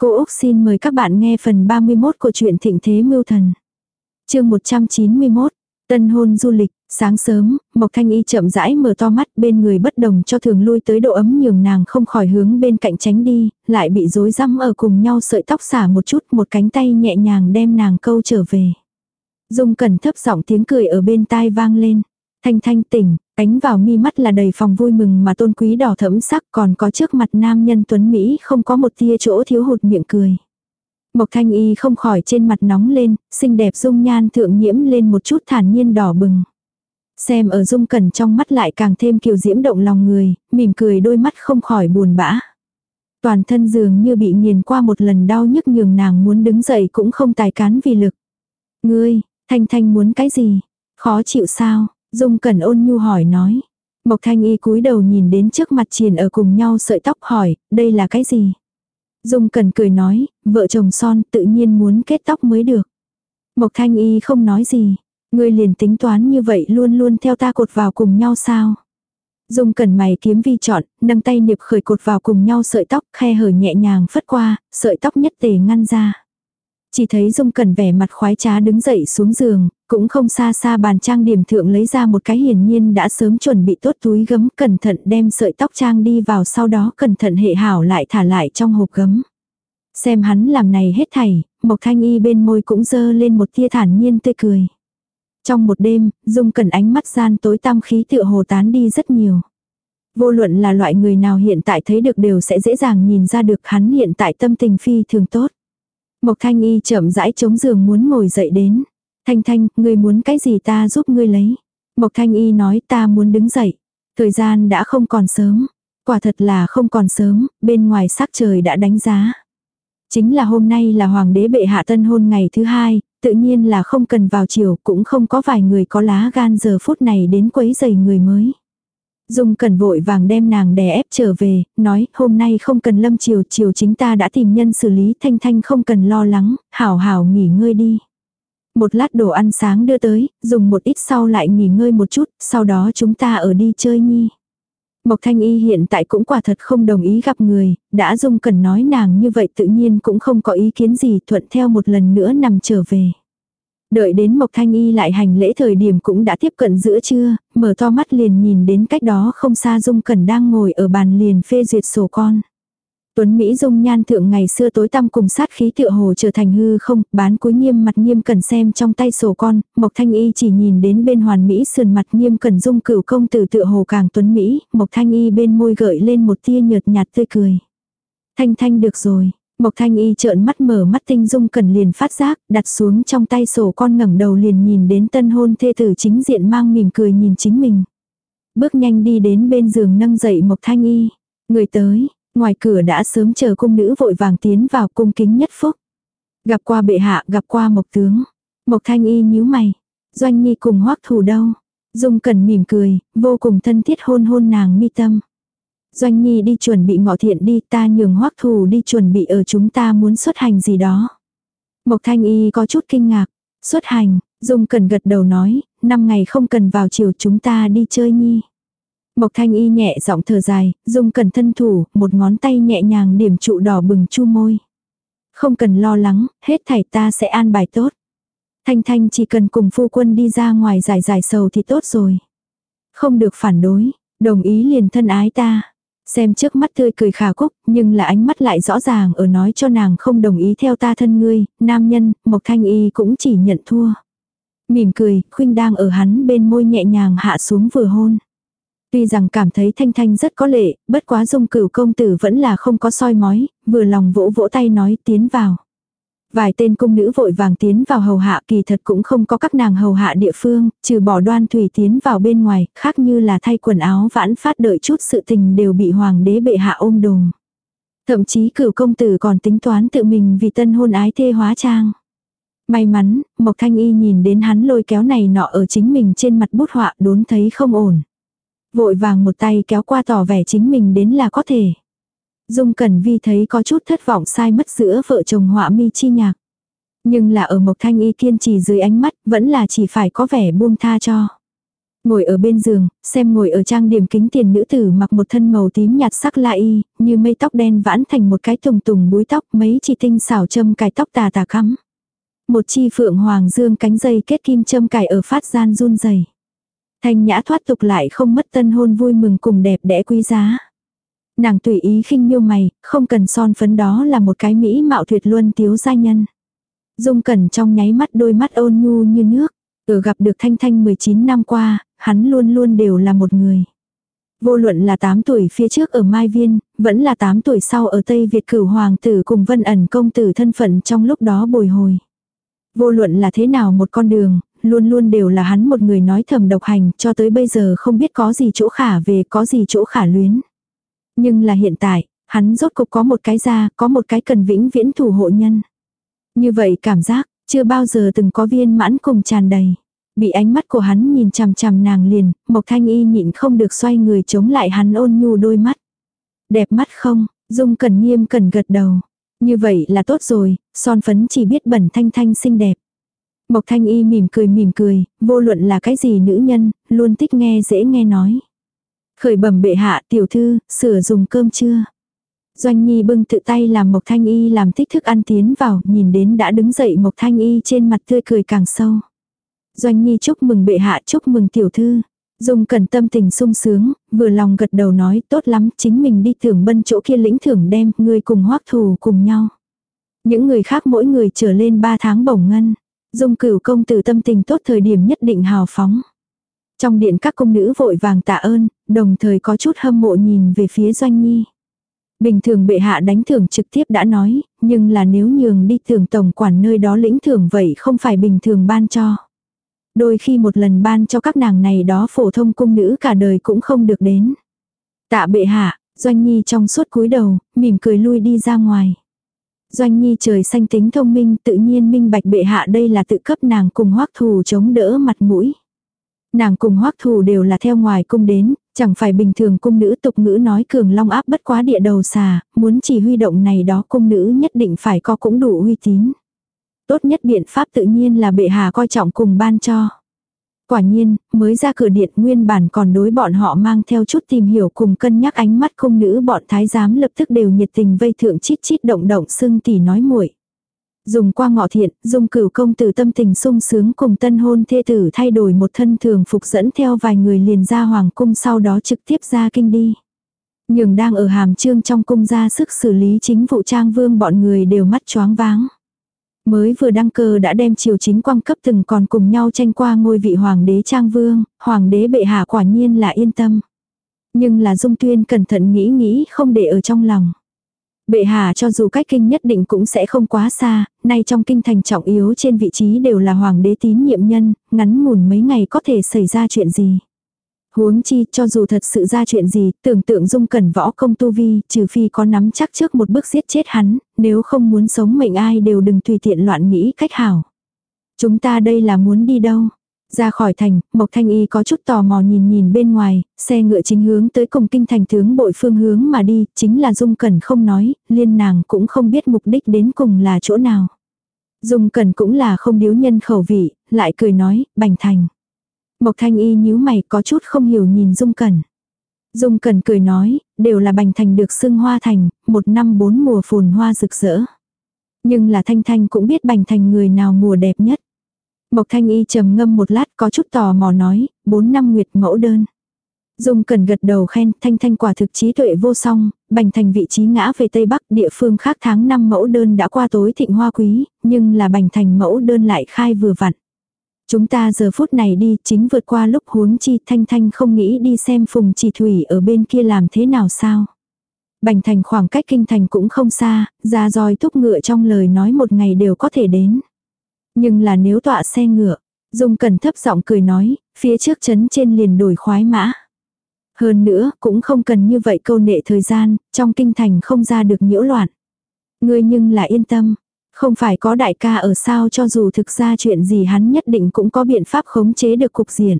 Cô Úc xin mời các bạn nghe phần 31 của truyện Thịnh Thế Mưu Thần. chương 191, Tân hôn du lịch, sáng sớm, Mộc Thanh Y chậm rãi mở to mắt bên người bất đồng cho thường lui tới độ ấm nhường nàng không khỏi hướng bên cạnh tránh đi, lại bị rối rắm ở cùng nhau sợi tóc xả một chút một cánh tay nhẹ nhàng đem nàng câu trở về. Dung cẩn thấp giọng tiếng cười ở bên tai vang lên. Thanh thanh tỉnh, ánh vào mi mắt là đầy phòng vui mừng mà tôn quý đỏ thẫm sắc còn có trước mặt nam nhân tuấn Mỹ không có một tia chỗ thiếu hụt miệng cười. Mộc thanh y không khỏi trên mặt nóng lên, xinh đẹp dung nhan thượng nhiễm lên một chút thản nhiên đỏ bừng. Xem ở dung cẩn trong mắt lại càng thêm kiều diễm động lòng người, mỉm cười đôi mắt không khỏi buồn bã. Toàn thân dường như bị nghiền qua một lần đau nhức nhường nàng muốn đứng dậy cũng không tài cán vì lực. Ngươi, thanh thanh muốn cái gì? Khó chịu sao? Dung Cẩn ôn nhu hỏi nói. Mộc Thanh Y cúi đầu nhìn đến trước mặt triền ở cùng nhau sợi tóc hỏi, đây là cái gì? Dung Cẩn cười nói, vợ chồng son tự nhiên muốn kết tóc mới được. Mộc Thanh Y không nói gì. Ngươi liền tính toán như vậy luôn luôn theo ta cột vào cùng nhau sao? Dung Cẩn mày kiếm vi chọn, nâng tay niệp khởi cột vào cùng nhau sợi tóc, khe hở nhẹ nhàng phất qua, sợi tóc nhất tề ngăn ra. Chỉ thấy Dung Cẩn vẻ mặt khoái trá đứng dậy xuống giường, cũng không xa xa bàn trang điểm thượng lấy ra một cái hiển nhiên đã sớm chuẩn bị tốt túi gấm cẩn thận đem sợi tóc trang đi vào sau đó cẩn thận hệ hảo lại thả lại trong hộp gấm. Xem hắn làm này hết thảy, Mộc Thanh Y bên môi cũng dơ lên một tia thản nhiên tươi cười. Trong một đêm, Dung Cẩn ánh mắt gian tối tăm khí tựa hồ tán đi rất nhiều. Vô luận là loại người nào hiện tại thấy được đều sẽ dễ dàng nhìn ra được hắn hiện tại tâm tình phi thường tốt. Mộc Thanh Y chậm rãi chống giường muốn ngồi dậy đến. Thanh Thanh, ngươi muốn cái gì ta giúp ngươi lấy. Mộc Thanh Y nói ta muốn đứng dậy. Thời gian đã không còn sớm. Quả thật là không còn sớm, bên ngoài sắc trời đã đánh giá. Chính là hôm nay là hoàng đế bệ hạ tân hôn ngày thứ hai, tự nhiên là không cần vào chiều, cũng không có vài người có lá gan giờ phút này đến quấy giày người mới. Dung cần vội vàng đem nàng đè ép trở về, nói hôm nay không cần lâm chiều, chiều chính ta đã tìm nhân xử lý thanh thanh không cần lo lắng, hảo hảo nghỉ ngơi đi. Một lát đồ ăn sáng đưa tới, dùng một ít sau lại nghỉ ngơi một chút, sau đó chúng ta ở đi chơi nhi. Mộc Thanh Y hiện tại cũng quả thật không đồng ý gặp người, đã Dung cần nói nàng như vậy tự nhiên cũng không có ý kiến gì thuận theo một lần nữa nằm trở về. Đợi đến Mộc Thanh Y lại hành lễ thời điểm cũng đã tiếp cận giữa trưa, mở to mắt liền nhìn đến cách đó không xa Dung cần đang ngồi ở bàn liền phê duyệt sổ con. Tuấn Mỹ Dung nhan thượng ngày xưa tối tăm cùng sát khí tựa hồ trở thành hư không, bán cúi nghiêm mặt nghiêm cần xem trong tay sổ con, Mộc Thanh Y chỉ nhìn đến bên hoàn Mỹ sườn mặt nghiêm cần dung cửu công tử tựa hồ càng Tuấn Mỹ, Mộc Thanh Y bên môi gợi lên một tia nhợt nhạt tươi cười. Thanh Thanh được rồi, Mộc Thanh Y trợn mắt mở mắt tinh dung cần liền phát giác, đặt xuống trong tay sổ con ngẩng đầu liền nhìn đến tân hôn thê tử chính diện mang mỉm cười nhìn chính mình. Bước nhanh đi đến bên giường nâng dậy Mộc Thanh Y. Người tới, ngoài cửa đã sớm chờ cung nữ vội vàng tiến vào cung kính nhất phúc. Gặp qua bệ hạ, gặp qua Mộc tướng. Mộc Thanh Y nhíu mày. Doanh Nhi cùng hoắc thủ đâu. Dung cần mỉm cười, vô cùng thân thiết hôn hôn nàng mi tâm. Doanh Nhi đi chuẩn bị ngọ thiện đi ta nhường hoắc thù đi chuẩn bị ở chúng ta muốn xuất hành gì đó. Mộc Thanh Y có chút kinh ngạc. Xuất hành, Dung cần gật đầu nói, năm ngày không cần vào chiều chúng ta đi chơi Nhi. Mộc Thanh Y nhẹ giọng thở dài, dùng cần thân thủ, một ngón tay nhẹ nhàng điểm trụ đỏ bừng chu môi. Không cần lo lắng, hết thảy ta sẽ an bài tốt. Thanh Thanh chỉ cần cùng phu quân đi ra ngoài giải giải sầu thì tốt rồi. Không được phản đối, đồng ý liền thân ái ta. Xem trước mắt tươi cười khả cúc, nhưng là ánh mắt lại rõ ràng ở nói cho nàng không đồng ý theo ta thân ngươi, nam nhân, Mộc Thanh Y cũng chỉ nhận thua. Mỉm cười, khuynh đang ở hắn bên môi nhẹ nhàng hạ xuống vừa hôn. Tuy rằng cảm thấy Thanh Thanh rất có lệ, bất quá dung cửu công tử vẫn là không có soi mói, vừa lòng vỗ vỗ tay nói tiến vào. Vài tên cung nữ vội vàng tiến vào hầu hạ kỳ thật cũng không có các nàng hầu hạ địa phương, trừ bỏ đoan thủy tiến vào bên ngoài, khác như là thay quần áo vãn phát đợi chút sự tình đều bị hoàng đế bệ hạ ôm đồm. Thậm chí cửu công tử còn tính toán tự mình vì tân hôn ái thê hóa trang. May mắn, Mộc Thanh Y nhìn đến hắn lôi kéo này nọ ở chính mình trên mặt bút họa đốn thấy không ổn. Vội vàng một tay kéo qua tỏ vẻ chính mình đến là có thể. Dung Cẩn Vi thấy có chút thất vọng sai mất giữa vợ chồng họa mi chi nhạc. Nhưng là ở Mộc Thanh Y kiên trì dưới ánh mắt, vẫn là chỉ phải có vẻ buông tha cho. Ngồi ở bên giường, xem ngồi ở trang điểm kính tiền nữ tử mặc một thân màu tím nhạt sắc la y, như mây tóc đen vãn thành một cái tùng tùng búi tóc mấy chi tinh xảo châm cài tóc tà tà cắm. Một chi phượng hoàng dương cánh dây kết kim châm cài ở phát gian run dày. Thanh nhã thoát tục lại không mất tân hôn vui mừng cùng đẹp đẽ quý giá. Nàng tùy ý khinh miêu mày, không cần son phấn đó là một cái mỹ mạo tuyệt luân tiếu gia nhân. Dung cẩn trong nháy mắt đôi mắt ôn nhu như nước. Ở gặp được Thanh Thanh 19 năm qua, hắn luôn luôn đều là một người. Vô luận là 8 tuổi phía trước ở Mai Viên, vẫn là 8 tuổi sau ở Tây Việt cửu hoàng tử cùng vân ẩn công tử thân phận trong lúc đó bồi hồi. Vô luận là thế nào một con đường, luôn luôn đều là hắn một người nói thầm độc hành cho tới bây giờ không biết có gì chỗ khả về có gì chỗ khả luyến. Nhưng là hiện tại, hắn rốt cục có một cái ra, có một cái cần vĩnh viễn thủ hộ nhân. Như vậy cảm giác, chưa bao giờ từng có viên mãn cùng tràn đầy. Bị ánh mắt của hắn nhìn chằm chằm nàng liền, Mộc Thanh Y nhịn không được xoay người chống lại hắn ôn nhu đôi mắt. Đẹp mắt không, Dung Cần Nghiêm cần gật đầu. Như vậy là tốt rồi, son phấn chỉ biết bẩn thanh thanh xinh đẹp. Mộc Thanh Y mỉm cười mỉm cười, vô luận là cái gì nữ nhân, luôn thích nghe dễ nghe nói. Khởi bẩm bệ hạ tiểu thư, sửa dùng cơm chưa? Doanh Nhi bưng tự tay làm Mộc Thanh Y làm thích thức ăn tiến vào, nhìn đến đã đứng dậy Mộc Thanh Y trên mặt tươi cười càng sâu. Doanh Nhi chúc mừng bệ hạ chúc mừng tiểu thư. Dung cẩn tâm tình sung sướng, vừa lòng gật đầu nói tốt lắm chính mình đi thưởng bân chỗ kia lĩnh thưởng đem người cùng hoác thù cùng nhau. Những người khác mỗi người trở lên 3 tháng bổng ngân. Dung cửu công tử tâm tình tốt thời điểm nhất định hào phóng. Trong điện các công nữ vội vàng tạ ơn, đồng thời có chút hâm mộ nhìn về phía Doanh Nhi. Bình thường bệ hạ đánh thưởng trực tiếp đã nói, nhưng là nếu nhường đi thưởng tổng quản nơi đó lĩnh thưởng vậy không phải bình thường ban cho. Đôi khi một lần ban cho các nàng này đó phổ thông cung nữ cả đời cũng không được đến. Tạ bệ hạ, Doanh Nhi trong suốt cúi đầu, mỉm cười lui đi ra ngoài. Doanh Nhi trời xanh tính thông minh tự nhiên minh bạch bệ hạ đây là tự cấp nàng cùng hoắc thù chống đỡ mặt mũi. Nàng cùng hoắc thù đều là theo ngoài cung đến, chẳng phải bình thường cung nữ tục ngữ nói cường long áp bất quá địa đầu xà, muốn chỉ huy động này đó cung nữ nhất định phải có cũng đủ uy tín. Tốt nhất biện pháp tự nhiên là bệ hạ coi trọng cùng ban cho. Quả nhiên, mới ra cửa điện nguyên bản còn đối bọn họ mang theo chút tìm hiểu cùng cân nhắc ánh mắt cung nữ bọn thái giám lập tức đều nhiệt tình vây thượng chít chít động động sưng tỉ nói muội Dùng qua ngọ thiện, dùng cửu công tử tâm tình sung sướng cùng tân hôn thê tử thay đổi một thân thường phục dẫn theo vài người liền ra hoàng cung sau đó trực tiếp ra kinh đi. Nhưng đang ở hàm trương trong cung ra sức xử lý chính vụ trang vương bọn người đều mắt choáng váng. Mới vừa đăng cơ đã đem triều chính quang cấp từng còn cùng nhau tranh qua ngôi vị hoàng đế trang vương, hoàng đế bệ hạ quả nhiên là yên tâm. Nhưng là dung tuyên cẩn thận nghĩ nghĩ không để ở trong lòng. Bệ hạ cho dù cách kinh nhất định cũng sẽ không quá xa, nay trong kinh thành trọng yếu trên vị trí đều là hoàng đế tín nhiệm nhân, ngắn ngủn mấy ngày có thể xảy ra chuyện gì. Huống chi cho dù thật sự ra chuyện gì, tưởng tượng dung cẩn võ công tu vi, trừ phi có nắm chắc trước một bước giết chết hắn, nếu không muốn sống mệnh ai đều đừng tùy tiện loạn nghĩ cách hảo. Chúng ta đây là muốn đi đâu? Ra khỏi thành, Mộc Thanh Y có chút tò mò nhìn nhìn bên ngoài, xe ngựa chính hướng tới cùng kinh thành tướng bội phương hướng mà đi, chính là Dung Cẩn không nói, liên nàng cũng không biết mục đích đến cùng là chỗ nào. Dung Cẩn cũng là không điếu nhân khẩu vị, lại cười nói, bành thành. Mộc Thanh Y nhíu mày có chút không hiểu nhìn Dung Cẩn. Dung Cẩn cười nói, đều là bành thành được xưng hoa thành, một năm bốn mùa phồn hoa rực rỡ. Nhưng là Thanh Thanh cũng biết bành thành người nào mùa đẹp nhất. Mộc Thanh Y trầm ngâm một lát có chút tò mò nói, bốn năm nguyệt mẫu đơn. Dung Cẩn gật đầu khen, Thanh Thanh quả thực trí tuệ vô song, bành thành vị trí ngã về Tây Bắc, địa phương khác tháng năm mẫu đơn đã qua tối thịnh hoa quý, nhưng là bành thành mẫu đơn lại khai vừa vặn. Chúng ta giờ phút này đi chính vượt qua lúc huống chi thanh thanh không nghĩ đi xem phùng chỉ thủy ở bên kia làm thế nào sao. Bành thành khoảng cách kinh thành cũng không xa, ra roi thúc ngựa trong lời nói một ngày đều có thể đến. Nhưng là nếu tọa xe ngựa, Dung cần thấp giọng cười nói, phía trước chấn trên liền đổi khoái mã. Hơn nữa, cũng không cần như vậy câu nệ thời gian, trong kinh thành không ra được nhiễu loạn. Ngươi nhưng là yên tâm, không phải có đại ca ở sao cho dù thực ra chuyện gì hắn nhất định cũng có biện pháp khống chế được cục diện.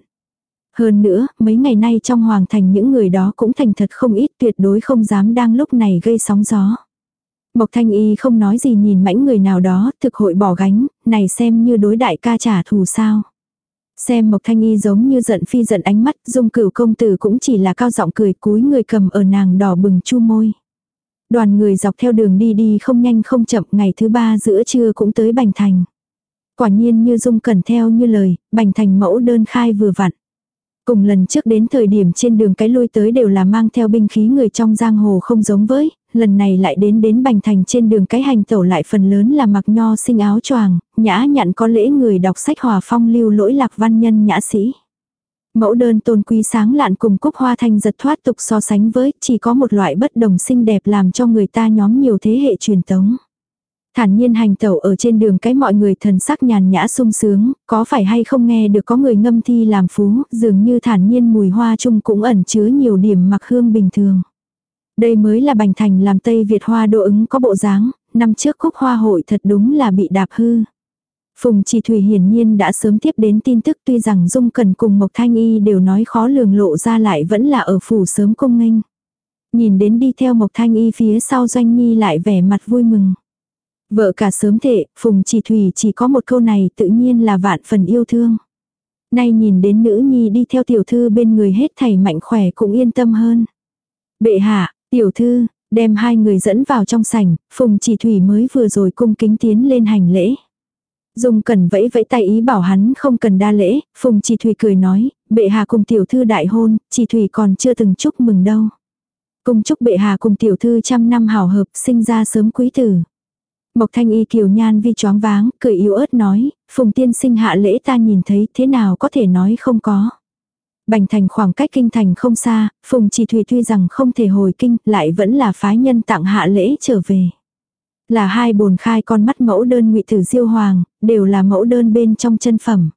Hơn nữa, mấy ngày nay trong hoàng thành những người đó cũng thành thật không ít tuyệt đối không dám đang lúc này gây sóng gió. Mộc thanh y không nói gì nhìn mãnh người nào đó, thực hội bỏ gánh, này xem như đối đại ca trả thù sao. Xem Mộc Thanh Y giống như giận phi giận ánh mắt, dung cửu công tử cũng chỉ là cao giọng cười cúi người cầm ở nàng đỏ bừng chu môi. Đoàn người dọc theo đường đi đi không nhanh không chậm ngày thứ ba giữa trưa cũng tới Bành Thành. Quả nhiên như dung cẩn theo như lời, Bành Thành mẫu đơn khai vừa vặn. Cùng lần trước đến thời điểm trên đường cái lui tới đều là mang theo binh khí người trong giang hồ không giống với, lần này lại đến đến bành thành trên đường cái hành tẩu lại phần lớn là mặc nho sinh áo choàng, nhã nhặn có lễ người đọc sách hòa phong lưu lỗi lạc văn nhân nhã sĩ. Mẫu đơn tôn quý sáng lạn cùng cúc hoa thanh giật thoát tục so sánh với chỉ có một loại bất đồng xinh đẹp làm cho người ta nhóm nhiều thế hệ truyền tống. Thản nhiên hành tẩu ở trên đường cái mọi người thần sắc nhàn nhã sung sướng, có phải hay không nghe được có người ngâm thi làm phú, dường như thản nhiên mùi hoa chung cũng ẩn chứa nhiều điểm mặc hương bình thường. Đây mới là bành thành làm Tây Việt hoa độ ứng có bộ dáng, năm trước khúc hoa hội thật đúng là bị đạp hư. Phùng Chỉ Thủy hiển nhiên đã sớm tiếp đến tin tức tuy rằng Dung Cần cùng Mộc Thanh Y đều nói khó lường lộ ra lại vẫn là ở phủ sớm công nghênh. Nhìn đến đi theo Mộc Thanh Y phía sau Doanh Nhi lại vẻ mặt vui mừng. Vợ cả sớm thệ, Phùng Chỉ Thủy chỉ có một câu này tự nhiên là vạn phần yêu thương. Nay nhìn đến nữ nhi đi theo tiểu thư bên người hết thảy mạnh khỏe cũng yên tâm hơn. Bệ hạ, tiểu thư, đem hai người dẫn vào trong sảnh, Phùng Chỉ Thủy mới vừa rồi cung kính tiến lên hành lễ. Dung cần vẫy vẫy tay ý bảo hắn không cần đa lễ, Phùng Chỉ Thủy cười nói, bệ hạ cùng tiểu thư đại hôn, Chỉ Thủy còn chưa từng chúc mừng đâu. cùng chúc bệ hạ cùng tiểu thư trăm năm hảo hợp sinh ra sớm quý tử. Mộc thanh y kiều nhan vi choáng váng, cười yếu ớt nói, phùng tiên sinh hạ lễ ta nhìn thấy thế nào có thể nói không có. Bành thành khoảng cách kinh thành không xa, phùng chỉ thủy tuy rằng không thể hồi kinh, lại vẫn là phái nhân tặng hạ lễ trở về. Là hai bồn khai con mắt mẫu đơn ngụy tử diêu hoàng, đều là mẫu đơn bên trong chân phẩm.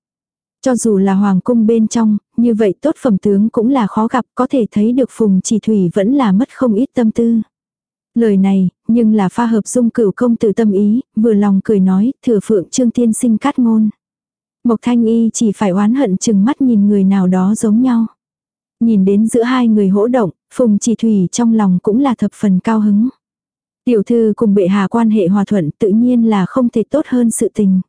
Cho dù là hoàng cung bên trong, như vậy tốt phẩm tướng cũng là khó gặp, có thể thấy được phùng chỉ thủy vẫn là mất không ít tâm tư. Lời này, nhưng là pha hợp dung cửu công tử tâm ý, vừa lòng cười nói, thừa phượng trương tiên sinh cát ngôn. Mộc thanh y chỉ phải oán hận chừng mắt nhìn người nào đó giống nhau. Nhìn đến giữa hai người hỗ động, phùng chỉ thủy trong lòng cũng là thập phần cao hứng. Tiểu thư cùng bệ hạ quan hệ hòa thuận tự nhiên là không thể tốt hơn sự tình.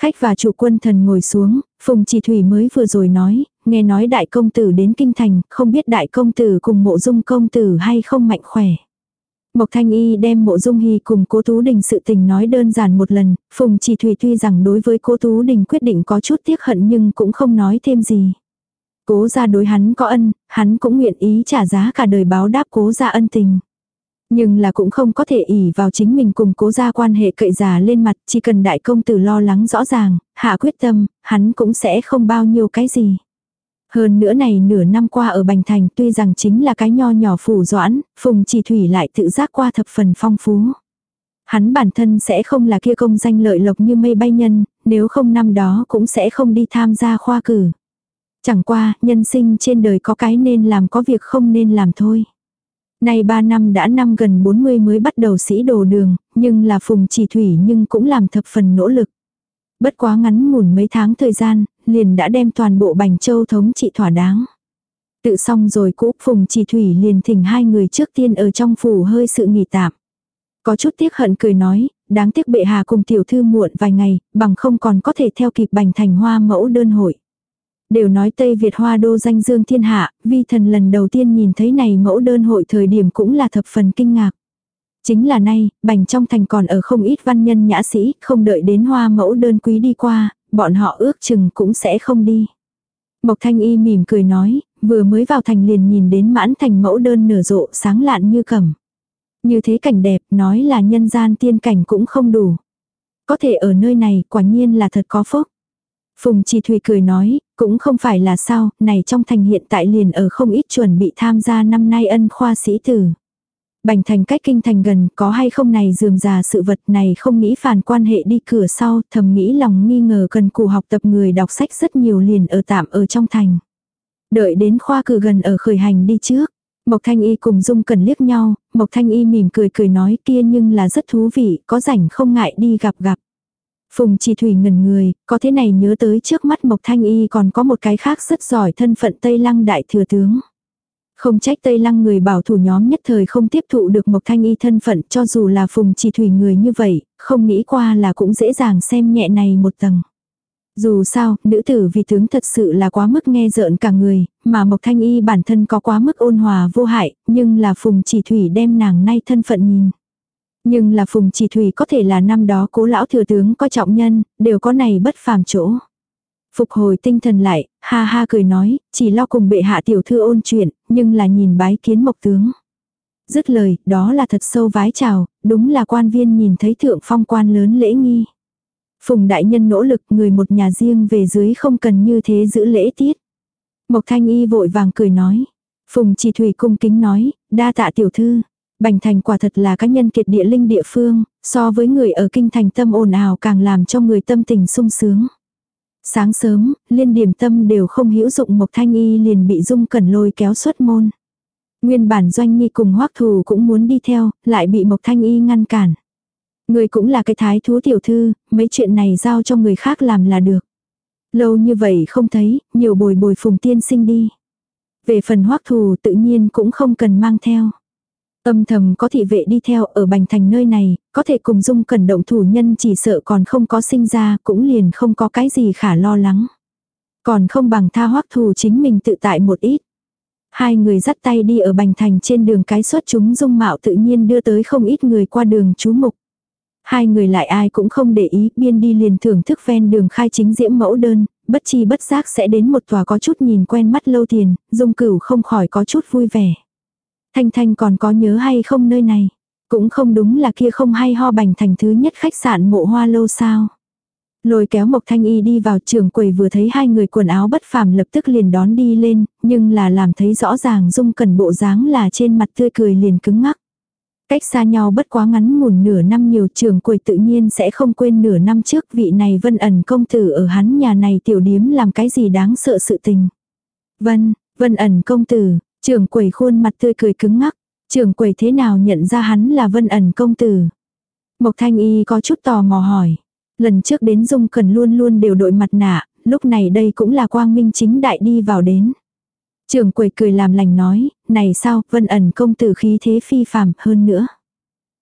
Khách và chủ quân thần ngồi xuống, Phùng Chỉ Thủy mới vừa rồi nói, nghe nói đại công tử đến kinh thành, không biết đại công tử cùng mộ dung công tử hay không mạnh khỏe. Mộc Thanh Y đem mộ dung hy cùng cố Tú Đình sự tình nói đơn giản một lần, Phùng Chỉ Thủy tuy rằng đối với cố Tú Đình quyết định có chút tiếc hận nhưng cũng không nói thêm gì. Cố ra đối hắn có ân, hắn cũng nguyện ý trả giá cả đời báo đáp cố ra ân tình. Nhưng là cũng không có thể ỉ vào chính mình cùng cố ra quan hệ cậy già lên mặt, chỉ cần đại công tử lo lắng rõ ràng, hạ quyết tâm, hắn cũng sẽ không bao nhiêu cái gì. Hơn nữa này nửa năm qua ở Bành Thành tuy rằng chính là cái nho nhỏ phủ doãn, Phùng Chỉ Thủy lại tự giác qua thập phần phong phú. Hắn bản thân sẽ không là kia công danh lợi lộc như mây bay nhân, nếu không năm đó cũng sẽ không đi tham gia khoa cử. Chẳng qua, nhân sinh trên đời có cái nên làm có việc không nên làm thôi. Nay 3 năm đã năm gần 40 mới bắt đầu sĩ đồ đường, nhưng là phùng chỉ thủy nhưng cũng làm thập phần nỗ lực. Bất quá ngắn ngủn mấy tháng thời gian, liền đã đem toàn bộ bành châu thống trị thỏa đáng. Tự xong rồi cũ phùng chỉ thủy liền thỉnh hai người trước tiên ở trong phủ hơi sự nghỉ tạm. Có chút tiếc hận cười nói, đáng tiếc bệ hạ cùng tiểu thư muộn vài ngày, bằng không còn có thể theo kịp bành thành hoa mẫu đơn hội. Đều nói Tây Việt hoa đô danh dương thiên hạ, vi thần lần đầu tiên nhìn thấy này mẫu đơn hội thời điểm cũng là thập phần kinh ngạc. Chính là nay, bành trong thành còn ở không ít văn nhân nhã sĩ, không đợi đến hoa mẫu đơn quý đi qua, bọn họ ước chừng cũng sẽ không đi. Mộc thanh y mỉm cười nói, vừa mới vào thành liền nhìn đến mãn thành mẫu đơn nở rộ sáng lạn như cẩm. Như thế cảnh đẹp, nói là nhân gian tiên cảnh cũng không đủ. Có thể ở nơi này, quả nhiên là thật có phúc. Phùng Chi Thủy cười nói, cũng không phải là sao, này trong thành hiện tại liền ở không ít chuẩn bị tham gia năm nay ân khoa sĩ tử. Bành thành cách kinh thành gần, có hay không này dườm già sự vật này không nghĩ phản quan hệ đi cửa sau, thầm nghĩ lòng nghi ngờ cần cù học tập người đọc sách rất nhiều liền ở tạm ở trong thành. Đợi đến khoa cử gần ở khởi hành đi trước. Mộc Thanh Y cùng Dung Cần liếc nhau, Mộc Thanh Y mỉm cười cười nói kia nhưng là rất thú vị, có rảnh không ngại đi gặp gặp. Phùng Chỉ Thủy ngần người, có thế này nhớ tới trước mắt Mộc Thanh Y còn có một cái khác rất giỏi thân phận Tây Lăng đại thừa tướng. Không trách Tây Lăng người bảo thủ nhóm nhất thời không tiếp thụ được Mộc Thanh Y thân phận cho dù là Phùng Chỉ Thủy người như vậy, không nghĩ qua là cũng dễ dàng xem nhẹ này một tầng. Dù sao, nữ tử vì tướng thật sự là quá mức nghe rợn cả người, mà Mộc Thanh Y bản thân có quá mức ôn hòa vô hại, nhưng là Phùng Chỉ Thủy đem nàng nay thân phận nhìn. Nhưng là Phùng Chỉ Thủy có thể là năm đó cố lão thừa tướng có trọng nhân, đều có này bất phàm chỗ. Phục hồi tinh thần lại, ha ha cười nói, chỉ lo cùng bệ hạ tiểu thư ôn chuyện, nhưng là nhìn bái kiến mộc tướng. Dứt lời, đó là thật sâu vái chào, đúng là quan viên nhìn thấy thượng phong quan lớn lễ nghi. Phùng đại nhân nỗ lực người một nhà riêng về dưới không cần như thế giữ lễ tiết. Mộc thanh y vội vàng cười nói. Phùng chỉ thủy cung kính nói, đa tạ tiểu thư. Bành thành quả thật là cá nhân kiệt địa linh địa phương, so với người ở kinh thành tâm ồn ào càng làm cho người tâm tình sung sướng. Sáng sớm, liên điểm tâm đều không hữu dụng Mộc Thanh Y liền bị Dung Cẩn lôi kéo xuất môn. Nguyên bản Doanh Nhi cùng Hoắc Thù cũng muốn đi theo, lại bị Mộc Thanh Y ngăn cản. Người cũng là cái thái thú tiểu thư, mấy chuyện này giao cho người khác làm là được. Lâu như vậy không thấy, nhiều bồi bồi phùng tiên sinh đi. Về phần hoắc thù tự nhiên cũng không cần mang theo. Âm thầm có thị vệ đi theo ở bành thành nơi này, có thể cùng dung cẩn động thủ nhân chỉ sợ còn không có sinh ra cũng liền không có cái gì khả lo lắng. Còn không bằng tha hoắc thù chính mình tự tại một ít. Hai người dắt tay đi ở bành thành trên đường cái xuất chúng dung mạo tự nhiên đưa tới không ít người qua đường chú mục. Hai người lại ai cũng không để ý, biên đi liền thưởng thức ven đường khai chính diễm mẫu đơn, bất chi bất giác sẽ đến một tòa có chút nhìn quen mắt lâu tiền, dung cửu không khỏi có chút vui vẻ. Thanh Thanh còn có nhớ hay không nơi này? Cũng không đúng là kia không hay ho bành thành thứ nhất khách sạn mộ hoa lâu sao. Lôi kéo Mộc Thanh Y đi vào trường quầy vừa thấy hai người quần áo bất phàm lập tức liền đón đi lên, nhưng là làm thấy rõ ràng dung cần bộ dáng là trên mặt tươi cười liền cứng ngắc. Cách xa nhau bất quá ngắn ngủn nửa năm nhiều trường quầy tự nhiên sẽ không quên nửa năm trước vị này vân ẩn công tử ở hắn nhà này tiểu điếm làm cái gì đáng sợ sự tình. Vân, vân ẩn công tử, trưởng quầy khuôn mặt tươi cười cứng ngắc, trưởng quầy thế nào nhận ra hắn là vân ẩn công tử. Mộc thanh y có chút tò mò hỏi. Lần trước đến dung cần luôn luôn đều đội mặt nạ, lúc này đây cũng là quang minh chính đại đi vào đến. trưởng quầy cười làm lành nói, này sao, vân ẩn công tử khí thế phi phàm hơn nữa.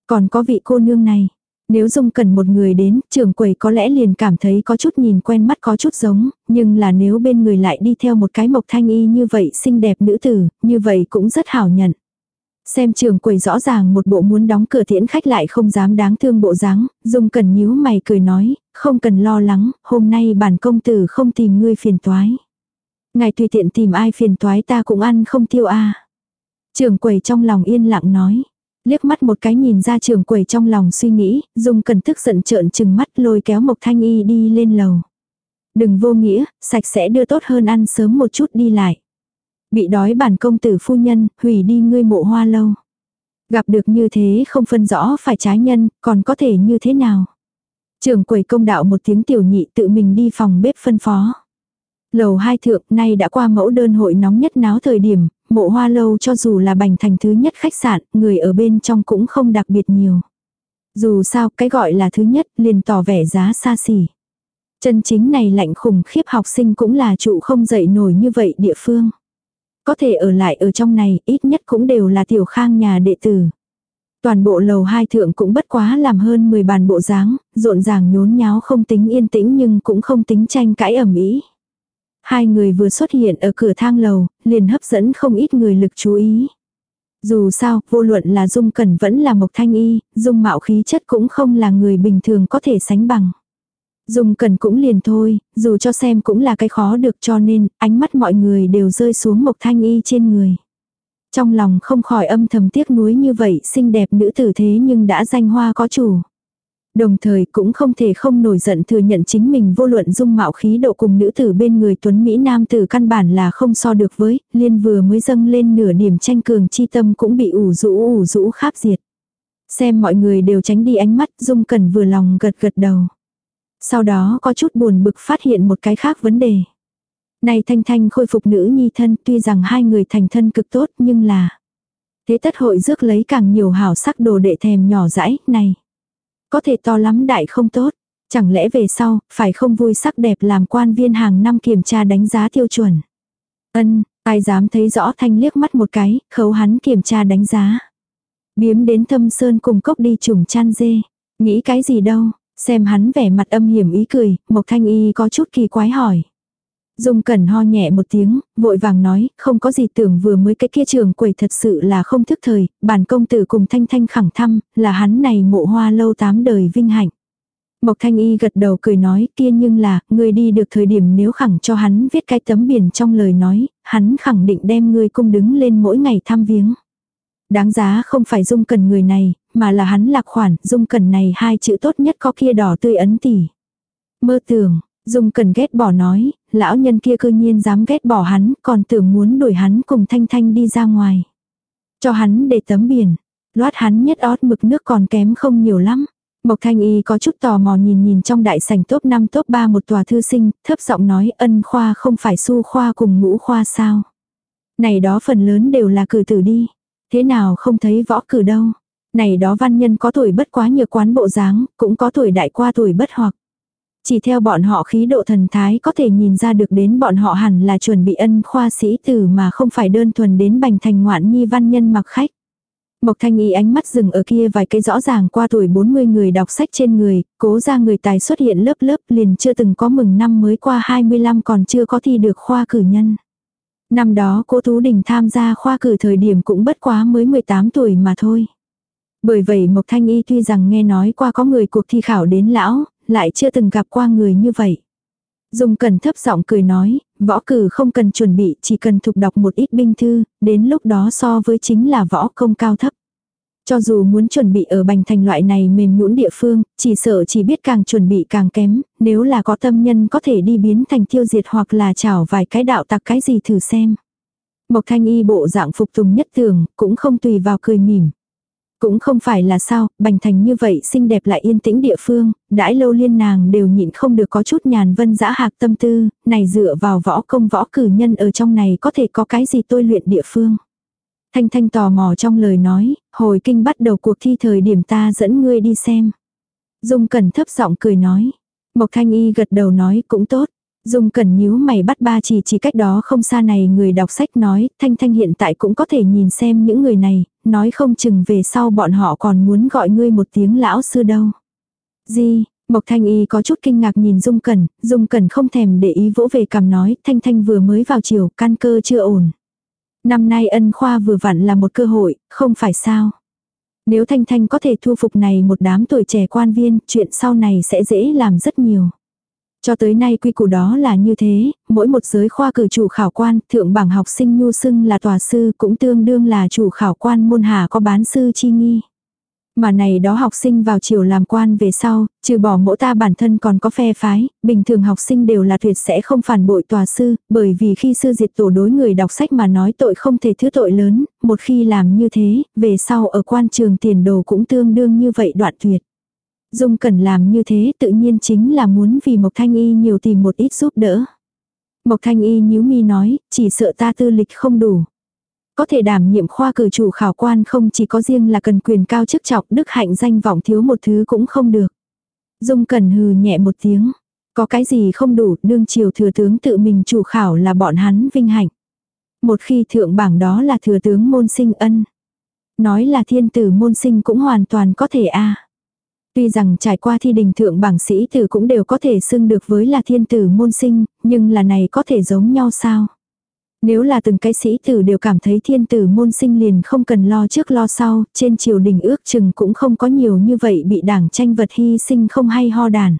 Còn có vị cô nương này, nếu dung cần một người đến, trường quầy có lẽ liền cảm thấy có chút nhìn quen mắt có chút giống, nhưng là nếu bên người lại đi theo một cái mộc thanh y như vậy xinh đẹp nữ tử, như vậy cũng rất hảo nhận. Xem trường quầy rõ ràng một bộ muốn đóng cửa tiễn khách lại không dám đáng thương bộ dáng, dung cần nhíu mày cười nói, không cần lo lắng, hôm nay bản công tử không tìm ngươi phiền toái. Ngài tùy tiện tìm ai phiền toái ta cũng ăn không tiêu a. Trường quầy trong lòng yên lặng nói. Liếc mắt một cái nhìn ra trường quầy trong lòng suy nghĩ, dùng cần tức giận trợn trừng mắt lôi kéo Mộc Thanh Y đi lên lầu. Đừng vô nghĩa, sạch sẽ đưa tốt hơn ăn sớm một chút đi lại. Bị đói bản công tử phu nhân, hủy đi ngươi mộ hoa lâu. Gặp được như thế không phân rõ phải trái nhân, còn có thể như thế nào. Trường quầy công đạo một tiếng tiểu nhị tự mình đi phòng bếp phân phó. Lầu hai thượng nay đã qua mẫu đơn hội nóng nhất náo thời điểm, mộ hoa lâu cho dù là bành thành thứ nhất khách sạn, người ở bên trong cũng không đặc biệt nhiều. Dù sao, cái gọi là thứ nhất liền tỏ vẻ giá xa xỉ. Chân chính này lạnh khủng khiếp học sinh cũng là trụ không dậy nổi như vậy địa phương. Có thể ở lại ở trong này, ít nhất cũng đều là tiểu khang nhà đệ tử. Toàn bộ lầu hai thượng cũng bất quá làm hơn 10 bàn bộ dáng, rộn ràng nhốn nháo không tính yên tĩnh nhưng cũng không tính tranh cãi ẩm ý. Hai người vừa xuất hiện ở cửa thang lầu, liền hấp dẫn không ít người lực chú ý. Dù sao, vô luận là Dung Cẩn vẫn là Mộc Thanh Y, Dung mạo khí chất cũng không là người bình thường có thể sánh bằng. Dung Cẩn cũng liền thôi, dù cho xem cũng là cái khó được cho nên, ánh mắt mọi người đều rơi xuống Mộc Thanh Y trên người. Trong lòng không khỏi âm thầm tiếc nuối như vậy, xinh đẹp nữ tử thế nhưng đã danh hoa có chủ. Đồng thời cũng không thể không nổi giận thừa nhận chính mình vô luận dung mạo khí độ cùng nữ tử bên người tuấn Mỹ nam tử căn bản là không so được với, liên vừa mới dâng lên nửa điểm tranh cường chi tâm cũng bị ủ rũ ủ rũ kháp diệt. Xem mọi người đều tránh đi ánh mắt dung cần vừa lòng gật gật đầu. Sau đó có chút buồn bực phát hiện một cái khác vấn đề. Này Thanh Thanh khôi phục nữ nhi thân tuy rằng hai người thành thân cực tốt nhưng là. Thế tất hội rước lấy càng nhiều hảo sắc đồ đệ thèm nhỏ dãi, này. Có thể to lắm đại không tốt. Chẳng lẽ về sau, phải không vui sắc đẹp làm quan viên hàng năm kiểm tra đánh giá tiêu chuẩn. Ân, ai dám thấy rõ thanh liếc mắt một cái, khấu hắn kiểm tra đánh giá. Biếm đến thâm sơn cùng cốc đi trùng chăn dê. Nghĩ cái gì đâu, Xem hắn vẻ mặt âm hiểm ý cười, Mộc Thanh Y có chút kỳ quái hỏi. Dung Cẩn ho nhẹ một tiếng, vội vàng nói, không có gì tưởng vừa mới cái kia trường quầy thật sự là không thức thời, bản công tử cùng Thanh Thanh khẳng thăm, là hắn này mộ hoa lâu tám đời vinh hạnh. Mộc Thanh Y gật đầu cười nói, kia nhưng là, người đi được thời điểm nếu khẳng cho hắn viết cái tấm biển trong lời nói, hắn khẳng định đem ngươi cung đứng lên mỗi ngày thăm viếng. Đáng giá không phải dung cần người này, mà là hắn lạc khoản, dung cần này hai chữ tốt nhất có kia đỏ tươi ấn tỉ. Mơ tưởng, dung cần ghét bỏ nói, lão nhân kia cư nhiên dám ghét bỏ hắn, còn tưởng muốn đuổi hắn cùng thanh thanh đi ra ngoài. Cho hắn để tấm biển, loát hắn nhất ót mực nước còn kém không nhiều lắm. Mộc Thanh Y có chút tò mò nhìn nhìn trong đại sảnh top 5 top 3 một tòa thư sinh, thấp giọng nói ân khoa không phải su khoa cùng ngũ khoa sao. Này đó phần lớn đều là cử tử đi. Thế nào không thấy võ cử đâu. Này đó văn nhân có tuổi bất quá nhược quán bộ dáng, cũng có tuổi đại qua tuổi bất hoặc. Chỉ theo bọn họ khí độ thần thái có thể nhìn ra được đến bọn họ hẳn là chuẩn bị ân khoa sĩ tử mà không phải đơn thuần đến bành thành ngoạn nhi văn nhân mặc khách. Mộc Thanh Y ánh mắt dừng ở kia vài cái rõ ràng qua tuổi 40 người đọc sách trên người, cố ra người tài xuất hiện lớp lớp liền chưa từng có mừng năm mới qua 25 còn chưa có thi được khoa cử nhân. Năm đó cô Tú Đình tham gia khoa cử thời điểm cũng bất quá mới 18 tuổi mà thôi. Bởi vậy Mộc Thanh Y tuy rằng nghe nói qua có người cuộc thi khảo đến lão, lại chưa từng gặp qua người như vậy. Dung Cần thấp giọng cười nói, võ cử không cần chuẩn bị, chỉ cần thục đọc một ít binh thư, đến lúc đó so với chính là võ công cao thấp. Cho dù muốn chuẩn bị ở bành thành loại này mềm nhũn địa phương, chỉ sợ chỉ biết càng chuẩn bị càng kém, nếu là có tâm nhân có thể đi biến thành tiêu diệt hoặc là chảo vài cái đạo tặc cái gì thử xem. Mộc thanh y bộ dạng phục tùng nhất tưởng, cũng không tùy vào cười mỉm. Cũng không phải là sao, bành thành như vậy xinh đẹp lại yên tĩnh địa phương, đãi lâu liên nàng đều nhịn không được có chút nhàn vân dã hạc tâm tư, này dựa vào võ công võ cử nhân ở trong này có thể có cái gì tôi luyện địa phương. Thanh Thanh tò mò trong lời nói, hồi kinh bắt đầu cuộc thi thời điểm ta dẫn ngươi đi xem. Dung Cẩn thấp giọng cười nói. Mộc Thanh Y gật đầu nói cũng tốt. Dung Cẩn nhíu mày bắt ba chỉ chỉ cách đó không xa này người đọc sách nói, Thanh Thanh hiện tại cũng có thể nhìn xem những người này, nói không chừng về sau bọn họ còn muốn gọi ngươi một tiếng lão sư đâu. Gì, Mộc Thanh Y có chút kinh ngạc nhìn Dung Cẩn, Dung Cẩn không thèm để ý vỗ về cằm nói, Thanh Thanh vừa mới vào chiều, căn cơ chưa ổn. Năm nay ân khoa vừa vặn là một cơ hội, không phải sao. Nếu Thanh Thanh có thể thu phục này một đám tuổi trẻ quan viên, chuyện sau này sẽ dễ làm rất nhiều. Cho tới nay quy củ đó là như thế, mỗi một giới khoa cử chủ khảo quan, thượng bảng học sinh nhu sưng là tòa sư cũng tương đương là chủ khảo quan môn hà có bán sư chi nghi. Mà này đó học sinh vào chiều làm quan về sau, trừ bỏ mỗi ta bản thân còn có phe phái, bình thường học sinh đều là tuyệt sẽ không phản bội tòa sư, bởi vì khi sư diệt tổ đối người đọc sách mà nói tội không thể thứ tội lớn, một khi làm như thế, về sau ở quan trường tiền đồ cũng tương đương như vậy đoạn tuyệt. Dung cần làm như thế tự nhiên chính là muốn vì Mộc Thanh Y nhiều tìm một ít giúp đỡ. Mộc Thanh Y nhíu mi nói, chỉ sợ ta tư lịch không đủ. Có thể đảm nhiệm khoa cử chủ khảo quan không chỉ có riêng là cần quyền cao chức trọng đức hạnh danh vọng thiếu một thứ cũng không được. Dung Cẩn hừ nhẹ một tiếng. Có cái gì không đủ, đương triều thừa tướng tự mình chủ khảo là bọn hắn vinh hạnh. Một khi thượng bảng đó là thừa tướng môn sinh ân. Nói là thiên tử môn sinh cũng hoàn toàn có thể a Tuy rằng trải qua thi đình thượng bảng sĩ tử cũng đều có thể xưng được với là thiên tử môn sinh, nhưng là này có thể giống nhau sao? Nếu là từng cái sĩ tử đều cảm thấy thiên tử môn sinh liền không cần lo trước lo sau, trên triều đình ước chừng cũng không có nhiều như vậy bị đảng tranh vật hy sinh không hay ho đàn.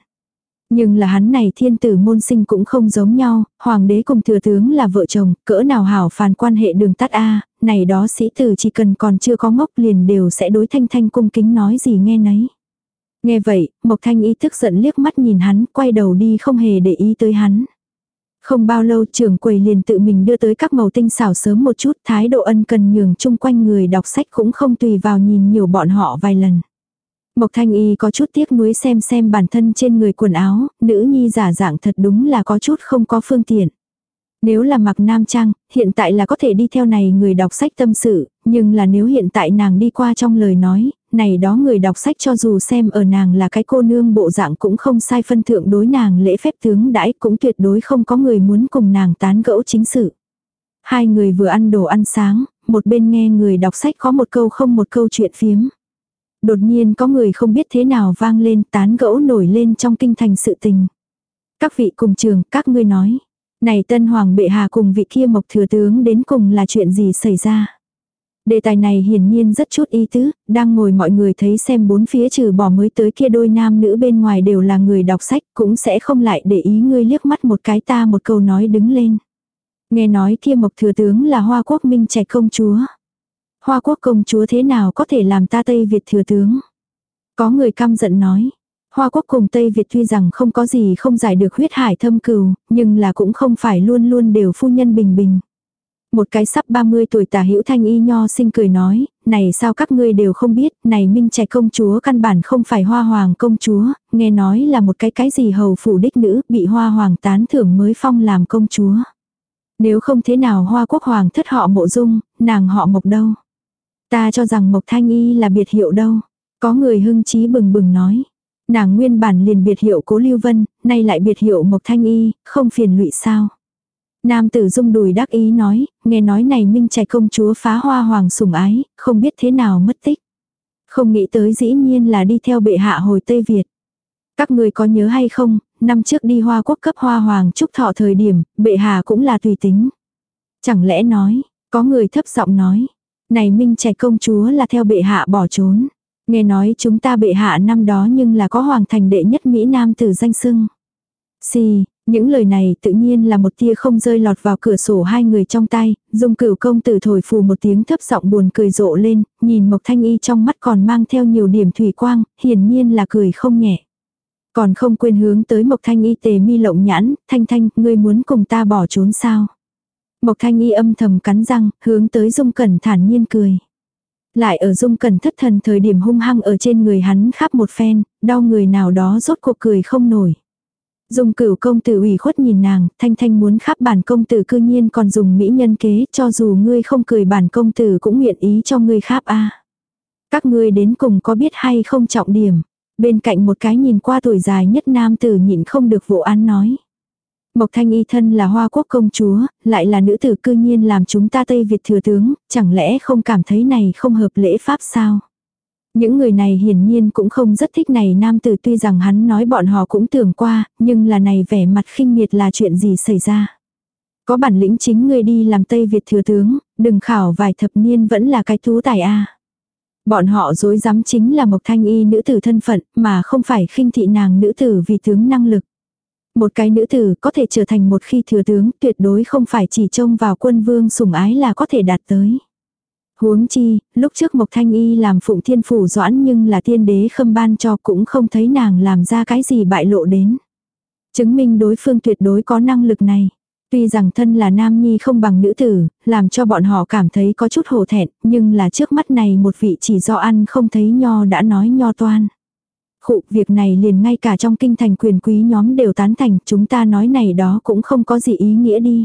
Nhưng là hắn này thiên tử môn sinh cũng không giống nhau, hoàng đế cùng thừa tướng là vợ chồng, cỡ nào hảo phàn quan hệ đường tắt a này đó sĩ tử chỉ cần còn chưa có ngốc liền đều sẽ đối thanh thanh cung kính nói gì nghe nấy. Nghe vậy, Mộc Thanh Y tức giận liếc mắt nhìn hắn, quay đầu đi không hề để ý tới hắn. Không bao lâu trưởng quầy liền tự mình đưa tới các màu tinh xảo sớm một chút, thái độ ân cần nhường chung quanh người đọc sách cũng không tùy vào nhìn nhiều bọn họ vài lần. Mộc Thanh Y có chút tiếc nuối xem xem bản thân trên người quần áo, nữ nhi giả dạng thật đúng là có chút không có phương tiện. Nếu là mặc nam trang, hiện tại là có thể đi theo này người đọc sách tâm sự, nhưng là nếu hiện tại nàng đi qua trong lời nói, này đó người đọc sách cho dù xem ở nàng là cái cô nương bộ dạng cũng không sai phân thượng đối nàng lễ phép tướng đãi cũng tuyệt đối không có người muốn cùng nàng tán gẫu chính sự. Hai người vừa ăn đồ ăn sáng, một bên nghe người đọc sách có một câu không một câu chuyện phiếm. Đột nhiên có người không biết thế nào vang lên tán gẫu nổi lên trong kinh thành sự tình. Các vị cùng trường, các ngươi nói. Này tân hoàng bệ hạ cùng vị kia mộc thừa tướng đến cùng là chuyện gì xảy ra. Đề tài này hiển nhiên rất chút ý tứ, đang ngồi mọi người thấy xem bốn phía trừ bỏ mới tới kia đôi nam nữ bên ngoài đều là người đọc sách cũng sẽ không lại để ý ngươi liếc mắt một cái ta một câu nói đứng lên. Nghe nói kia mộc thừa tướng là hoa quốc minh trẻ công chúa. Hoa quốc công chúa thế nào có thể làm ta Tây Việt thừa tướng? Có người căm giận nói. Hoa quốc cùng Tây Việt tuy rằng không có gì không giải được huyết hải thâm cừu, nhưng là cũng không phải luôn luôn đều phu nhân bình bình. Một cái sắp 30 tuổi tả hữu thanh y nho sinh cười nói, này sao các ngươi đều không biết, này minh trẻ công chúa căn bản không phải hoa hoàng công chúa, nghe nói là một cái cái gì hầu phủ đích nữ bị hoa hoàng tán thưởng mới phong làm công chúa. Nếu không thế nào hoa quốc hoàng thất họ mộ dung, nàng họ mộc đâu. Ta cho rằng mộc thanh y là biệt hiệu đâu. Có người hưng trí bừng bừng nói. Nàng nguyên bản liền biệt hiệu cố lưu vân, nay lại biệt hiệu mộc thanh y, không phiền lụy sao. Nam tử dung đùi đắc ý nói, nghe nói này minh trạch công chúa phá hoa hoàng sủng ái, không biết thế nào mất tích. Không nghĩ tới dĩ nhiên là đi theo bệ hạ hồi Tây Việt. Các người có nhớ hay không, năm trước đi hoa quốc cấp hoa hoàng trúc thọ thời điểm, bệ hạ cũng là tùy tính. Chẳng lẽ nói, có người thấp giọng nói, này minh trạch công chúa là theo bệ hạ bỏ trốn. Nghe nói chúng ta bệ hạ năm đó nhưng là có hoàng thành đệ nhất Mỹ Nam từ danh sưng. Xì, những lời này tự nhiên là một tia không rơi lọt vào cửa sổ hai người trong tay, dung cửu công tử thổi phù một tiếng thấp giọng buồn cười rộ lên, nhìn Mộc Thanh Y trong mắt còn mang theo nhiều điểm thủy quang, hiển nhiên là cười không nhẹ. Còn không quên hướng tới Mộc Thanh Y tề mi lộng nhãn, Thanh Thanh, ngươi muốn cùng ta bỏ trốn sao? Mộc Thanh Y âm thầm cắn răng, hướng tới Dung Cẩn thản nhiên cười. Lại ở Dung Cẩn thất thần thời điểm hung hăng ở trên người hắn khắp một phen, đau người nào đó rốt cuộc cười không nổi. Dung cửu công tử ủy khuất nhìn nàng, thanh thanh muốn khắp bản công tử cư nhiên còn dùng mỹ nhân kế, cho dù ngươi không cười bản công tử cũng nguyện ý cho ngươi khắp a. Các ngươi đến cùng có biết hay không trọng điểm. Bên cạnh một cái nhìn qua tuổi dài nhất nam tử nhịn không được vụ án nói. Mộc thanh y thân là hoa quốc công chúa, lại là nữ tử cư nhiên làm chúng ta Tây Việt thừa tướng, chẳng lẽ không cảm thấy này không hợp lễ pháp sao? Những người này hiển nhiên cũng không rất thích này nam tử tuy rằng hắn nói bọn họ cũng tưởng qua, nhưng là này vẻ mặt khinh miệt là chuyện gì xảy ra. Có bản lĩnh chính người đi làm Tây Việt thừa tướng, đừng khảo vài thập niên vẫn là cái thú tài a. Bọn họ dối dám chính là Mộc thanh y nữ tử thân phận mà không phải khinh thị nàng nữ tử vì tướng năng lực. Một cái nữ tử có thể trở thành một khi thừa tướng tuyệt đối không phải chỉ trông vào quân vương sủng ái là có thể đạt tới. Huống chi, lúc trước Mộc Thanh Y làm phụng thiên phủ doãn nhưng là tiên đế khâm ban cho cũng không thấy nàng làm ra cái gì bại lộ đến. Chứng minh đối phương tuyệt đối có năng lực này. Tuy rằng thân là nam nhi không bằng nữ tử, làm cho bọn họ cảm thấy có chút hổ thẹn, nhưng là trước mắt này một vị chỉ do ăn không thấy nho đã nói nho toan. Khụ, việc này liền ngay cả trong kinh thành quyền quý nhóm đều tán thành, chúng ta nói này đó cũng không có gì ý nghĩa đi.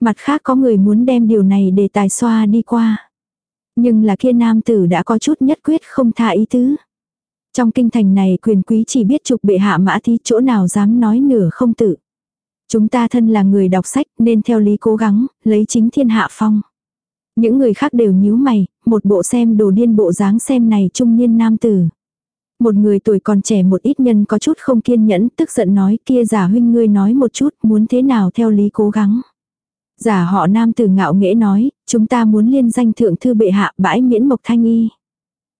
Mặt khác có người muốn đem điều này để tài xoa đi qua. Nhưng là kia nam tử đã có chút nhất quyết không tha ý tứ. Trong kinh thành này quyền quý chỉ biết trục bệ hạ mã thi chỗ nào dám nói nửa không tự. Chúng ta thân là người đọc sách nên theo lý cố gắng, lấy chính thiên hạ phong. Những người khác đều nhíu mày, một bộ xem đồ điên bộ dáng xem này trung niên nam tử. Một người tuổi còn trẻ một ít nhân có chút không kiên nhẫn, tức giận nói kia giả huynh ngươi nói một chút, muốn thế nào theo lý cố gắng. Giả họ nam tử ngạo nghễ nói, chúng ta muốn liên danh thượng thư bệ hạ bãi miễn mộc thanh y.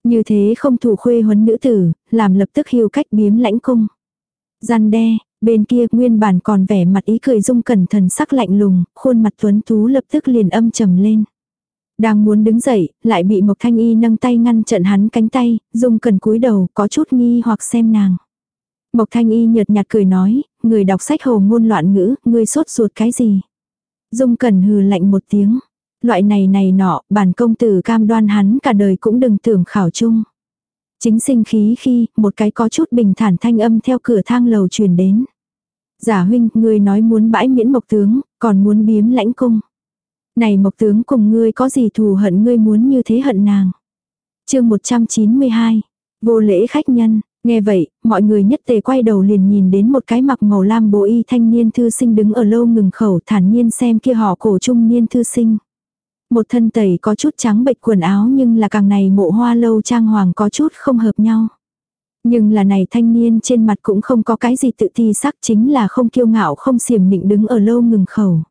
Như thế không thủ khuê huấn nữ tử, làm lập tức hiu cách biếm lãnh cung. Gian đe, bên kia nguyên bản còn vẻ mặt ý cười dung cẩn thần sắc lạnh lùng, khuôn mặt tuấn tú lập tức liền âm trầm lên. Đang muốn đứng dậy, lại bị Mộc Thanh Y nâng tay ngăn chặn hắn cánh tay, dung Cần cúi đầu, có chút nghi hoặc xem nàng. Mộc Thanh Y nhợt nhạt cười nói, người đọc sách hồ ngôn loạn ngữ, người sốt ruột cái gì. Dung Cần hừ lạnh một tiếng. Loại này này nọ, bản công tử cam đoan hắn cả đời cũng đừng tưởng khảo chung. Chính sinh khí khi, một cái có chút bình thản thanh âm theo cửa thang lầu truyền đến. Giả huynh, ngươi nói muốn bãi miễn mộc tướng, còn muốn biếm lãnh cung. Này mộc tướng cùng ngươi có gì thù hận ngươi muốn như thế hận nàng. chương 192. Vô lễ khách nhân, Nghe vậy, mọi người nhất tề quay đầu liền nhìn đến một cái mặc màu lam bộ y thanh niên thư sinh đứng ở lâu ngừng khẩu thản nhiên xem kia họ cổ trung niên thư sinh. Một thân tẩy có chút trắng bệch quần áo nhưng là càng này mộ hoa lâu trang hoàng có chút không hợp nhau. Nhưng là này thanh niên trên mặt cũng không có cái gì tự ti sắc chính là không kiêu ngạo không xiểm nịnh đứng ở lâu ngừng khẩu.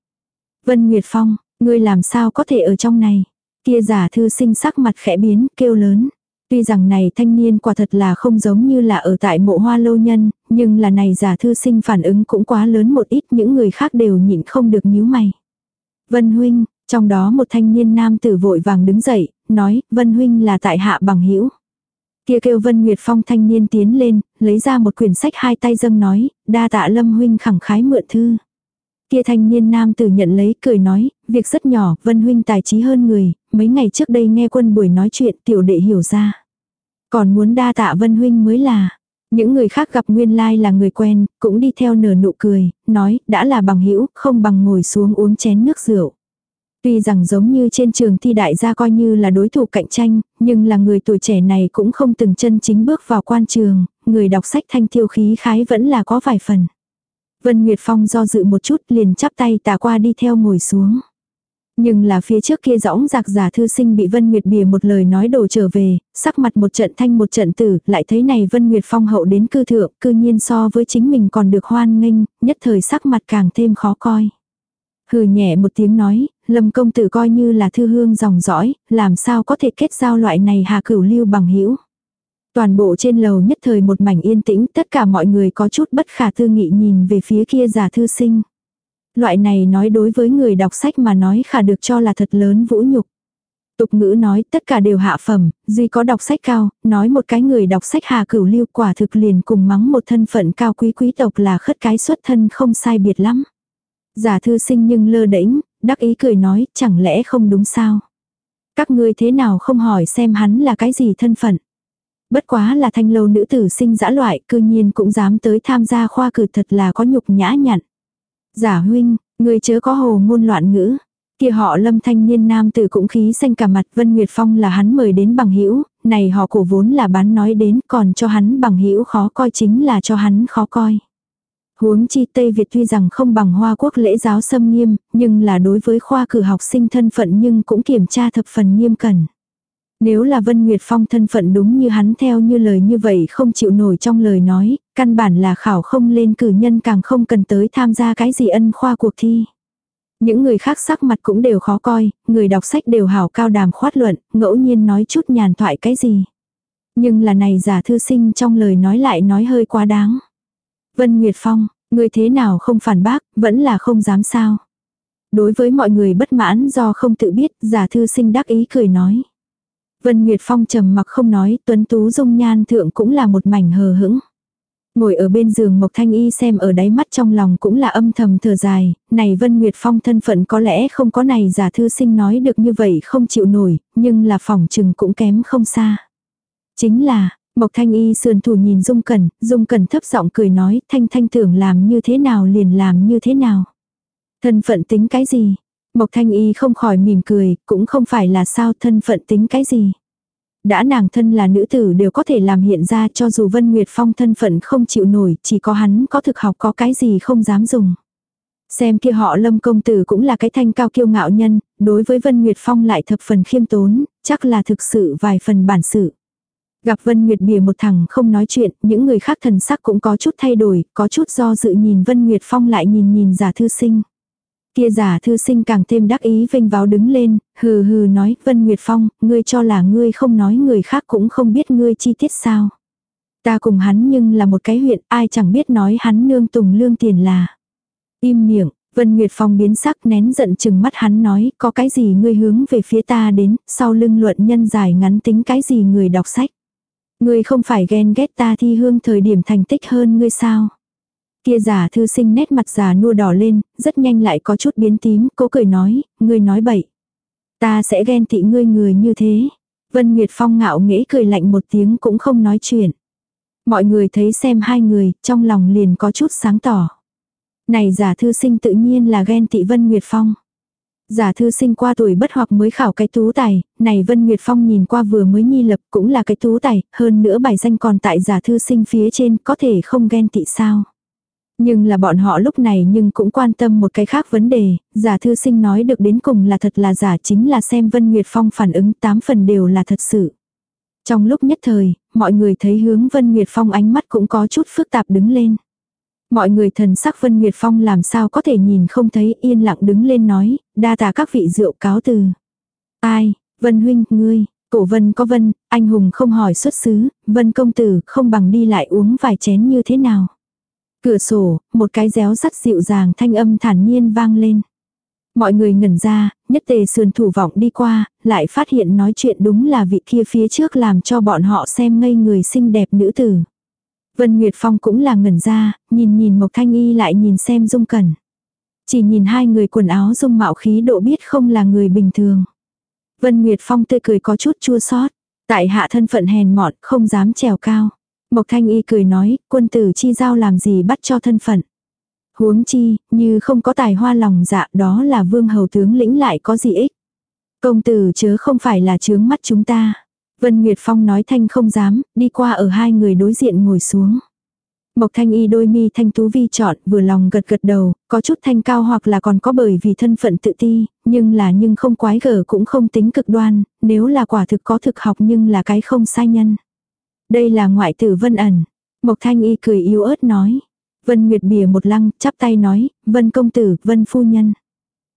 Vân Nguyệt Phong, ngươi làm sao có thể ở trong này? Kia giả thư sinh sắc mặt khẽ biến, kêu lớn. Tuy rằng này thanh niên quả thật là không giống như là ở tại mộ hoa lâu nhân, nhưng là này giả thư sinh phản ứng cũng quá lớn một ít những người khác đều nhịn không được nhíu mày. Vân Huynh, trong đó một thanh niên nam tử vội vàng đứng dậy, nói, Vân Huynh là tại hạ bằng hữu Kia kêu Vân Nguyệt Phong thanh niên tiến lên, lấy ra một quyển sách hai tay dâng nói, đa tạ Lâm Huynh khẳng khái mượn thư. Kia thanh niên nam tử nhận lấy cười nói, việc rất nhỏ, Vân Huynh tài trí hơn người, mấy ngày trước đây nghe quân buổi nói chuyện tiểu đệ hiểu ra. Còn muốn đa tạ Vân Huynh mới là, những người khác gặp nguyên lai là người quen, cũng đi theo nở nụ cười, nói, đã là bằng hữu không bằng ngồi xuống uống chén nước rượu. Tuy rằng giống như trên trường thi đại gia coi như là đối thủ cạnh tranh, nhưng là người tuổi trẻ này cũng không từng chân chính bước vào quan trường, người đọc sách thanh thiêu khí khái vẫn là có vài phần. Vân Nguyệt Phong do dự một chút liền chắp tay tà qua đi theo ngồi xuống. Nhưng là phía trước kia rõng giặc giả thư sinh bị Vân Nguyệt bìa một lời nói đổ trở về, sắc mặt một trận thanh một trận tử, lại thấy này Vân Nguyệt phong hậu đến cư thượng, cư nhiên so với chính mình còn được hoan nghênh, nhất thời sắc mặt càng thêm khó coi. Hừ nhẹ một tiếng nói, lâm công tử coi như là thư hương dòng dõi, làm sao có thể kết giao loại này hà cửu lưu bằng hữu Toàn bộ trên lầu nhất thời một mảnh yên tĩnh, tất cả mọi người có chút bất khả tư nghị nhìn về phía kia giả thư sinh. Loại này nói đối với người đọc sách mà nói khả được cho là thật lớn vũ nhục. Tục ngữ nói tất cả đều hạ phẩm, duy có đọc sách cao, nói một cái người đọc sách hà cửu lưu quả thực liền cùng mắng một thân phận cao quý quý tộc là khất cái xuất thân không sai biệt lắm. Giả thư sinh nhưng lơ đễnh, đắc ý cười nói, chẳng lẽ không đúng sao? Các ngươi thế nào không hỏi xem hắn là cái gì thân phận? Bất quá là thanh lâu nữ tử sinh dã loại, cư nhiên cũng dám tới tham gia khoa cử thật là có nhục nhã nhặn. Giả huynh, người chớ có hồ ngôn loạn ngữ. Kia họ lâm thanh niên nam tử cũng khí xanh cả mặt Vân Nguyệt Phong là hắn mời đến bằng hữu này họ cổ vốn là bán nói đến còn cho hắn bằng hữu khó coi chính là cho hắn khó coi. Huống chi Tây Việt tuy rằng không bằng Hoa Quốc lễ giáo xâm nghiêm, nhưng là đối với khoa cử học sinh thân phận nhưng cũng kiểm tra thập phần nghiêm cẩn. Nếu là Vân Nguyệt Phong thân phận đúng như hắn theo như lời như vậy không chịu nổi trong lời nói, căn bản là khảo không lên cử nhân càng không cần tới tham gia cái gì ân khoa cuộc thi. Những người khác sắc mặt cũng đều khó coi, người đọc sách đều hảo cao đàm khoát luận, ngẫu nhiên nói chút nhàn thoại cái gì. Nhưng là này giả thư sinh trong lời nói lại nói hơi quá đáng. Vân Nguyệt Phong, người thế nào không phản bác, vẫn là không dám sao. Đối với mọi người bất mãn do không tự biết, giả thư sinh đắc ý cười nói. Vân Nguyệt Phong trầm mặc không nói, tuấn tú dung nhan thượng cũng là một mảnh hờ hững. Ngồi ở bên giường Mộc Thanh Y xem ở đáy mắt trong lòng cũng là âm thầm thở dài, này Vân Nguyệt Phong thân phận có lẽ không có này giả thư sinh nói được như vậy không chịu nổi, nhưng là phòng trừng cũng kém không xa. Chính là, Mộc Thanh Y sườn thủ nhìn Dung Cẩn, Dung Cẩn thấp giọng cười nói Thanh Thanh tưởng làm như thế nào liền làm như thế nào. Thân phận tính cái gì? Mộc Thanh Y không khỏi mỉm cười, cũng không phải là sao thân phận tính cái gì. Đã nàng thân là nữ tử đều có thể làm hiện ra cho dù Vân Nguyệt Phong thân phận không chịu nổi, chỉ có hắn có thực học có cái gì không dám dùng. Xem kia họ lâm công tử cũng là cái thanh cao kiêu ngạo nhân, đối với Vân Nguyệt Phong lại thập phần khiêm tốn, chắc là thực sự vài phần bản sự. Gặp Vân Nguyệt bìa một thằng không nói chuyện, những người khác thần sắc cũng có chút thay đổi, có chút do dự nhìn Vân Nguyệt Phong lại nhìn nhìn giả thư sinh. Kia giả thư sinh càng thêm đắc ý vinh váo đứng lên, hừ hừ nói, Vân Nguyệt Phong, ngươi cho là ngươi không nói người khác cũng không biết ngươi chi tiết sao. Ta cùng hắn nhưng là một cái huyện, ai chẳng biết nói hắn nương tùng lương tiền là. Im miệng, Vân Nguyệt Phong biến sắc nén giận chừng mắt hắn nói, có cái gì ngươi hướng về phía ta đến, sau lưng luận nhân dài ngắn tính cái gì người đọc sách. Ngươi không phải ghen ghét ta thi hương thời điểm thành tích hơn ngươi sao. Kia giả thư sinh nét mặt già nua đỏ lên, rất nhanh lại có chút biến tím, cố cười nói, ngươi nói bậy. Ta sẽ ghen tị ngươi người như thế. Vân Nguyệt Phong ngạo nghễ cười lạnh một tiếng cũng không nói chuyện. Mọi người thấy xem hai người, trong lòng liền có chút sáng tỏ. Này giả thư sinh tự nhiên là ghen tị Vân Nguyệt Phong. Giả thư sinh qua tuổi bất hoặc mới khảo cái tú tài, này Vân Nguyệt Phong nhìn qua vừa mới nhi lập cũng là cái tú tài, hơn nữa bài danh còn tại giả thư sinh phía trên có thể không ghen tị sao. Nhưng là bọn họ lúc này nhưng cũng quan tâm một cái khác vấn đề, giả thư sinh nói được đến cùng là thật là giả chính là xem Vân Nguyệt Phong phản ứng tám phần đều là thật sự. Trong lúc nhất thời, mọi người thấy hướng Vân Nguyệt Phong ánh mắt cũng có chút phức tạp đứng lên. Mọi người thần sắc Vân Nguyệt Phong làm sao có thể nhìn không thấy yên lặng đứng lên nói, đa tạ các vị rượu cáo từ. Ai, Vân huynh, ngươi, cổ Vân có Vân, anh hùng không hỏi xuất xứ, Vân công tử không bằng đi lại uống vài chén như thế nào. Cửa sổ, một cái réo sắt dịu dàng thanh âm thản nhiên vang lên. Mọi người ngẩn ra, nhất tề sườn thủ vọng đi qua, lại phát hiện nói chuyện đúng là vị kia phía trước làm cho bọn họ xem ngây người xinh đẹp nữ tử. Vân Nguyệt Phong cũng là ngẩn ra, nhìn nhìn Mộc Thanh Y lại nhìn xem Dung Cẩn. Chỉ nhìn hai người quần áo dung mạo khí độ biết không là người bình thường. Vân Nguyệt Phong tươi cười có chút chua xót Tại hạ thân phận hèn mọn, không dám trèo cao. Mộc Thanh Y cười nói, quân tử chi giao làm gì bắt cho thân phận. Huống chi, như không có tài hoa lòng dạ đó là vương hầu tướng lĩnh lại có gì ích. Công tử chớ không phải là chướng mắt chúng ta. Vân Nguyệt Phong nói thanh không dám, đi qua ở hai người đối diện ngồi xuống. Mộc thanh y đôi mi thanh tú vi chọn vừa lòng gật gật đầu, có chút thanh cao hoặc là còn có bởi vì thân phận tự ti, nhưng là nhưng không quái gở cũng không tính cực đoan, nếu là quả thực có thực học nhưng là cái không sai nhân. Đây là ngoại tử vân ẩn. Mộc thanh y cười yếu ớt nói. Vân Nguyệt bìa một lăng, chắp tay nói, Vân công tử, Vân phu nhân.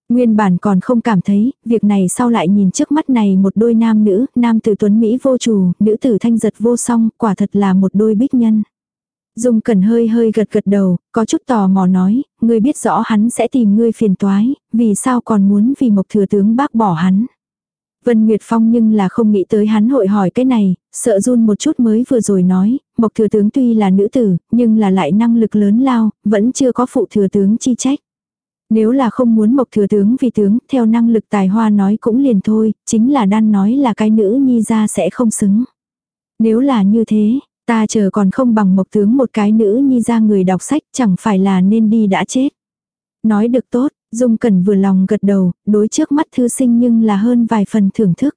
Nguyên bản còn không cảm thấy, việc này sau lại nhìn trước mắt này một đôi nam nữ, nam tử tuấn Mỹ vô chủ, nữ tử thanh giật vô song, quả thật là một đôi bích nhân. Dung Cẩn hơi hơi gật gật đầu, có chút tò mò nói, ngươi biết rõ hắn sẽ tìm ngươi phiền toái, vì sao còn muốn vì Mộc Thừa Tướng bác bỏ hắn. Vân Nguyệt Phong nhưng là không nghĩ tới hắn hội hỏi cái này, sợ run một chút mới vừa rồi nói, Mộc Thừa Tướng tuy là nữ tử, nhưng là lại năng lực lớn lao, vẫn chưa có phụ Thừa Tướng chi trách. Nếu là không muốn Mộc Thừa Tướng vì tướng, theo năng lực tài hoa nói cũng liền thôi, chính là đan nói là cái nữ nhi ra sẽ không xứng. Nếu là như thế, ta chờ còn không bằng Mộc Tướng một cái nữ nhi ra người đọc sách chẳng phải là nên đi đã chết. Nói được tốt, Dung Cẩn vừa lòng gật đầu, đối trước mắt thư sinh nhưng là hơn vài phần thưởng thức.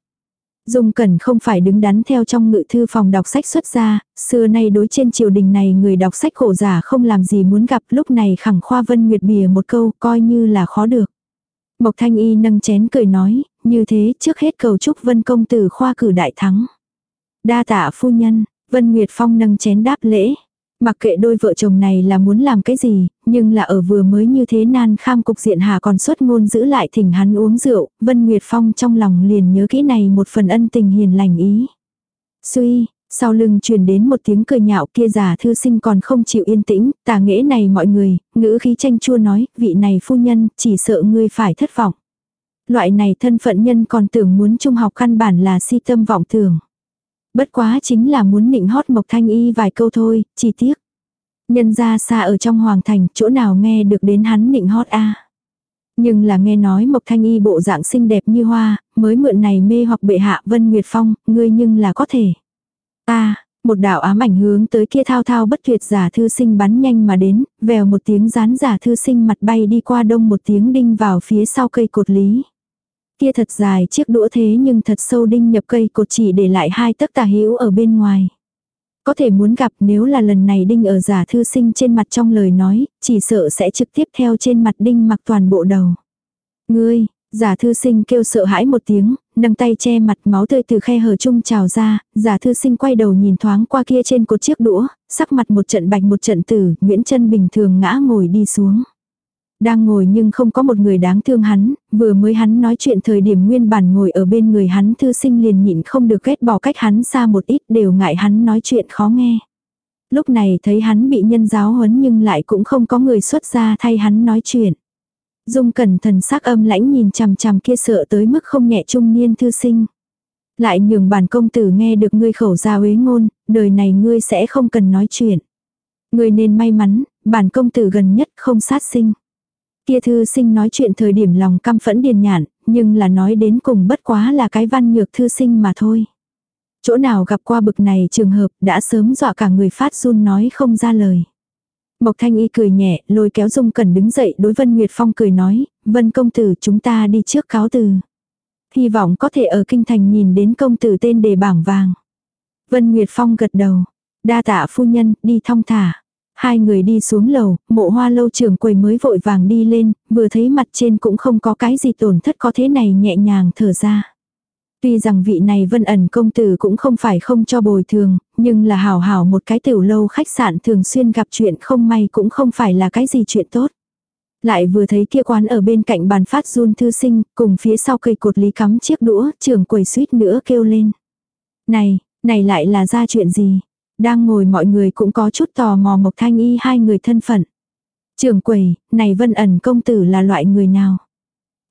Dung Cẩn không phải đứng đắn theo trong ngự thư phòng đọc sách xuất ra, xưa nay đối trên triều đình này người đọc sách khổ giả không làm gì muốn gặp lúc này khẳng khoa vân nguyệt bìa một câu coi như là khó được. Mộc Thanh Y nâng chén cười nói, như thế trước hết cầu chúc vân công tử khoa cử đại thắng. Đa tạ phu nhân, vân nguyệt phong nâng chén đáp lễ. Mặc kệ đôi vợ chồng này là muốn làm cái gì, nhưng là ở vừa mới như thế nan kham cục diện hà còn xuất ngôn giữ lại thỉnh hắn uống rượu, Vân Nguyệt Phong trong lòng liền nhớ kỹ này một phần ân tình hiền lành ý. Suy, sau lưng truyền đến một tiếng cười nhạo kia giả thư sinh còn không chịu yên tĩnh, tà nghễ này mọi người, ngữ khí tranh chua nói, vị này phu nhân, chỉ sợ ngươi phải thất vọng. Loại này thân phận nhân còn tưởng muốn trung học căn bản là si tâm vọng tưởng. Bất quá chính là muốn nịnh hót Mộc Thanh Y vài câu thôi, chỉ tiếc. Nhân ra xa ở trong hoàng thành, chỗ nào nghe được đến hắn nịnh hót a Nhưng là nghe nói Mộc Thanh Y bộ dạng xinh đẹp như hoa, mới mượn này mê hoặc bệ hạ Vân Nguyệt Phong, ngươi nhưng là có thể. ta một đạo ám ảnh hướng tới kia thao thao bất tuyệt giả thư sinh bắn nhanh mà đến, vèo một tiếng rán giả thư sinh mặt bay đi qua đông một tiếng đinh vào phía sau cây cột lý. Kia thật dài chiếc đũa thế nhưng thật sâu đinh nhập cây cột chỉ để lại hai tấc tà hữu ở bên ngoài. Có thể muốn gặp nếu là lần này đinh ở giả thư sinh trên mặt trong lời nói, chỉ sợ sẽ trực tiếp theo trên mặt đinh mặc toàn bộ đầu. Ngươi, giả thư sinh kêu sợ hãi một tiếng, nâng tay che mặt máu tươi từ khe hở chung trào ra, giả thư sinh quay đầu nhìn thoáng qua kia trên cột chiếc đũa, sắc mặt một trận bạch một trận tử, Nguyễn chân bình thường ngã ngồi đi xuống. Đang ngồi nhưng không có một người đáng thương hắn, vừa mới hắn nói chuyện thời điểm nguyên bản ngồi ở bên người hắn thư sinh liền nhịn không được ghét bỏ cách hắn xa một ít đều ngại hắn nói chuyện khó nghe. Lúc này thấy hắn bị nhân giáo huấn nhưng lại cũng không có người xuất ra thay hắn nói chuyện. Dung cẩn thần sắc âm lãnh nhìn chằm chằm kia sợ tới mức không nhẹ trung niên thư sinh. Lại nhường bản công tử nghe được ngươi khẩu ra huế ngôn, đời này ngươi sẽ không cần nói chuyện. Ngươi nên may mắn, bản công tử gần nhất không sát sinh. Kia thư sinh nói chuyện thời điểm lòng căm phẫn điền nhạn, nhưng là nói đến cùng bất quá là cái văn nhược thư sinh mà thôi. Chỗ nào gặp qua bực này trường hợp đã sớm dọa cả người phát run nói không ra lời. Mộc Thanh Y cười nhẹ, lôi kéo Dung Cẩn đứng dậy đối Vân Nguyệt Phong cười nói, Vân công tử chúng ta đi trước cáo từ. Hy vọng có thể ở kinh thành nhìn đến công tử tên đề bảng vàng. Vân Nguyệt Phong gật đầu, đa tạ phu nhân, đi thong thả. Hai người đi xuống lầu, mộ hoa lâu trưởng quầy mới vội vàng đi lên, vừa thấy mặt trên cũng không có cái gì tổn thất có thế này nhẹ nhàng thở ra. Tuy rằng vị này vân ẩn công tử cũng không phải không cho bồi thường, nhưng là hảo hảo một cái tiểu lâu khách sạn thường xuyên gặp chuyện không may cũng không phải là cái gì chuyện tốt. Lại vừa thấy kia quán ở bên cạnh bàn phát run thư sinh, cùng phía sau cây cột lý cắm chiếc đũa, trưởng quầy suýt nữa kêu lên. Này, này lại là ra chuyện gì? Đang ngồi mọi người cũng có chút tò mò Mộc Thanh Y hai người thân phận. Trưởng quầy, này vân ẩn công tử là loại người nào?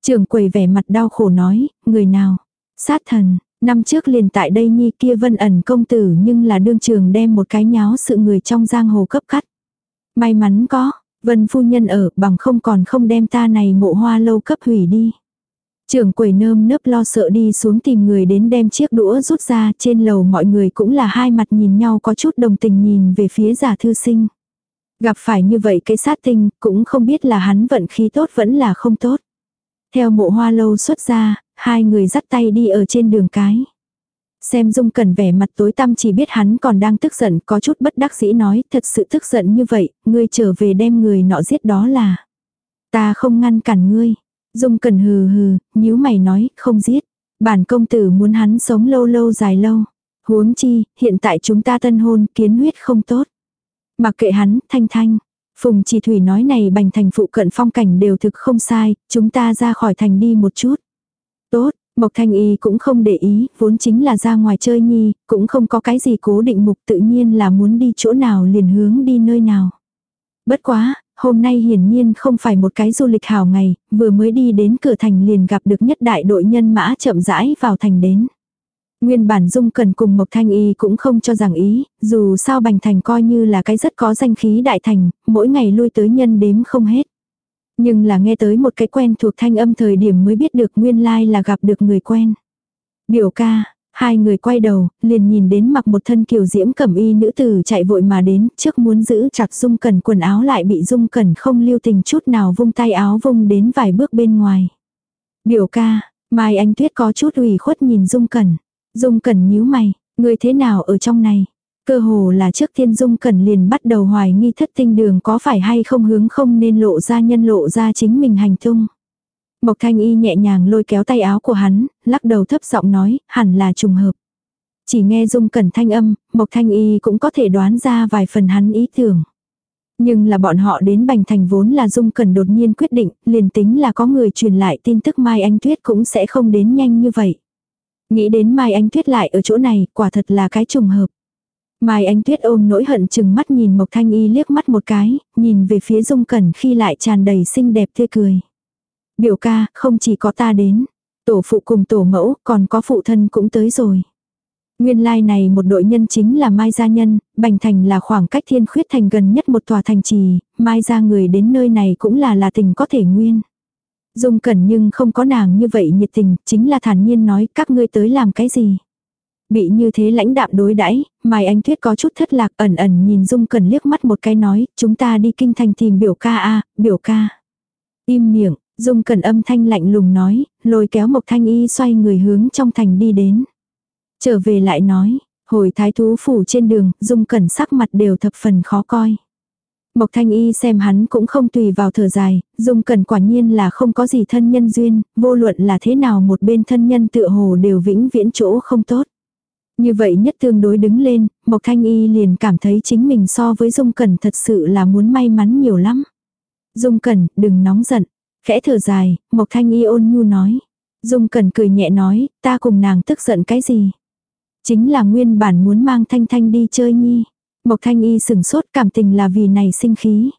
Trưởng quầy vẻ mặt đau khổ nói, người nào? Sát thần, năm trước liền tại đây nhi kia vân ẩn công tử nhưng là đương trường đem một cái nháo sự người trong giang hồ cấp cắt. May mắn có, vân phu nhân ở bằng không còn không đem ta này mộ hoa lâu cấp hủy đi. Trưởng quầy nơm nớp lo sợ đi xuống tìm người đến đem chiếc đũa rút ra trên lầu mọi người cũng là hai mặt nhìn nhau có chút đồng tình nhìn về phía giả thư sinh. Gặp phải như vậy cái sát tinh cũng không biết là hắn vận khí tốt vẫn là không tốt. Theo mộ hoa lâu xuất ra, hai người dắt tay đi ở trên đường cái. Xem dung cẩn vẻ mặt tối tăm chỉ biết hắn còn đang tức giận có chút bất đắc dĩ nói thật sự tức giận như vậy, ngươi trở về đem người nọ giết đó là. Ta không ngăn cản ngươi. Dung cần hừ hừ, nhíu mày nói, không giết. Bản công tử muốn hắn sống lâu lâu dài lâu. Huống chi, hiện tại chúng ta tân hôn, kiến huyết không tốt. Mặc kệ hắn, thanh thanh. Phùng chỉ thủy nói này bành thành phụ cận phong cảnh đều thực không sai, chúng ta ra khỏi thành đi một chút. Tốt, Mộc Thanh Y cũng không để ý, vốn chính là ra ngoài chơi nhi, cũng không có cái gì cố định mục tự nhiên là muốn đi chỗ nào liền hướng đi nơi nào. Bất quá, hôm nay hiển nhiên không phải một cái du lịch hào ngày, vừa mới đi đến cửa thành liền gặp được nhất đại đội nhân mã chậm rãi vào thành đến. Nguyên bản Dung Cần cùng Mộc Thanh Y cũng không cho rằng ý, dù sao Bành Thành coi như là cái rất có danh khí đại thành, mỗi ngày lui tới nhân đếm không hết. Nhưng là nghe tới một cái quen thuộc thanh âm thời điểm mới biết được nguyên lai là gặp được người quen. Biểu ca, hai người quay đầu, liền nhìn đến mặc một thân kiều diễm cẩm y nữ tử chạy vội mà đến, trước muốn giữ chặt dung cẩn quần áo lại bị dung cẩn không lưu tình chút nào vung tay áo vung đến vài bước bên ngoài. Biểu ca, Mai Anh Tuyết có chút ủy khuất nhìn dung cẩn. Dung cẩn nhíu mày, người thế nào ở trong này? Cơ hồ là trước thiên dung cẩn liền bắt đầu hoài nghi thất tinh đường có phải hay không hướng không nên lộ ra nhân lộ ra chính mình hành tung. Mộc thanh y nhẹ nhàng lôi kéo tay áo của hắn, lắc đầu thấp giọng nói, hẳn là trùng hợp. Chỉ nghe dung cẩn thanh âm, Mộc thanh y cũng có thể đoán ra vài phần hắn ý tưởng. Nhưng là bọn họ đến Bành Thành vốn là Dung Cẩn đột nhiên quyết định, liền tính là có người truyền lại tin tức Mai Anh Tuyết cũng sẽ không đến nhanh như vậy. Nghĩ đến Mai Anh Tuyết lại ở chỗ này, quả thật là cái trùng hợp. Mai Anh Tuyết ôm nỗi hận chừng mắt nhìn Mộc Thanh Y liếc mắt một cái, nhìn về phía Dung Cẩn khi lại tràn đầy xinh đẹp tươi cười. Biểu ca, không chỉ có ta đến, tổ phụ cùng tổ mẫu, còn có phụ thân cũng tới rồi. Nguyên lai like này một đội nhân chính là Mai Gia Nhân, Bành Thành là khoảng cách thiên khuyết thành gần nhất một tòa thành trì, Mai Gia người đến nơi này cũng là là tình có thể nguyên. Dung Cẩn nhưng không có nàng như vậy nhiệt tình, chính là thản nhiên nói các ngươi tới làm cái gì. Bị như thế lãnh đạm đối đãi Mai Anh thuyết có chút thất lạc ẩn ẩn nhìn Dung Cẩn liếc mắt một cái nói, chúng ta đi kinh thành tìm biểu ca a biểu ca. Im miệng, Dung Cẩn âm thanh lạnh lùng nói, lôi kéo Mộc Thanh Y xoay người hướng trong thành đi đến. Trở về lại nói, hồi thái thú phủ trên đường, Dung Cẩn sắc mặt đều thập phần khó coi. Mộc Thanh Y xem hắn cũng không tùy vào thở dài, Dung Cẩn quả nhiên là không có gì thân nhân duyên, vô luận là thế nào một bên thân nhân tựa hồ đều vĩnh viễn chỗ không tốt. Như vậy nhất tương đối đứng lên, Mộc Thanh Y liền cảm thấy chính mình so với Dung Cẩn thật sự là muốn may mắn nhiều lắm. Dung Cẩn, đừng nóng giận. Khẽ thở dài, Mộc Thanh Y ôn nhu nói. Dung Cẩn cười nhẹ nói, ta cùng nàng tức giận cái gì? Chính là nguyên bản muốn mang Thanh Thanh đi chơi nhi. Mộc Thanh Y sừng sốt cảm tình là vì này sinh khí.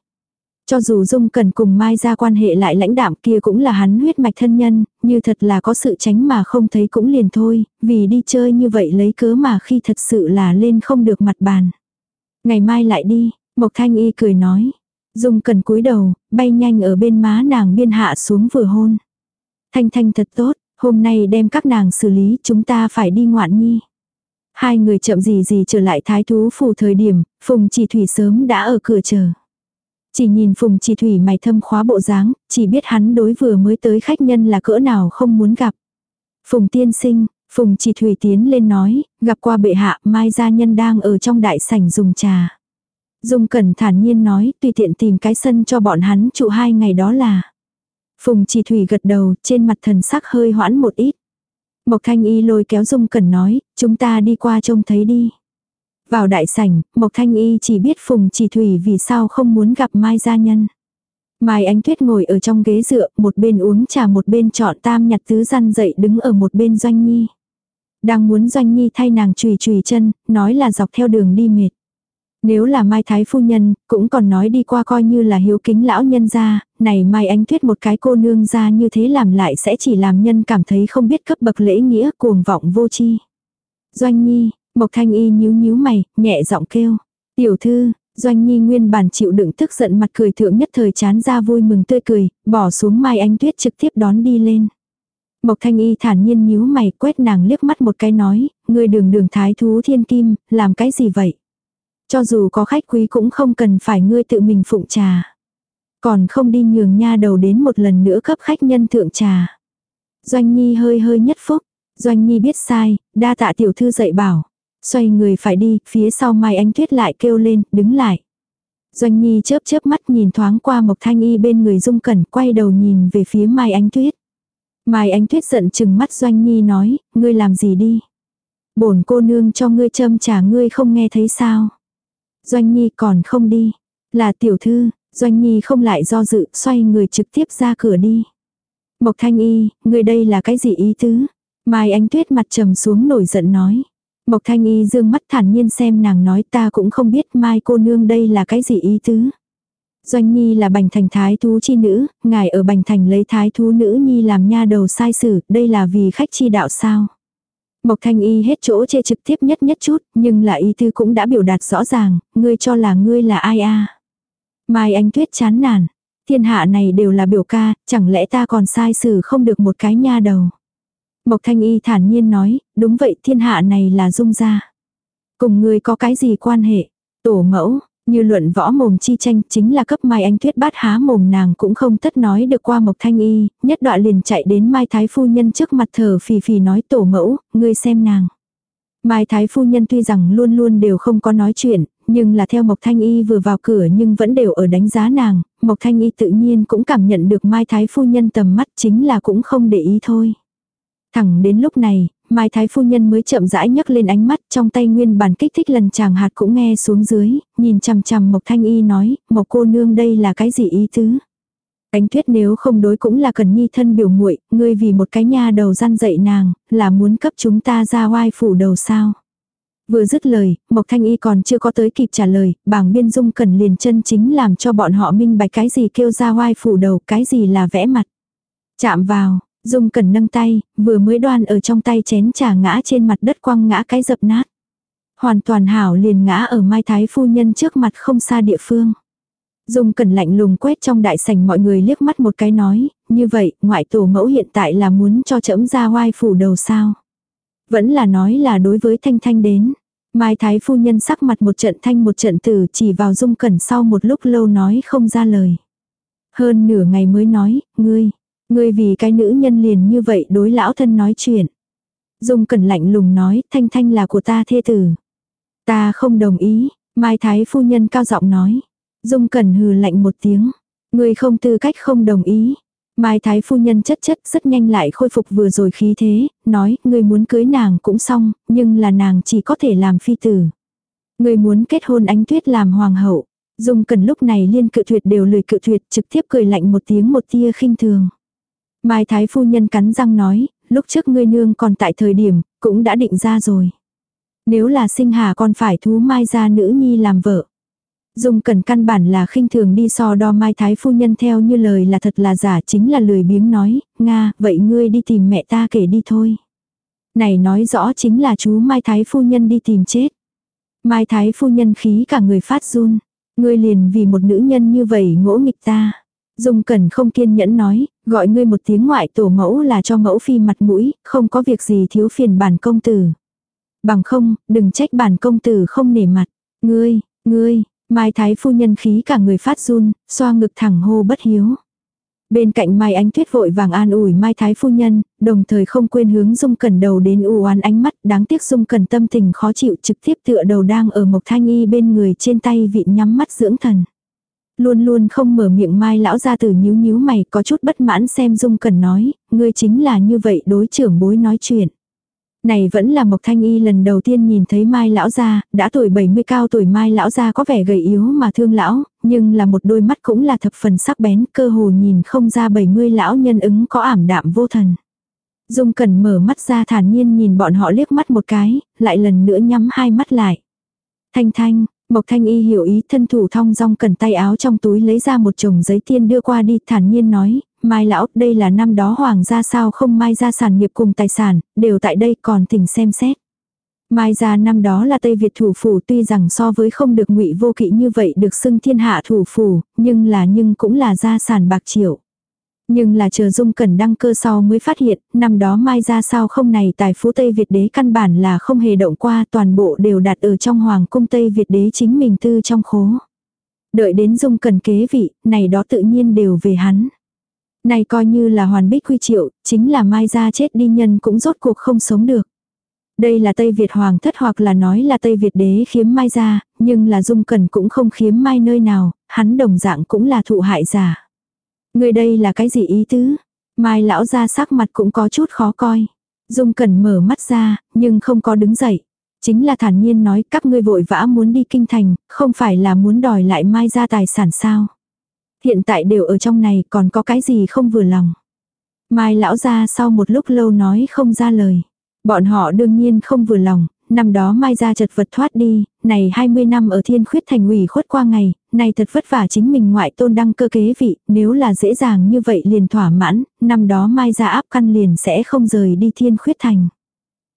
Cho dù Dung Cần cùng Mai ra quan hệ lại lãnh đạm kia cũng là hắn huyết mạch thân nhân, như thật là có sự tránh mà không thấy cũng liền thôi, vì đi chơi như vậy lấy cớ mà khi thật sự là lên không được mặt bàn. Ngày mai lại đi, Mộc Thanh Y cười nói. Dung Cần cúi đầu, bay nhanh ở bên má nàng biên hạ xuống vừa hôn. Thanh Thanh thật tốt, hôm nay đem các nàng xử lý chúng ta phải đi ngoạn nhi. Hai người chậm gì gì trở lại thái thú phủ thời điểm, Phùng Chỉ Thủy sớm đã ở cửa chờ. Chỉ nhìn Phùng Chỉ Thủy mày thâm khóa bộ dáng, chỉ biết hắn đối vừa mới tới khách nhân là cỡ nào không muốn gặp. Phùng tiên sinh, Phùng Chỉ Thủy tiến lên nói, gặp qua bệ hạ, mai gia nhân đang ở trong đại sảnh dùng trà. Dung Cẩn thản nhiên nói, tùy tiện tìm cái sân cho bọn hắn trụ hai ngày đó là. Phùng Chỉ Thủy gật đầu, trên mặt thần sắc hơi hoãn một ít. Mộc Thanh Y lôi kéo Dung Cẩn nói, chúng ta đi qua trông thấy đi. Vào đại sảnh, Mộc Thanh Y chỉ biết Phùng Chỉ Thủy vì sao không muốn gặp Mai Gia Nhân. Mai Ánh Tuyết ngồi ở trong ghế dựa, một bên uống trà một bên chọn tam nhặt tứ răn dậy đứng ở một bên Doanh Nhi. Đang muốn Doanh Nhi thay nàng chùy chùy chân, nói là dọc theo đường đi mệt. Nếu là Mai Thái Phu Nhân, cũng còn nói đi qua coi như là hiếu kính lão nhân ra, này Mai Ánh Tuyết một cái cô nương ra như thế làm lại sẽ chỉ làm nhân cảm thấy không biết cấp bậc lễ nghĩa cuồng vọng vô chi. Doanh Nhi, Mộc Thanh Y nhíu nhíu mày, nhẹ giọng kêu. Tiểu thư, Doanh Nhi nguyên bản chịu đựng tức giận mặt cười thượng nhất thời chán ra vui mừng tươi cười, bỏ xuống Mai Ánh Tuyết trực tiếp đón đi lên. Mộc Thanh Y thản nhiên nhíu mày quét nàng liếc mắt một cái nói, người đường đường thái thú thiên kim, làm cái gì vậy? Cho dù có khách quý cũng không cần phải ngươi tự mình phụng trà. Còn không đi nhường nha đầu đến một lần nữa cấp khách nhân thượng trà. Doanh Nhi hơi hơi nhất phúc. Doanh Nhi biết sai, đa tạ tiểu thư dạy bảo. Xoay người phải đi, phía sau Mai Ánh Tuyết lại kêu lên, đứng lại. Doanh Nhi chớp chớp mắt nhìn thoáng qua Mộc Thanh Y bên người Dung Cẩn, quay đầu nhìn về phía Mai Ánh Tuyết. Mai Ánh Tuyết giận chừng mắt Doanh Nhi nói, ngươi làm gì đi? Bổn cô nương cho ngươi châm trà ngươi không nghe thấy sao? Doanh Nhi còn không đi. Là tiểu thư, Doanh Nhi không lại do dự, xoay người trực tiếp ra cửa đi. Mộc Thanh Y, người đây là cái gì ý tứ? Mai Ánh Tuyết mặt trầm xuống nổi giận nói. Mộc Thanh Y dương mắt thản nhiên xem nàng nói ta cũng không biết Mai cô nương đây là cái gì ý tứ. Doanh Nhi là bành thành thái thú chi nữ, ngài ở bành thành lấy thái thú nữ Nhi làm nha đầu sai sử, đây là vì khách chi đạo sao. Mộc Thanh Y hết chỗ chê trực tiếp nhất nhất chút, nhưng là ý tư cũng đã biểu đạt rõ ràng, ngươi cho là ngươi là ai a? Mai Anh Tuyết chán nản, thiên hạ này đều là biểu ca, chẳng lẽ ta còn sai xử không được một cái nha đầu. Mộc Thanh Y thản nhiên nói, đúng vậy thiên hạ này là dung gia. Cùng ngươi có cái gì quan hệ? Tổ mẫu, như luận võ mồm chi tranh chính là cấp Mai Anh Tuyết bát há mồm nàng cũng không tất nói được qua Mộc Thanh Y, nhất đoạn liền chạy đến Mai Thái Phu Nhân trước mặt thở phì phì nói tổ mẫu, ngươi xem nàng. Mai Thái Phu Nhân tuy rằng luôn luôn đều không có nói chuyện, nhưng là theo Mộc Thanh Y vừa vào cửa nhưng vẫn đều ở đánh giá nàng, Mộc Thanh Y tự nhiên cũng cảm nhận được Mai Thái Phu Nhân tầm mắt chính là cũng không để ý thôi. Thẳng đến lúc này, Mai Thái Phu Nhân mới chậm rãi nhấc lên ánh mắt trong tay nguyên bản kích thích lần chàng hạt cũng nghe xuống dưới, nhìn chằm chằm Mộc Thanh Y nói, Mộc cô nương đây là cái gì ý tứ? Ánh tuyết nếu không đối cũng là cần nhi thân biểu muội ngươi vì một cái nha đầu gian dậy nàng, là muốn cấp chúng ta ra oai phủ đầu sao? Vừa dứt lời, Mộc Thanh Y còn chưa có tới kịp trả lời, bảng biên dung cần liền chân chính làm cho bọn họ minh bạch cái gì kêu ra oai phủ đầu, cái gì là vẽ mặt. Chạm vào, Dung Cần nâng tay, vừa mới đoan ở trong tay chén trà ngã trên mặt đất quăng ngã cái dập nát. Hoàn toàn hảo liền ngã ở Mai Thái Phu Nhân trước mặt không xa địa phương. Dung Cần lạnh lùng quét trong đại sảnh mọi người liếc mắt một cái nói, như vậy, ngoại tổ mẫu hiện tại là muốn cho trẫm ra oai phủ đầu sao. Vẫn là nói là đối với Thanh Thanh đến. Mai Thái Phu Nhân sắc mặt một trận thanh một trận tử chỉ vào Dung Cẩn sau một lúc lâu nói không ra lời. Hơn nửa ngày mới nói, ngươi, Ngươi vì cái nữ nhân liền như vậy đối lão thân nói chuyện. Dung cẩn lạnh lùng nói, thanh thanh là của ta thê tử. Ta không đồng ý, Mai Thái phu nhân cao giọng nói. Dung cẩn hừ lạnh một tiếng. Ngươi không tư cách không đồng ý. Mai Thái phu nhân chất chất rất nhanh lại khôi phục vừa rồi khí thế, nói, ngươi muốn cưới nàng cũng xong, nhưng là nàng chỉ có thể làm phi tử. Ngươi muốn kết hôn ánh tuyết làm hoàng hậu. Dung cần lúc này liên cự tuyệt đều lười cự tuyệt trực tiếp cười lạnh một tiếng một tia khinh thường. Mai Thái phu nhân cắn răng nói, lúc trước ngươi nương còn tại thời điểm, cũng đã định ra rồi. Nếu là sinh hà còn phải thú Mai ra nữ nhi làm vợ. Dung cần căn bản là khinh thường đi so đo Mai Thái phu nhân theo như lời là thật là giả chính là lười biếng nói, Nga, vậy ngươi đi tìm mẹ ta kể đi thôi. Này nói rõ chính là chú Mai Thái phu nhân đi tìm chết. Mai Thái phu nhân khí cả người phát run. Ngươi liền vì một nữ nhân như vậy ngỗ nghịch ta. Dung Cẩn không kiên nhẫn nói, gọi ngươi một tiếng ngoại tổ mẫu là cho mẫu phi mặt mũi, không có việc gì thiếu phiền bản công tử. Bằng không, đừng trách bản công tử không nể mặt. Ngươi, ngươi, Mai Thái phu nhân khí cả người phát run, xoa ngực thẳng hô bất hiếu. Bên cạnh Mai Ánh Tuyết vội vàng an ủi Mai Thái Phu Nhân, đồng thời không quên hướng Dung Cẩn đầu đến u oán ánh mắt, đáng tiếc Dung Cẩn tâm tình khó chịu trực tiếp tựa đầu đang ở Mộc Thanh Y bên người trên tay vịn nhắm mắt dưỡng thần. Luôn luôn không mở miệng Mai lão ra từ nhíu nhíu mày có chút bất mãn xem Dung cần nói, ngươi chính là như vậy đối trưởng bối nói chuyện. Này vẫn là Mộc Thanh Y lần đầu tiên nhìn thấy Mai lão gia, đã tuổi 70 cao tuổi Mai lão gia có vẻ gầy yếu mà thương lão, nhưng là một đôi mắt cũng là thập phần sắc bén, cơ hồ nhìn không ra 70 lão nhân ứng có ảm đạm vô thần. Dung Cẩn mở mắt ra thản nhiên nhìn bọn họ liếc mắt một cái, lại lần nữa nhắm hai mắt lại. Thanh Thanh, Mộc Thanh Y hiểu ý thân thủ thong dong cần tay áo trong túi lấy ra một chồng giấy tiên đưa qua đi thản nhiên nói, Mai lão, đây là năm đó hoàng gia sao không mai ra sản nghiệp cùng tài sản, đều tại đây còn thỉnh xem xét. Mai ra năm đó là Tây Việt thủ phủ tuy rằng so với không được ngụy vô kỵ như vậy được xưng thiên hạ thủ phủ, nhưng là nhưng cũng là gia sản bạc triệu. Nhưng là chờ dung cẩn đăng cơ sau mới phát hiện, năm đó mai ra sao không này tài phú Tây Việt đế căn bản là không hề động qua toàn bộ đều đặt ở trong hoàng cung Tây Việt đế chính mình tư trong khố. Đợi đến dung cẩn kế vị, này đó tự nhiên đều về hắn. Này coi như là hoàn bích quy triệu, chính là mai ra chết đi nhân cũng rốt cuộc không sống được. Đây là Tây Việt Hoàng thất hoặc là nói là Tây Việt đế khiếm mai ra, nhưng là dung cẩn cũng không khiếm mai nơi nào, hắn đồng dạng cũng là thụ hại giả. Người đây là cái gì ý tứ? Mai lão ra sắc mặt cũng có chút khó coi. Dung cẩn mở mắt ra, nhưng không có đứng dậy. Chính là thản nhiên nói các ngươi vội vã muốn đi kinh thành, không phải là muốn đòi lại mai ra tài sản sao. Hiện tại đều ở trong này còn có cái gì không vừa lòng. Mai lão ra sau một lúc lâu nói không ra lời. Bọn họ đương nhiên không vừa lòng, năm đó Mai ra chật vật thoát đi, này 20 năm ở thiên khuyết thành ủy khuất qua ngày, này thật vất vả chính mình ngoại tôn đăng cơ kế vị, nếu là dễ dàng như vậy liền thỏa mãn, năm đó Mai ra áp căn liền sẽ không rời đi thiên khuyết thành.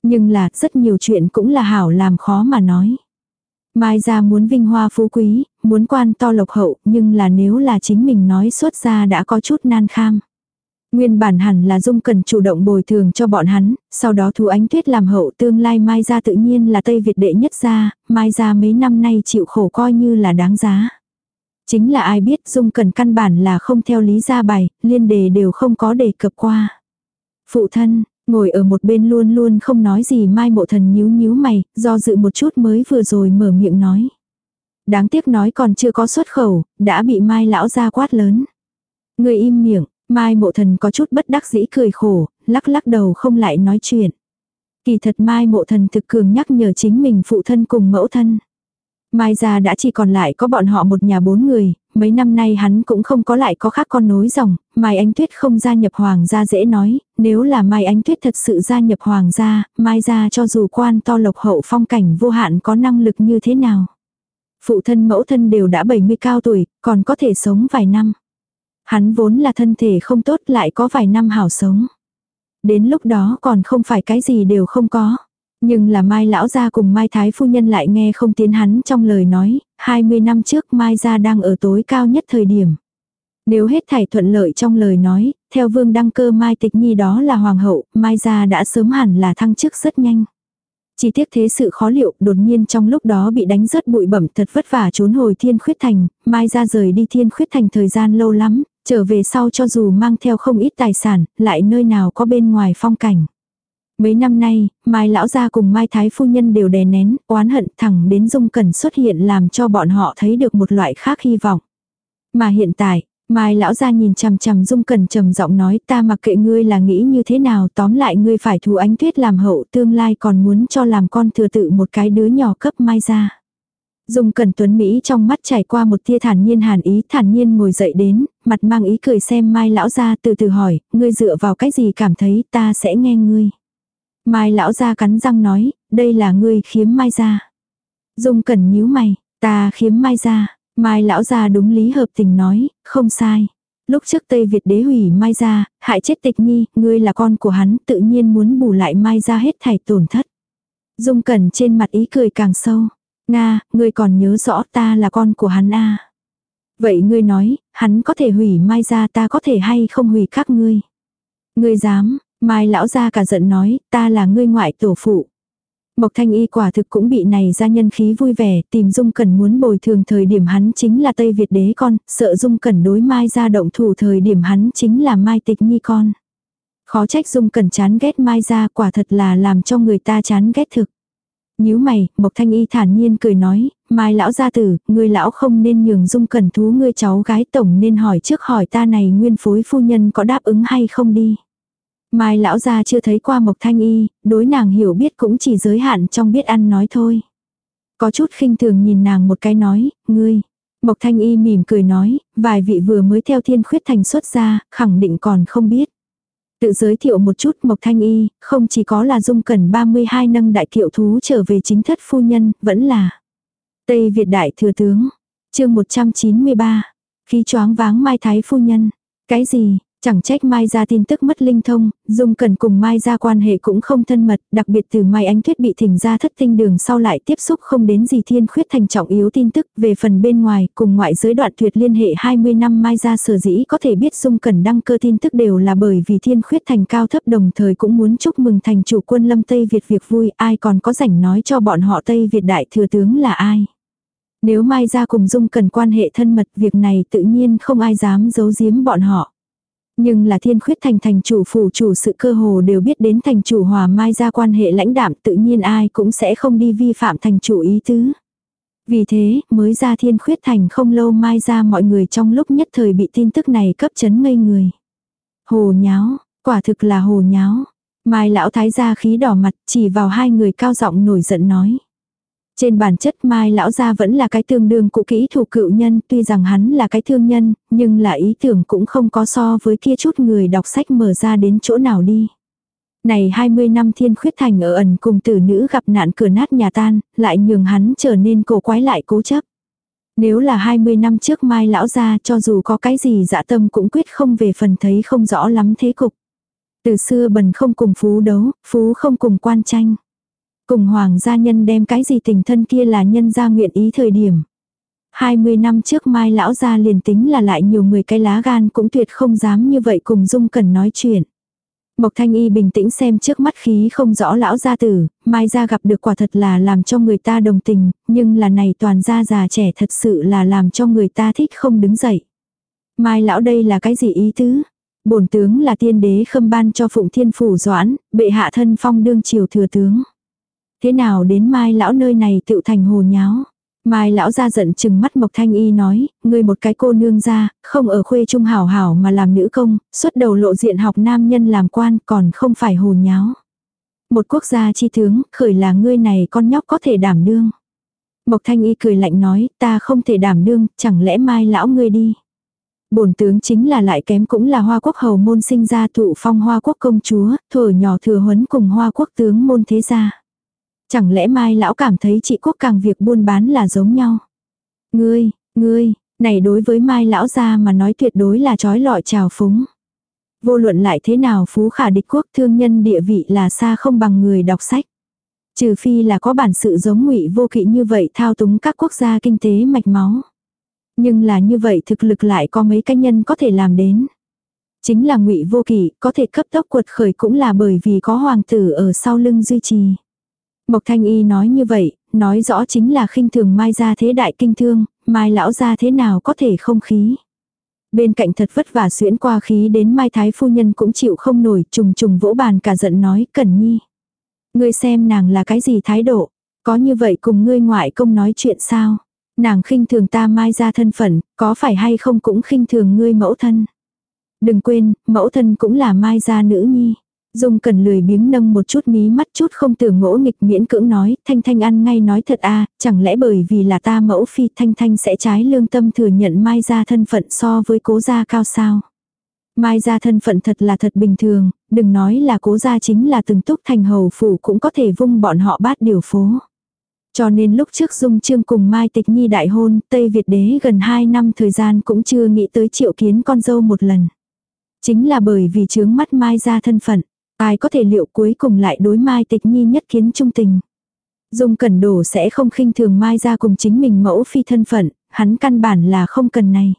Nhưng là rất nhiều chuyện cũng là hảo làm khó mà nói. Mai ra muốn vinh hoa phú quý, muốn quan to lộc hậu, nhưng là nếu là chính mình nói xuất ra đã có chút nan kham. Nguyên bản hẳn là Dung cần chủ động bồi thường cho bọn hắn, sau đó thu ánh tuyết làm hậu tương lai Mai gia tự nhiên là Tây Việt đệ nhất gia, Mai gia mấy năm nay chịu khổ coi như là đáng giá. Chính là ai biết Dung cần căn bản là không theo lý gia bài, liên đề đều không có đề cập qua. Phụ thân, ngồi ở một bên luôn luôn không nói gì Mai mộ thần nhíu nhíu mày, do dự một chút mới vừa rồi mở miệng nói. Đáng tiếc nói còn chưa có xuất khẩu, đã bị Mai lão gia quát lớn. Người im miệng, Mai mộ thần có chút bất đắc dĩ cười khổ, lắc lắc đầu không lại nói chuyện. Kỳ thật Mai mộ thần thực cường nhắc nhở chính mình phụ thân cùng mẫu thân. Mai ra đã chỉ còn lại có bọn họ một nhà bốn người, mấy năm nay hắn cũng không có lại có khác con nối dòng, Mai Ánh Tuyết không gia nhập hoàng gia dễ nói, nếu là Mai Ánh Tuyết thật sự gia nhập hoàng gia, Mai ra cho dù quan to lộc hậu phong cảnh vô hạn có năng lực như thế nào. Phụ thân mẫu thân đều đã 70 cao tuổi, còn có thể sống vài năm. Hắn vốn là thân thể không tốt lại có vài năm hảo sống. Đến lúc đó còn không phải cái gì đều không có. Nhưng là Mai lão gia cùng Mai Thái phu nhân lại nghe không tiến hắn trong lời nói, 20 năm trước Mai gia đang ở tối cao nhất thời điểm. Nếu hết thảy thuận lợi trong lời nói, theo vương đăng cơ Mai Tịch Nhi đó là hoàng hậu, Mai gia đã sớm hẳn là thăng chức rất nhanh. Chỉ tiếc thế sự khó liệu, đột nhiên trong lúc đó bị đánh rớt bụi bẩm thật vất vả trốn hồi thiên khuyết thành, Mai ra rời đi thiên khuyết thành thời gian lâu lắm, trở về sau cho dù mang theo không ít tài sản, lại nơi nào có bên ngoài phong cảnh. Mấy năm nay, Mai lão gia cùng Mai thái phu nhân đều đè nén, oán hận thẳng đến dung cẩn xuất hiện làm cho bọn họ thấy được một loại khác hy vọng. Mà hiện tại, Mai lão gia nhìn chằm chằm Dung Cẩn trầm giọng nói ta mặc kệ ngươi là nghĩ như thế nào tóm lại ngươi phải thù ánh tuyết làm hậu tương lai còn muốn cho làm con thừa tự một cái đứa nhỏ cấp Mai ra. Dung Cẩn Tuấn Mỹ trong mắt trải qua một tia thản nhiên hàn ý thản nhiên ngồi dậy đến, mặt mang ý cười xem Mai lão gia từ từ hỏi, ngươi dựa vào cái gì cảm thấy ta sẽ nghe ngươi. Mai lão gia cắn răng nói, đây là ngươi khiếm Mai gia. Dung Cẩn nhíu mày, ta khiếm Mai gia. Mai lão gia đúng lý hợp tình nói, không sai. Lúc trước Tây Việt đế hủy Mai gia, hại chết tịch nhi, ngươi là con của hắn, tự nhiên muốn bù lại Mai gia hết thảy tổn thất. Dung Cẩn trên mặt ý cười càng sâu. Nga, ngươi còn nhớ rõ ta là con của hắn à. Vậy ngươi nói, hắn có thể hủy Mai gia ta có thể hay không hủy các ngươi. Ngươi dám, Mai lão gia cả giận nói, ta là ngươi ngoại tổ phụ. Mộc Thanh Y quả thực cũng bị này ra nhân khí vui vẻ, tìm Dung Cẩn muốn bồi thường thời điểm hắn chính là Tây Việt đế con, sợ Dung Cẩn đối Mai ra động thủ thời điểm hắn chính là Mai Tịch Nhi con. Khó trách Dung Cẩn chán ghét Mai ra quả thật là làm cho người ta chán ghét thực nhíu mày, Mộc Thanh Y thản nhiên cười nói, Mai lão gia tử, ngươi lão không nên nhường Dung Cẩn thú ngươi cháu gái tổng nên hỏi trước hỏi ta này nguyên phối phu nhân có đáp ứng hay không đi. Mai lão gia chưa thấy qua Mộc Thanh Y, đối nàng hiểu biết cũng chỉ giới hạn trong biết ăn nói thôi. Có chút khinh thường nhìn nàng một cái nói, ngươi. Mộc Thanh Y mỉm cười nói, vài vị vừa mới theo thiên khuyết thành xuất ra, khẳng định còn không biết. Tự giới thiệu một chút Mộc Thanh Y, không chỉ có là dung cẩn 32 nâng đại kiệu thú trở về chính thất phu nhân, vẫn là Tây Việt đại thừa tướng. chương 193. Khí choáng váng Mai Thái phu nhân. Cái gì, Chẳng trách Mai ra tin tức mất linh thông, Dung Cần cùng Mai ra quan hệ cũng không thân mật, đặc biệt từ Mai Ánh Tuyết bị thỉnh ra thất tinh đường sau lại tiếp xúc không đến gì thiên khuyết thành trọng yếu tin tức về phần bên ngoài, cùng ngoại giới đoạn tuyệt liên hệ 20 năm Mai ra sở dĩ có thể biết Dung Cần đăng cơ tin tức đều là bởi vì thiên khuyết thành cao thấp đồng thời cũng muốn chúc mừng thành chủ quân lâm Tây Việt việc vui, ai còn có rảnh nói cho bọn họ Tây Việt đại thừa tướng là ai. Nếu Mai ra cùng Dung Cần quan hệ thân mật việc này tự nhiên không ai dám giấu giếm bọn họ. Nhưng là thiên khuyết thành thành chủ phủ chủ sự cơ hồ đều biết đến thành chủ hòa mai ra quan hệ lãnh đạm tự nhiên ai cũng sẽ không đi vi phạm thành chủ ý tứ. Vì thế, mới ra thiên khuyết thành không lâu mai ra mọi người trong lúc nhất thời bị tin tức này cấp chấn ngây người. Hồ nháo, quả thực là hồ nháo. Mai lão thái gia khí đỏ mặt chỉ vào hai người cao giọng nổi giận nói. Trên bản chất Mai lão gia vẫn là cái tương đương cụ kỹ thủ cựu nhân, tuy rằng hắn là cái thương nhân, nhưng là ý tưởng cũng không có so với kia chút người đọc sách mở ra đến chỗ nào đi. Này 20 năm thiên khuyết thành ở ẩn cùng tử nữ gặp nạn cửa nát nhà tan, lại nhường hắn trở nên cổ quái lại cố chấp. Nếu là 20 năm trước Mai lão gia cho dù có cái gì dạ tâm cũng quyết không về phần thấy không rõ lắm thế cục. Từ xưa bần không cùng phú đấu, phú không cùng quan tranh. Cùng hoàng gia nhân đem cái gì tình thân kia là nhân gia nguyện ý thời điểm. 20 năm trước mai lão gia liền tính là lại nhiều người cái lá gan cũng tuyệt không dám như vậy cùng Dung Cần nói chuyện. Mộc Thanh Y bình tĩnh xem trước mắt khí không rõ lão gia tử, mai gia gặp được quả thật là làm cho người ta đồng tình, nhưng là này toàn gia già trẻ thật sự là làm cho người ta thích không đứng dậy. Mai lão đây là cái gì ý tứ? Bổn tướng là tiên đế khâm ban cho phụng thiên phủ doãn, bệ hạ thân phong đương triều thừa tướng. Thế nào đến mai lão nơi này tựu thành hồ nháo. Mai lão ra giận chừng mắt Mộc Thanh Y nói, người một cái cô nương ra, không ở khuê trung hảo hảo mà làm nữ công, xuất đầu lộ diện học nam nhân làm quan còn không phải hồ nháo. Một quốc gia chi tướng, khởi là ngươi này con nhóc có thể đảm đương. Mộc Thanh Y cười lạnh nói, ta không thể đảm đương, chẳng lẽ mai lão ngươi đi. Bổn tướng chính là lại kém cũng là hoa quốc hầu môn sinh ra thụ phong hoa quốc công chúa, thở nhỏ thừa huấn cùng hoa quốc tướng môn thế gia. Chẳng lẽ mai lão cảm thấy chị quốc càng việc buôn bán là giống nhau. Ngươi, ngươi, này đối với mai lão gia mà nói tuyệt đối là trói lọi trào phúng. Vô luận lại thế nào phú khả địch quốc thương nhân địa vị là xa không bằng người đọc sách. Trừ phi là có bản sự giống ngụy vô kỵ như vậy thao túng các quốc gia kinh tế mạch máu. Nhưng là như vậy thực lực lại có mấy cá nhân có thể làm đến. Chính là ngụy vô kỵ có thể cấp tốc quật khởi cũng là bởi vì có hoàng tử ở sau lưng duy trì. Mộc Thanh Y nói như vậy, nói rõ chính là khinh thường Mai gia thế đại kinh thương, Mai lão gia thế nào có thể không khí. Bên cạnh thật vất vả xuyễn qua khí đến Mai Thái phu nhân cũng chịu không nổi, trùng trùng vỗ bàn cả giận nói, Cẩn Nhi. Ngươi xem nàng là cái gì thái độ, có như vậy cùng ngươi ngoại công nói chuyện sao? Nàng khinh thường ta Mai gia thân phận, có phải hay không cũng khinh thường ngươi mẫu thân. Đừng quên, mẫu thân cũng là Mai gia nữ nhi. Dung cần lười biếng nâng một chút mí mắt chút không tưởng ngỗ nghịch miễn cưỡng nói, Thanh Thanh ăn ngay nói thật a chẳng lẽ bởi vì là ta mẫu phi Thanh Thanh sẽ trái lương tâm thừa nhận Mai gia thân phận so với cố gia cao sao. Mai gia thân phận thật là thật bình thường, đừng nói là cố gia chính là từng túc thành hầu phủ cũng có thể vung bọn họ bát điều phố. Cho nên lúc trước Dung Trương cùng Mai Tịch Nhi đại hôn, Tây Việt đế gần 2 năm thời gian cũng chưa nghĩ tới triệu kiến con dâu một lần. Chính là bởi vì chướng mắt Mai gia thân phận. Ai có thể liệu cuối cùng lại đối Mai Tịch Nhi nhất kiến trung tình. Dung Cẩn Đổ sẽ không khinh thường Mai ra cùng chính mình mẫu phi thân phận, hắn căn bản là không cần này.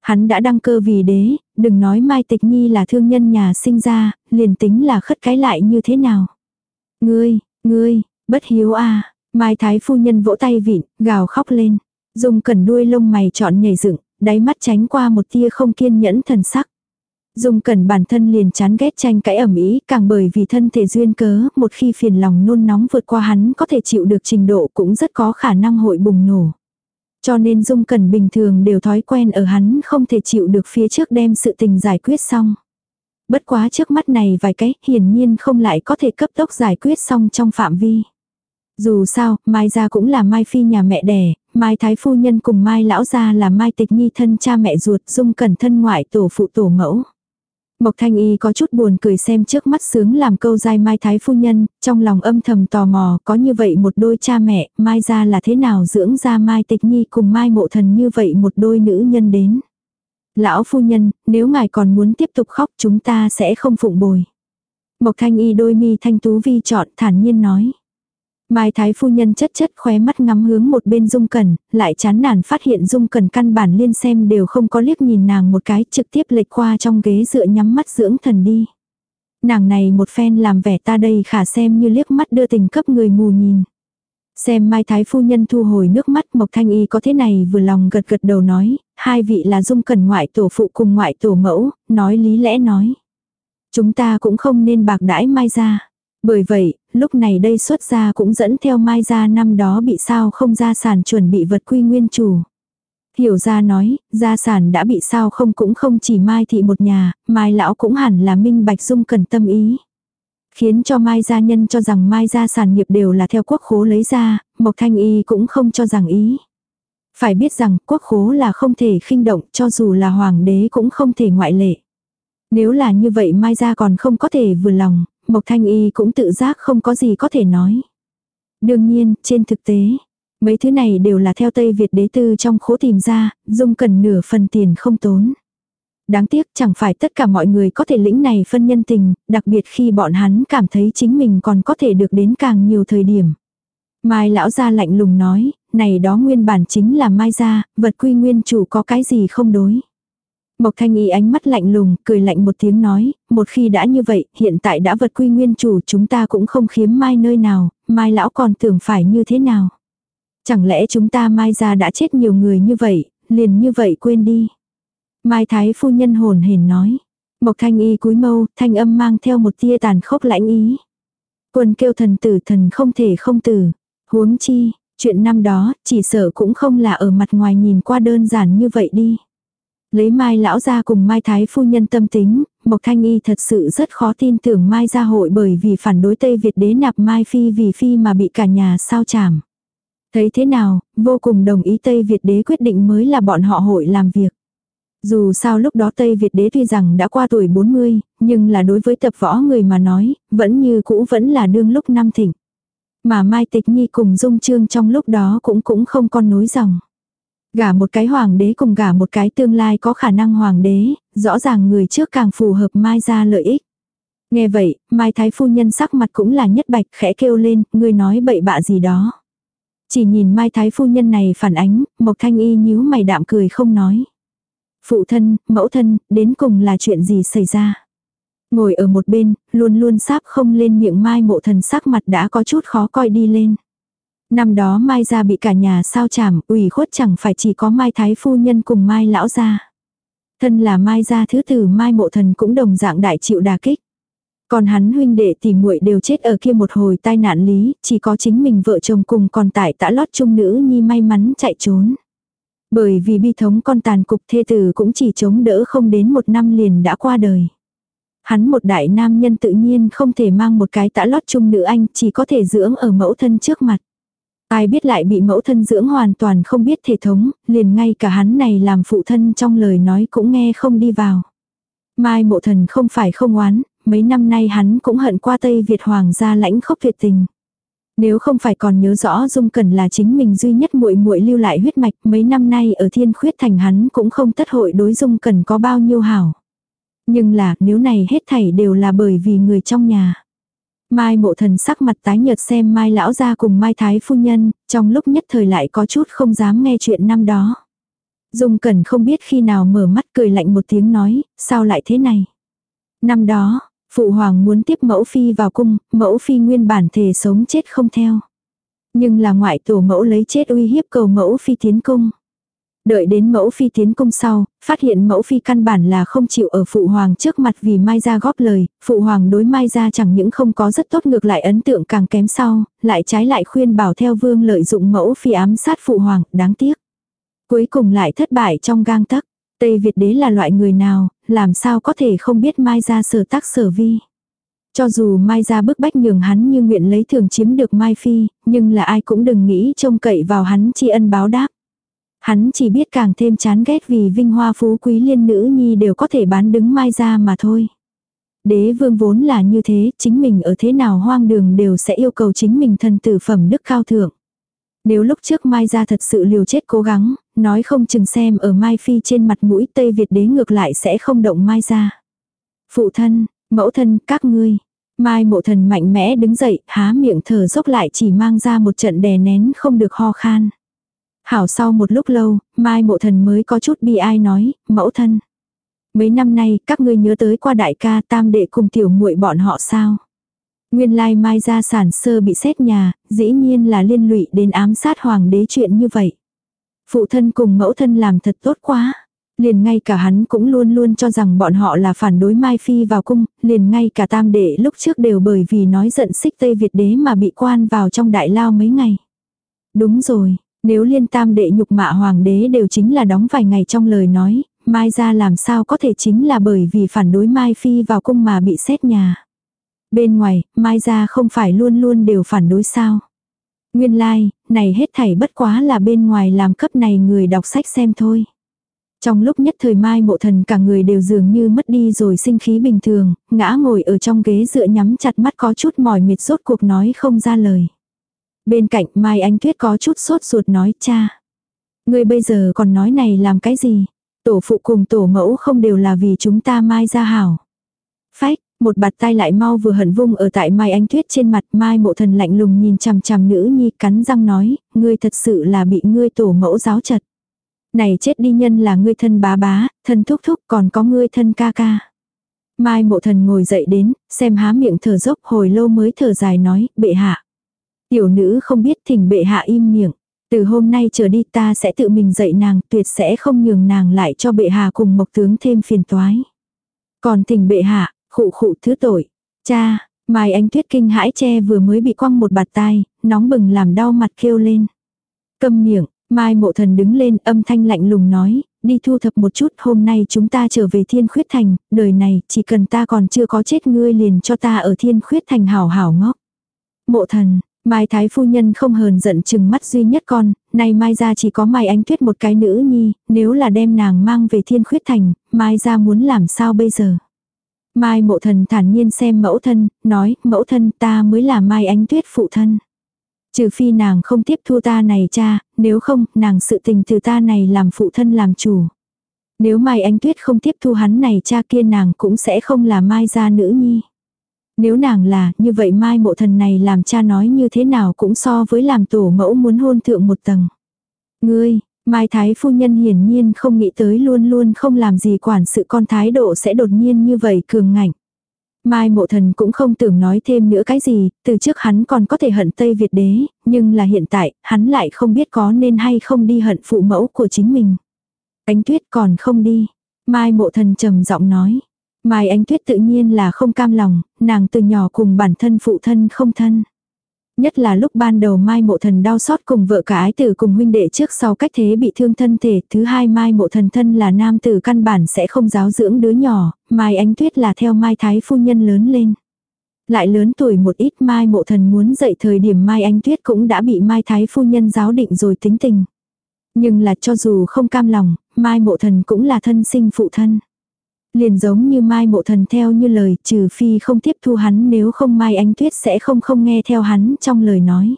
Hắn đã đăng cơ vì đế, đừng nói Mai Tịch Nhi là thương nhân nhà sinh ra, liền tính là khất cái lại như thế nào. Ngươi, ngươi, Bất hiếu a Mai Thái phu nhân vỗ tay vịn, gào khóc lên. Dung cẩn đuôi lông mày trọn nhảy dựng, đáy mắt tránh qua một tia không kiên nhẫn thần sắc. Dung cẩn bản thân liền chán ghét tranh cãi ẩm ý, càng bởi vì thân thể duyên cớ, một khi phiền lòng nôn nóng vượt qua hắn có thể chịu được trình độ cũng rất có khả năng hội bùng nổ. Cho nên Dung cẩn bình thường đều thói quen ở hắn không thể chịu được phía trước đem sự tình giải quyết xong. Bất quá trước mắt này vài cái hiển nhiên không lại có thể cấp tốc giải quyết xong trong phạm vi. Dù sao, Mai gia cũng là Mai Phi nhà mẹ đẻ, Mai Thái Phu Nhân cùng Mai Lão gia là Mai Tịch Nhi thân cha mẹ ruột dung cẩn thân ngoại tổ phụ tổ mẫu. Mộc Thanh Y có chút buồn cười xem trước mắt sướng làm câu dai Mai Thái Phu Nhân, trong lòng âm thầm tò mò có như vậy một đôi cha mẹ, Mai ra là thế nào dưỡng ra Mai Tịch Nhi cùng Mai Mộ Thần như vậy một đôi nữ nhân đến. Lão Phu Nhân, nếu ngài còn muốn tiếp tục khóc chúng ta sẽ không phụng bồi. Mộc Thanh Y đôi mi thanh tú vi chọn thản nhiên nói. Mai Thái phu nhân chất chất khóe mắt ngắm hướng một bên Dung Cẩn, lại chán nản phát hiện Dung Cẩn căn bản liên xem đều không có liếc nhìn nàng một cái trực tiếp lệch qua trong ghế dựa nhắm mắt dưỡng thần đi. Nàng này một phen làm vẻ ta đây khả xem như liếc mắt đưa tình cấp người mù nhìn. Xem Mai Thái phu nhân thu hồi nước mắt Mộc Thanh Y có thế này vừa lòng gật gật đầu nói, hai vị là Dung Cẩn ngoại tổ phụ cùng ngoại tổ mẫu, nói lý lẽ nói. Chúng ta cũng không nên bạc đãi Mai ra. Bởi vậy, lúc này đây xuất gia cũng dẫn theo Mai gia năm đó bị sao không gia sản chuẩn bị vật quy nguyên chủ. Hiểu ra nói, gia sản đã bị sao không cũng không chỉ Mai thị một nhà, Mai lão cũng hẳn là minh bạch dung cần tâm ý. Khiến cho Mai gia nhân cho rằng Mai gia sản nghiệp đều là theo quốc khố lấy ra, Mộc Thanh Y cũng không cho rằng ý. Phải biết rằng quốc khố là không thể khinh động cho dù là hoàng đế cũng không thể ngoại lệ. Nếu là như vậy Mai gia còn không có thể vừa lòng, Mộc Thanh Y cũng tự giác không có gì có thể nói. Đương nhiên, trên thực tế, mấy thứ này đều là theo Tây Việt đế tư trong khố tìm ra, dung cần nửa phần tiền không tốn. Đáng tiếc chẳng phải tất cả mọi người có thể lĩnh này phân nhân tình, đặc biệt khi bọn hắn cảm thấy chính mình còn có thể được đến càng nhiều thời điểm. Mai lão gia lạnh lùng nói, này đó nguyên bản chính là mai gia, vật quy nguyên chủ có cái gì không đối. Mộc Thanh Y ánh mắt lạnh lùng, cười lạnh một tiếng nói, một khi đã như vậy, hiện tại đã vật quy nguyên chủ chúng ta cũng không khiếm mai nơi nào, mai lão còn tưởng phải như thế nào. Chẳng lẽ chúng ta mai ra đã chết nhiều người như vậy, liền như vậy quên đi. Mai Thái phu nhân hồn hển nói. Mộc Thanh Y cúi mâu, thanh âm mang theo một tia tàn khốc lãnh ý. Quân kêu thần tử thần không thể không tử. Huống chi, chuyện năm đó, chỉ sợ cũng không là ở mặt ngoài nhìn qua đơn giản như vậy đi. Lấy Mai lão ra cùng Mai Thái phu nhân tâm tính, Mộc Thanh Y thật sự rất khó tin tưởng Mai gia hội bởi vì phản đối Tây Việt đế nạp Mai Phi vì Phi mà bị cả nhà sao chảm. Thấy thế nào, vô cùng đồng ý Tây Việt đế quyết định mới là bọn họ hội làm việc. Dù sao lúc đó Tây Việt đế tuy rằng đã qua tuổi 40, nhưng là đối với tập võ người mà nói, vẫn như cũ vẫn là đương lúc năm thịnh. Mà Mai Tịch Nhi cùng Dung Trương trong lúc đó cũng cũng không con nối dòng. Gả một cái hoàng đế cùng gả một cái tương lai có khả năng hoàng đế, rõ ràng người trước càng phù hợp Mai ra lợi ích. Nghe vậy, Mai Thái Phu Nhân sắc mặt cũng là nhất bạch khẽ kêu lên, người nói bậy bạ gì đó. Chỉ nhìn Mai Thái Phu Nhân này phản ánh, Mộc Thanh Y nhíu mày đạm cười không nói. Phụ thân, mẫu thân, đến cùng là chuyện gì xảy ra. Ngồi ở một bên, luôn luôn sáp không lên miệng Mai mộ thần sắc mặt đã có chút khó coi đi lên. Năm đó Mai gia bị cả nhà sao chảm, ủy khuất chẳng phải chỉ có Mai Thái Phu Nhân cùng Mai Lão gia. Thân là Mai gia thứ tử Mai Mộ Thần cũng đồng dạng đại chịu đà kích. Còn hắn huynh đệ tỷ muội đều chết ở kia một hồi tai nạn lý, chỉ có chính mình vợ chồng cùng còn tại tã lót chung nữ nhi may mắn chạy trốn. Bởi vì bi thống con tàn cục thê tử cũng chỉ chống đỡ không đến một năm liền đã qua đời. Hắn một đại nam nhân tự nhiên không thể mang một cái tã lót chung nữ anh, chỉ có thể dưỡng ở mẫu thân trước mặt. Ai biết lại bị mẫu thân dưỡng hoàn toàn không biết thể thống, liền ngay cả hắn này làm phụ thân trong lời nói cũng nghe không đi vào. Mai mộ thần không phải không oán, mấy năm nay hắn cũng hận qua Tây Việt Hoàng gia lãnh khốc Việt tình. Nếu không phải còn nhớ rõ Dung Cẩn là chính mình duy nhất muội muội lưu lại huyết mạch, mấy năm nay ở Thiên Khuyết Thành hắn cũng không tất hội đối Dung Cẩn có bao nhiêu hảo. Nhưng là, nếu này hết thảy đều là bởi vì người trong nhà. Mai mộ thần sắc mặt tái nhợt xem Mai lão ra cùng Mai thái phu nhân, trong lúc nhất thời lại có chút không dám nghe chuyện năm đó. Dung Cẩn không biết khi nào mở mắt cười lạnh một tiếng nói, sao lại thế này. Năm đó, Phụ hoàng muốn tiếp mẫu phi vào cung, mẫu phi nguyên bản thể sống chết không theo. Nhưng là ngoại tổ mẫu lấy chết uy hiếp cầu mẫu phi tiến cung. Đợi đến mẫu phi tiến cung sau, phát hiện mẫu phi căn bản là không chịu ở phụ hoàng trước mặt vì Mai Gia góp lời, phụ hoàng đối Mai Gia chẳng những không có rất tốt ngược lại ấn tượng càng kém sau, lại trái lại khuyên bảo theo vương lợi dụng mẫu phi ám sát phụ hoàng, đáng tiếc. Cuối cùng lại thất bại trong gang tấc. Tây Việt đế là loại người nào, làm sao có thể không biết Mai Gia sở tác sở vi. Cho dù Mai Gia bức bách nhường hắn như nguyện lấy thường chiếm được Mai Phi, nhưng là ai cũng đừng nghĩ trông cậy vào hắn tri ân báo đáp. Hắn chỉ biết càng thêm chán ghét vì vinh hoa phú quý liên nữ nhi đều có thể bán đứng Mai Gia mà thôi. Đế vương vốn là như thế, chính mình ở thế nào hoang đường đều sẽ yêu cầu chính mình thân tử phẩm đức cao thượng. Nếu lúc trước Mai Gia thật sự liều chết cố gắng, nói không chừng xem ở Mai Phi trên mặt mũi Tây Việt đế ngược lại sẽ không động Mai Gia. Phụ thân, mẫu thân, các ngươi. Mai mộ thần mạnh mẽ đứng dậy, há miệng thở dốc lại chỉ mang ra một trận đè nén không được ho khan. Hảo sau một lúc lâu, Mai mộ thần mới có chút bi ai nói, mẫu thân. Mấy năm nay, các ngươi nhớ tới qua đại ca tam đệ cùng tiểu muội bọn họ sao? Nguyên lai Mai gia sản sơ bị xét nhà, dĩ nhiên là liên lụy đến ám sát hoàng đế chuyện như vậy. Phụ thân cùng mẫu thân làm thật tốt quá. Liền ngay cả hắn cũng luôn luôn cho rằng bọn họ là phản đối Mai Phi vào cung, liền ngay cả tam đệ lúc trước đều bởi vì nói giận xích Tây Việt đế mà bị quan vào trong đại lao mấy ngày. Đúng rồi, nếu liên tam đệ nhục mạ hoàng đế đều chính là đóng vài ngày trong lời nói, Mai ra làm sao có thể chính là bởi vì phản đối Mai Phi vào cung mà bị xét nhà. Bên ngoài, Mai ra không phải luôn luôn đều phản đối sao. Nguyên lai, like, này hết thảy bất quá là bên ngoài làm cấp này người đọc sách xem thôi. Trong lúc nhất thời mai mộ thần cả người đều dường như mất đi rồi sinh khí bình thường, ngã ngồi ở trong ghế dựa nhắm chặt mắt có chút mỏi mệt rốt cuộc nói không ra lời. Bên cạnh Mai Anh Tuyết có chút sốt ruột nói cha. Người bây giờ còn nói này làm cái gì? Tổ phụ cùng tổ mẫu không đều là vì chúng ta Mai ra hảo. Phách, một bạt tay lại mau vừa hận vung ở tại Mai Anh Tuyết trên mặt Mai mộ thần lạnh lùng nhìn chằm chằm nữ nhi cắn răng nói, ngươi thật sự là bị ngươi tổ mẫu giáo chật. Này chết đi nhân là ngươi thân bá bá, thân thúc thúc còn có ngươi thân ca ca. Mai mộ thần ngồi dậy đến, xem há miệng thở dốc hồi lâu mới thở dài nói, bệ hạ. Tiểu nữ không biết thỉnh bệ hạ im miệng. Từ hôm nay trở đi ta sẽ tự mình dạy nàng, tuyệt sẽ không nhường nàng lại cho bệ hạ cùng mộc tướng thêm phiền toái. Còn thỉnh bệ hạ, khụ khụ thứ tội. Cha, Mai Anh Tuyết kinh hãi che vừa mới bị quăng một bạt tai, nóng bừng làm đau mặt kêu lên. Câm miệng, Mai mộ thần đứng lên âm thanh lạnh lùng nói, đi thu thập một chút hôm nay chúng ta trở về thiên khuyết thành, đời này chỉ cần ta còn chưa có chết ngươi liền cho ta ở thiên khuyết thành hảo hảo ngóc Mộ thần, Mai Thái phu nhân không hờn giận chừng mắt duy nhất con, nay Mai ra chỉ có Mai Ánh Tuyết một cái nữ nhi, nếu là đem nàng mang về thiên khuyết thành, Mai ra muốn làm sao bây giờ. Mai mộ thần thản nhiên xem mẫu thân, nói, mẫu thân ta mới là Mai Ánh Tuyết phụ thân. Trừ phi nàng không tiếp thu ta này cha, nếu không, nàng sự tình từ ta này làm phụ thân làm chủ. Nếu Mai Ánh Tuyết không tiếp thu hắn này cha kia nàng cũng sẽ không là Mai gia nữ nhi. Nếu nàng là, như vậy Mai mộ thần này làm cha nói như thế nào cũng so với làm tổ mẫu muốn hôn thượng một tầng. Ngươi, Mai Thái phu nhân hiển nhiên không nghĩ tới luôn luôn không làm gì quản sự con thái độ sẽ đột nhiên như vậy cường ngạnh. Mai mộ thần cũng không tưởng nói thêm nữa cái gì, từ trước hắn còn có thể hận Tây Việt đế, nhưng là hiện tại, hắn lại không biết có nên hay không đi hận phụ mẫu của chính mình. Ánh tuyết còn không đi. Mai mộ thần trầm giọng nói. Mai ánh tuyết tự nhiên là không cam lòng, nàng từ nhỏ cùng bản thân phụ thân không thân. Nhất là lúc ban đầu Mai Mộ Thần đau xót cùng vợ cả ái tử cùng huynh đệ trước sau cách thế bị thương thân thể. Thứ hai Mai Mộ Thần thân là nam tử căn bản sẽ không giáo dưỡng đứa nhỏ, Mai Ánh Tuyết là theo Mai Thái Phu Nhân lớn lên. Lại lớn tuổi một ít Mai Mộ Thần muốn dậy thời điểm Mai Ánh Tuyết cũng đã bị Mai Thái Phu Nhân giáo định rồi tính tình. Nhưng là cho dù không cam lòng, Mai Mộ Thần cũng là thân sinh phụ thân. Liền giống như Mai Mộ Thần theo như lời, trừ phi không tiếp thu hắn nếu không Mai Ánh Tuyết sẽ không không nghe theo hắn trong lời nói.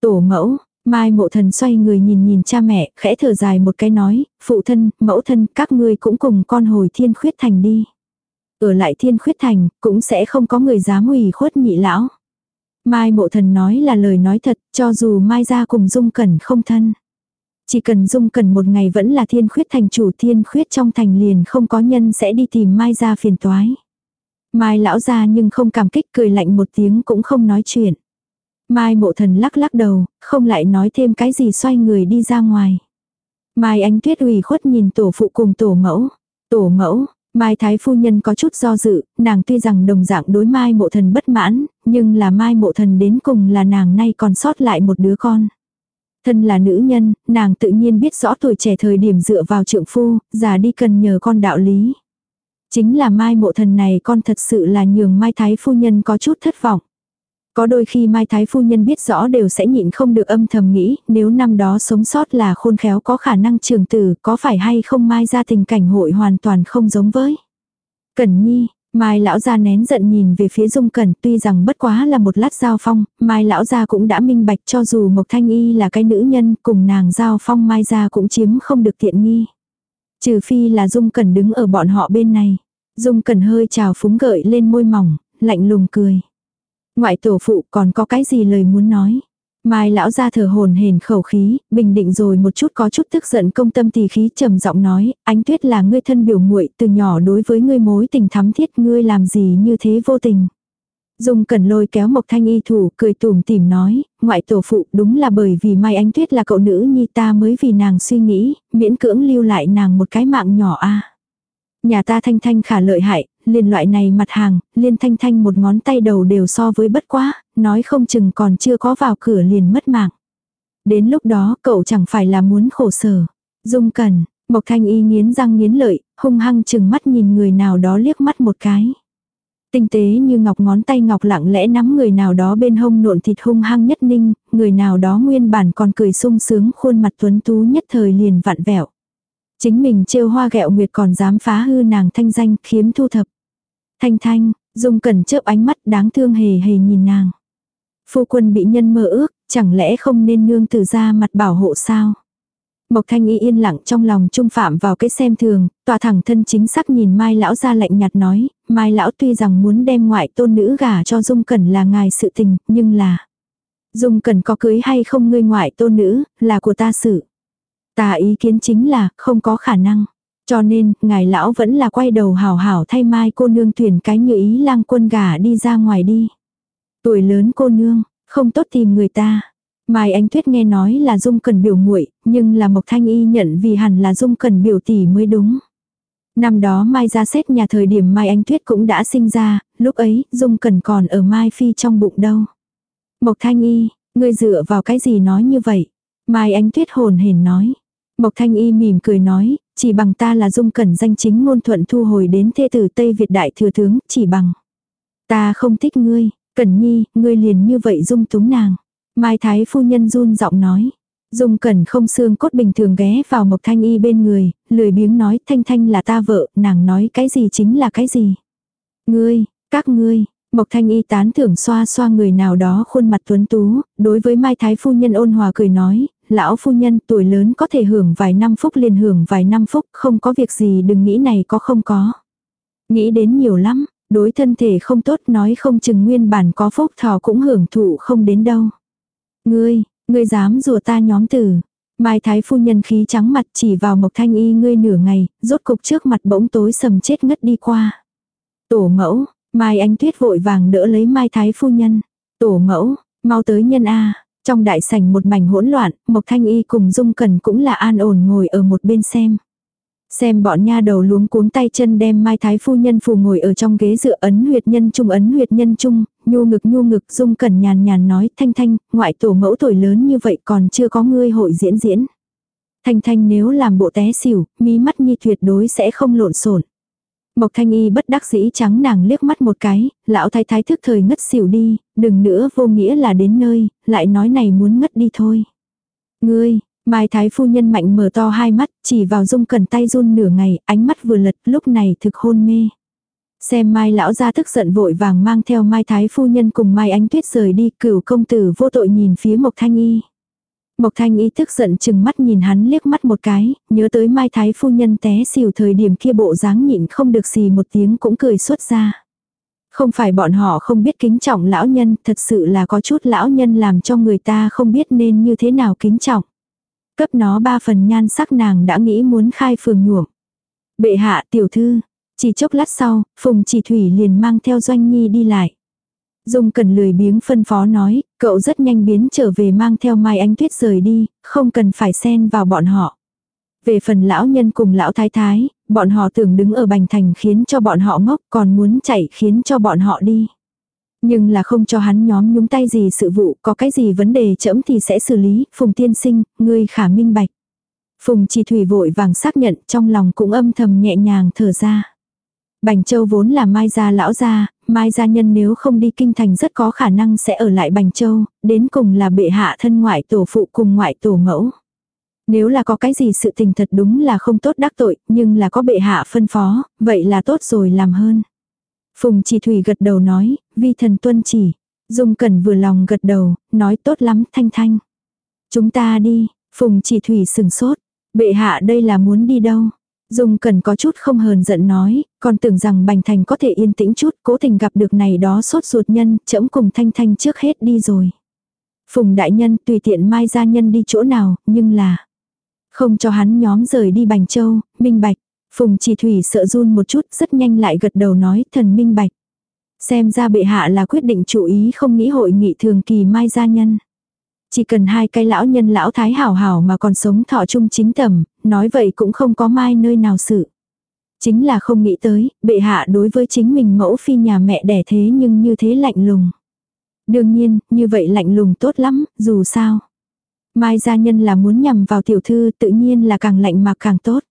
Tổ mẫu, Mai Mộ Thần xoay người nhìn nhìn cha mẹ, khẽ thở dài một cái nói, phụ thân, mẫu thân, các ngươi cũng cùng con hồi thiên khuyết thành đi. Ở lại thiên khuyết thành, cũng sẽ không có người dám ủy khuất nhị lão. Mai Mộ Thần nói là lời nói thật, cho dù Mai ra cùng Dung Cẩn không thân. Chỉ cần dung cần một ngày vẫn là thiên khuyết thành chủ thiên khuyết trong thành liền không có nhân sẽ đi tìm mai ra phiền toái. Mai lão ra nhưng không cảm kích cười lạnh một tiếng cũng không nói chuyện. Mai mộ thần lắc lắc đầu, không lại nói thêm cái gì xoay người đi ra ngoài. Mai ánh tuyết ủy khuất nhìn tổ phụ cùng tổ mẫu. Tổ mẫu, Mai Thái Phu Nhân có chút do dự, nàng tuy rằng đồng dạng đối Mai Mộ Thần bất mãn, nhưng là Mai Mộ Thần đến cùng là nàng nay còn sót lại một đứa con. Thân là nữ nhân, nàng tự nhiên biết rõ tuổi trẻ thời điểm dựa vào trượng phu, già đi cần nhờ con đạo lý. Chính là Mai Mộ Thần này con thật sự là nhường Mai Thái Phu Nhân có chút thất vọng. Có đôi khi Mai Thái Phu Nhân biết rõ đều sẽ nhịn không được âm thầm nghĩ, nếu năm đó sống sót là khôn khéo có khả năng trường tử, có phải hay không Mai ra tình cảnh hội hoàn toàn không giống với. Cẩn Nhi, Mai lão gia nén giận nhìn về phía Dung Cẩn, tuy rằng bất quá là một lát giao phong, Mai lão gia cũng đã minh bạch cho dù Mộc Thanh Y là cái nữ nhân, cùng nàng giao phong Mai gia cũng chiếm không được tiện nghi. Trừ phi là Dung Cẩn đứng ở bọn họ bên này. Dung Cẩn hơi trào phúng gợi lên môi mỏng, lạnh lùng cười. Ngoại tổ phụ còn có cái gì lời muốn nói. Mai lão ra thở hồn hển khẩu khí, bình định rồi một chút có chút tức giận công tâm tỳ khí trầm giọng nói, ánh tuyết là ngươi thân biểu muội từ nhỏ đối với ngươi mối tình thắm thiết ngươi làm gì như thế vô tình. Dung cần lôi kéo Mộc Thanh Y thủ, cười tùm tìm nói, ngoại tổ phụ đúng là bởi vì Mai Ánh Tuyết là cậu nữ nhi ta mới vì nàng suy nghĩ, miễn cưỡng lưu lại nàng một cái mạng nhỏ a. Nhà ta thanh thanh khả lợi hại, liền loại này mặt hàng, liên thanh thanh một ngón tay đầu đều so với bất quá, nói không chừng còn chưa có vào cửa liền mất mạng. Đến lúc đó cậu chẳng phải là muốn khổ sở. Dung cần, Mộc Thanh Y nghiến răng nghiến lợi, hung hăng chừng mắt nhìn người nào đó liếc mắt một cái. Tinh tế như ngọc ngón tay ngọc lặng lẽ nắm người nào đó bên hông nộn thịt hung hăng nhất ninh, người nào đó nguyên bản còn cười sung sướng khuôn mặt tuấn tú nhất thời liền vặn vẹo. Chính mình trêu hoa gẹo nguyệt còn dám phá hư nàng thanh danh khiếm thu thập. Thanh thanh, dung cẩn chớp ánh mắt đáng thương hề hề nhìn nàng. Phu quân bị nhân mơ ước, chẳng lẽ không nên nương tử ra mặt bảo hộ sao? Mộc thanh y yên lặng trong lòng trung phạm vào cái xem thường, tòa thẳng thân chính xác nhìn mai lão ra lạnh nhạt nói, mai lão tuy rằng muốn đem ngoại tôn nữ gả cho dung cẩn là ngài sự tình, nhưng là... Dung cẩn có cưới hay không ngươi ngoại tôn nữ, là của ta sự. Ta ý kiến chính là, không có khả năng. Cho nên, ngài lão vẫn là quay đầu hảo hảo thay mai cô nương tuyển cái như ý lang quân gà đi ra ngoài đi. Tuổi lớn cô nương, không tốt tìm người ta. Mai Ánh Tuyết nghe nói là Dung Cần biểu muội, nhưng là Mộc Thanh Y nhận vì hẳn là Dung Cần biểu tỷ mới đúng. Năm đó Mai ra xét nhà thời điểm Mai Ánh Tuyết cũng đã sinh ra, lúc ấy Dung Cần còn ở Mai Phi trong bụng đâu. Mộc Thanh Y, ngươi dựa vào cái gì nói như vậy? Mai Ánh Tuyết hồn hển nói. Mộc Thanh Y mỉm cười nói, chỉ bằng ta là dung cẩn danh chính ngôn thuận thu hồi đến thê tử Tây Việt đại thừa tướng, chỉ bằng. Ta không thích ngươi, Cẩn Nhi, ngươi liền như vậy dung túng nàng. Mai Thái phu nhân run giọng nói. Dung Cẩn không xương cốt bình thường ghé vào Mộc Thanh Y bên người, lười biếng nói Thanh Thanh là ta vợ, nàng nói cái gì chính là cái gì. Ngươi, các ngươi, Mộc Thanh Y tán thưởng xoa xoa người nào đó khuôn mặt tuấn tú, đối với Mai Thái phu nhân ôn hòa cười nói, lão phu nhân tuổi lớn có thể hưởng vài năm phúc liền hưởng vài năm phúc, không có việc gì đừng nghĩ này có không có. Nghĩ đến nhiều lắm, đối thân thể không tốt nói không chừng nguyên bản có phúc thọ cũng hưởng thụ không đến đâu. Ngươi, ngươi dám rùa ta nhóm tử. Mai thái phu nhân khí trắng mặt chỉ vào mộc thanh y ngươi nửa ngày, rốt cục trước mặt bỗng tối sầm chết ngất đi qua. Tổ mẫu, Mai anh tuyết vội vàng đỡ lấy Mai thái phu nhân. Tổ mẫu, mau tới nhân A, trong đại sảnh một mảnh hỗn loạn, Mộc Thanh Y cùng Dung Cần cũng là an ổn ngồi ở một bên xem. Xem bọn nha đầu luống cuống tay chân đem Mai Thái Phu Nhân phù ngồi ở trong ghế dựa ấn huyệt nhân trung ấn huyệt nhân trung, nhu ngực nhu ngực Dung Cần nhàn nhàn nói Thanh Thanh, ngoại tổ mẫu tuổi lớn như vậy còn chưa có ngươi hội diễn diễn. Thanh Thanh nếu làm bộ té xỉu, mí mắt nhi tuyệt đối sẽ không lộn xộn. Mộc Thanh Y bất đắc dĩ trắng nàng liếc mắt một cái, lão thái thái thức thời ngất xỉu đi, đừng nữa vô nghĩa là đến nơi, lại nói này muốn ngất đi thôi. Ngươi, Mai Thái phu nhân mạnh mở to hai mắt, chỉ vào dung cần tay run nửa ngày, ánh mắt vừa lật, lúc này thực hôn mê. Xem Mai lão ra tức giận vội vàng mang theo Mai Thái phu nhân cùng Mai Ánh Tuyết rời đi, cửu công tử vô tội nhìn phía Mộc Thanh Y. Mộc Thanh Y tức giận chừng mắt nhìn hắn liếc mắt một cái, nhớ tới Mai Thái phu nhân té xỉu thời điểm kia bộ dáng nhịn không được gì một tiếng cũng cười xuất ra. Không phải bọn họ không biết kính trọng lão nhân, thật sự là có chút lão nhân làm cho người ta không biết nên như thế nào kính trọng. Cấp nó ba phần nhan sắc nàng đã nghĩ muốn khai phường nhuộm. Bệ hạ tiểu thư, Chỉ chốc lát sau, Phùng Chỉ Thủy liền mang theo Doanh Nhi đi lại. Dung cần lười biếng phân phó nói, cậu rất nhanh biến trở về mang theo Mai Ánh Tuyết rời đi, không cần phải xen vào bọn họ. Về phần lão nhân cùng lão thái thái, bọn họ tưởng đứng ở bành thành khiến cho bọn họ ngốc còn muốn chạy khiến cho bọn họ đi. Nhưng là không cho hắn nhóm nhúng tay gì sự vụ, có cái gì vấn đề chẫm thì sẽ xử lý, Phùng tiên sinh, ngươi khả minh bạch. Phùng chỉ thủy vội vàng xác nhận trong lòng cũng âm thầm nhẹ nhàng thở ra. Bành Châu vốn là Mai gia lão gia, Mai gia nhân nếu không đi kinh thành rất có khả năng sẽ ở lại Bành Châu, đến cùng là bệ hạ thân ngoại tổ phụ cùng ngoại tổ mẫu. Nếu là có cái gì sự tình thật đúng là không tốt đắc tội, nhưng là có bệ hạ phân phó, vậy là tốt rồi làm hơn. Phùng chỉ thủy gật đầu nói, vi thần tuân chỉ. Dung cẩn vừa lòng gật đầu, nói tốt lắm thanh thanh. Chúng ta đi, phùng chỉ thủy sừng sốt. Bệ hạ đây là muốn đi đâu? Dung cần có chút không hờn giận nói, còn tưởng rằng Bành Thành có thể yên tĩnh chút, cố tình gặp được này đó sốt ruột nhân, chẫm cùng Thanh Thanh trước hết đi rồi. Phùng đại nhân tùy tiện mai gia nhân đi chỗ nào, nhưng là không cho hắn nhóm rời đi Bành Châu, minh bạch. Phùng chỉ thủy sợ run một chút, rất nhanh lại gật đầu nói thần minh bạch. Xem ra bệ hạ là quyết định chủ ý không nghĩ hội nghị thường kỳ mai gia nhân. Chỉ cần hai cái lão nhân lão thái hảo hảo mà còn sống thọ chung chính tầm, nói vậy cũng không có mai nơi nào sự. Chính là không nghĩ tới, bệ hạ đối với chính mình mẫu phi nhà mẹ đẻ thế nhưng như thế lạnh lùng. Đương nhiên, như vậy lạnh lùng tốt lắm, dù sao. Mai gia nhân là muốn nhằm vào tiểu thư tự nhiên là càng lạnh mà càng tốt.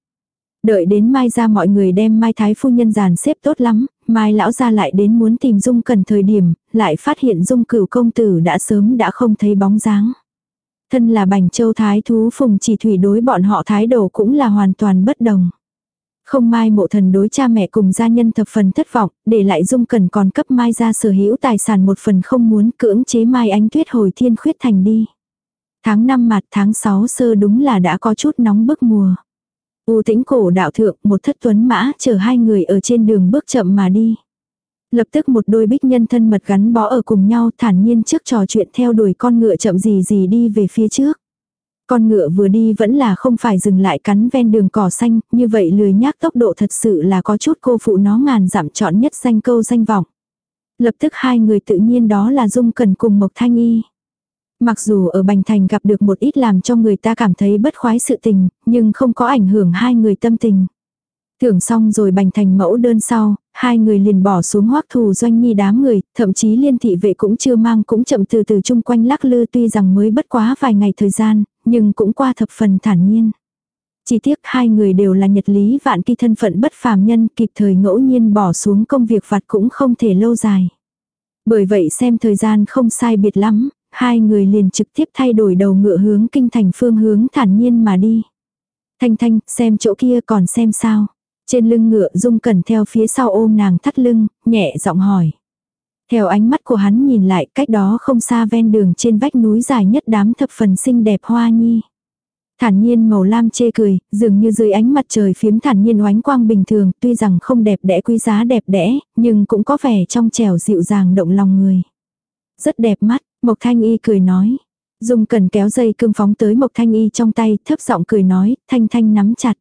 Đợi đến mai ra mọi người đem mai thái phu nhân giàn xếp tốt lắm, mai lão ra lại đến muốn tìm dung cần thời điểm, lại phát hiện dung cửu công tử đã sớm đã không thấy bóng dáng. Thân là bành châu thái thú phùng chỉ thủy đối bọn họ thái độ cũng là hoàn toàn bất đồng. Không mai mộ thần đối cha mẹ cùng gia nhân thập phần thất vọng, để lại dung cần còn cấp mai ra sở hữu tài sản một phần không muốn cưỡng chế mai ánh tuyết hồi thiên khuyết thành đi. Tháng 5 mặt tháng 6 sơ đúng là đã có chút nóng bức mùa. U tĩnh cổ đạo thượng một thất tuấn mã chờ hai người ở trên đường bước chậm mà đi. Lập tức một đôi bích nhân thân mật gắn bó ở cùng nhau thản nhiên trước trò chuyện theo đuổi con ngựa chậm gì gì đi về phía trước. Con ngựa vừa đi vẫn là không phải dừng lại cắn ven đường cỏ xanh, như vậy lười nhác tốc độ thật sự là có chút cô phụ nó ngàn giảm chọn nhất danh câu danh vọng. Lập tức hai người tự nhiên đó là Dung Cần cùng Mộc Thanh Y. Mặc dù ở Bành Thành gặp được một ít làm cho người ta cảm thấy bất khoái sự tình, nhưng không có ảnh hưởng hai người tâm tình. Thưởng xong rồi Bành Thành mẫu đơn sau, hai người liền bỏ xuống hoắc thù doanh nhi đám người, thậm chí liên thị vệ cũng chưa mang cũng chậm từ từ chung quanh lắc lư tuy rằng mới bất quá vài ngày thời gian, nhưng cũng qua thập phần thản nhiên. Chỉ tiếc hai người đều là nhật lý vạn kỳ thân phận bất phàm nhân kịp thời ngẫu nhiên bỏ xuống công việc vặt cũng không thể lâu dài. Bởi vậy xem thời gian không sai biệt lắm, hai người liền trực tiếp thay đổi đầu ngựa hướng kinh thành phương hướng thản nhiên mà đi. Thanh thanh, xem chỗ kia còn xem sao. Trên lưng ngựa dung cẩn theo phía sau ôm nàng thắt lưng, nhẹ giọng hỏi. Theo ánh mắt của hắn nhìn lại cách đó không xa ven đường trên vách núi dài nhất đám thập phần xinh đẹp hoa nhi. Thản nhiên màu lam chê cười, dường như dưới ánh mặt trời phiếm thản nhiên oánh quang bình thường, tuy rằng không đẹp đẽ quý giá đẹp đẽ, nhưng cũng có vẻ trong trẻo dịu dàng động lòng người. Rất đẹp mắt, Mộc Thanh Y cười nói. Dung cần kéo dây cương phóng tới Mộc Thanh Y trong tay, thấp giọng cười nói, Thanh Thanh nắm chặt.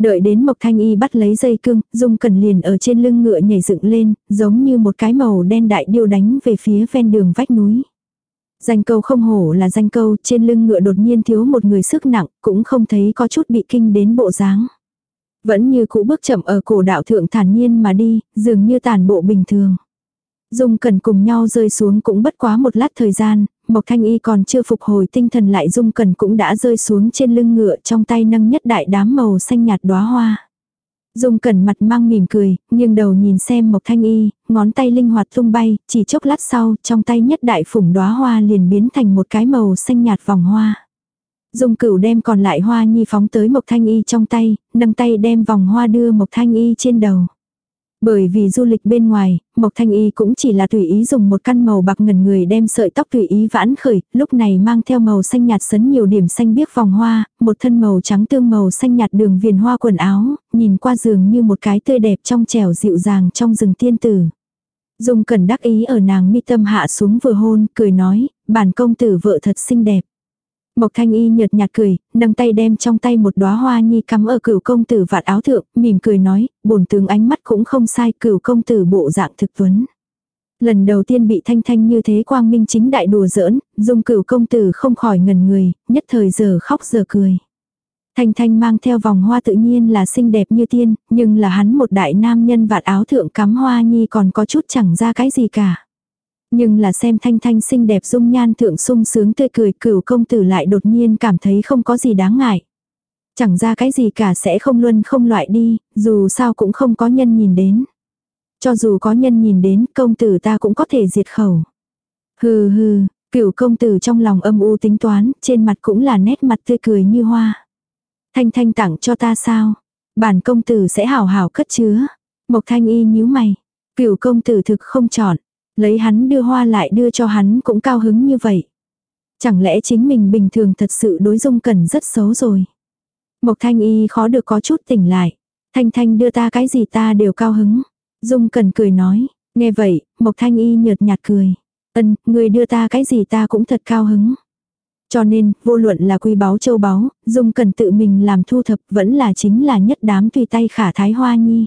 Đợi đến Mộc Thanh Y bắt lấy dây cương, Dung cần liền ở trên lưng ngựa nhảy dựng lên, giống như một cái màu đen đại điêu đánh về phía ven đường vách núi. Danh câu không hổ là danh câu, trên lưng ngựa đột nhiên thiếu một người sức nặng, cũng không thấy có chút bị kinh đến bộ dáng. Vẫn như cũ bước chậm ở cổ đạo thượng thản nhiên mà đi, dường như tàn bộ bình thường. Dung Cẩn cùng nhau rơi xuống cũng bất quá một lát thời gian, Mộc Thanh Y còn chưa phục hồi tinh thần lại Dung Cần cũng đã rơi xuống trên lưng ngựa trong tay nâng nhất đại đám màu xanh nhạt đóa hoa. Dung Cẩn mặt mang mỉm cười, nghiêng đầu nhìn xem Mộc Thanh Y, ngón tay linh hoạt tung bay, chỉ chốc lát sau, trong tay nhất đại phủng đóa hoa liền biến thành một cái màu xanh nhạt vòng hoa. Dung Cửu đem còn lại hoa nhi phóng tới Mộc Thanh Y trong tay, nâng tay đem vòng hoa đưa Mộc Thanh Y trên đầu. Bởi vì du lịch bên ngoài, Mộc Thanh Y cũng chỉ là tùy ý dùng một căn màu bạc ngần người đem sợi tóc tùy ý vãn khởi, lúc này mang theo màu xanh nhạt sấn nhiều điểm xanh biếc vòng hoa, một thân màu trắng tương màu xanh nhạt đường viền hoa quần áo, nhìn qua giường như một cái tươi đẹp trong trẻo dịu dàng trong rừng tiên tử. dùng cần đắc ý ở nàng mi tâm hạ xuống vừa hôn, cười nói, bản công tử vợ thật xinh đẹp. Mộc Thanh Y nhợt nhạt cười, nâng tay đem trong tay một đóa hoa nhi cắm ở cửu công tử vạt áo thượng, mỉm cười nói, bổn tướng ánh mắt cũng không sai, cửu công tử bộ dạng thực tuấn. Lần đầu tiên bị Thanh Thanh như thế quang minh chính đại đùa giỡn, dung cửu công tử không khỏi ngần người, nhất thời giờ khóc giờ cười. Thanh Thanh mang theo vòng hoa tự nhiên là xinh đẹp như tiên, nhưng là hắn một đại nam nhân vạt áo thượng cắm hoa nhi còn có chút chẳng ra cái gì cả. Nhưng là xem Thanh Thanh xinh đẹp dung nhan thượng sung sướng tươi cười cửu công tử lại đột nhiên cảm thấy không có gì đáng ngại. Chẳng ra cái gì cả sẽ không luân không loại đi, dù sao cũng không có nhân nhìn đến. Cho dù có nhân nhìn đến công tử ta cũng có thể diệt khẩu. Hừ hừ, cửu công tử trong lòng âm u tính toán, trên mặt cũng là nét mặt tươi cười như hoa. Thanh thanh tặng cho ta sao? Bản công tử sẽ hảo hảo cất chứa. Mộc thanh y nhíu mày. Cửu công tử thực không chọn. Lấy hắn đưa hoa lại đưa cho hắn cũng cao hứng như vậy. Chẳng lẽ chính mình bình thường thật sự đối dung cần rất xấu rồi. Mộc thanh y khó được có chút tỉnh lại. Thanh thanh đưa ta cái gì ta đều cao hứng. Dung cần cười nói. Nghe vậy, Mộc thanh y nhợt nhạt cười. Ân, người đưa ta cái gì ta cũng thật cao hứng. Cho nên, vô luận là quy báo châu báu, Dung cần tự mình làm thu thập vẫn là chính là nhất đám tùy tay khả thái hoa nhi.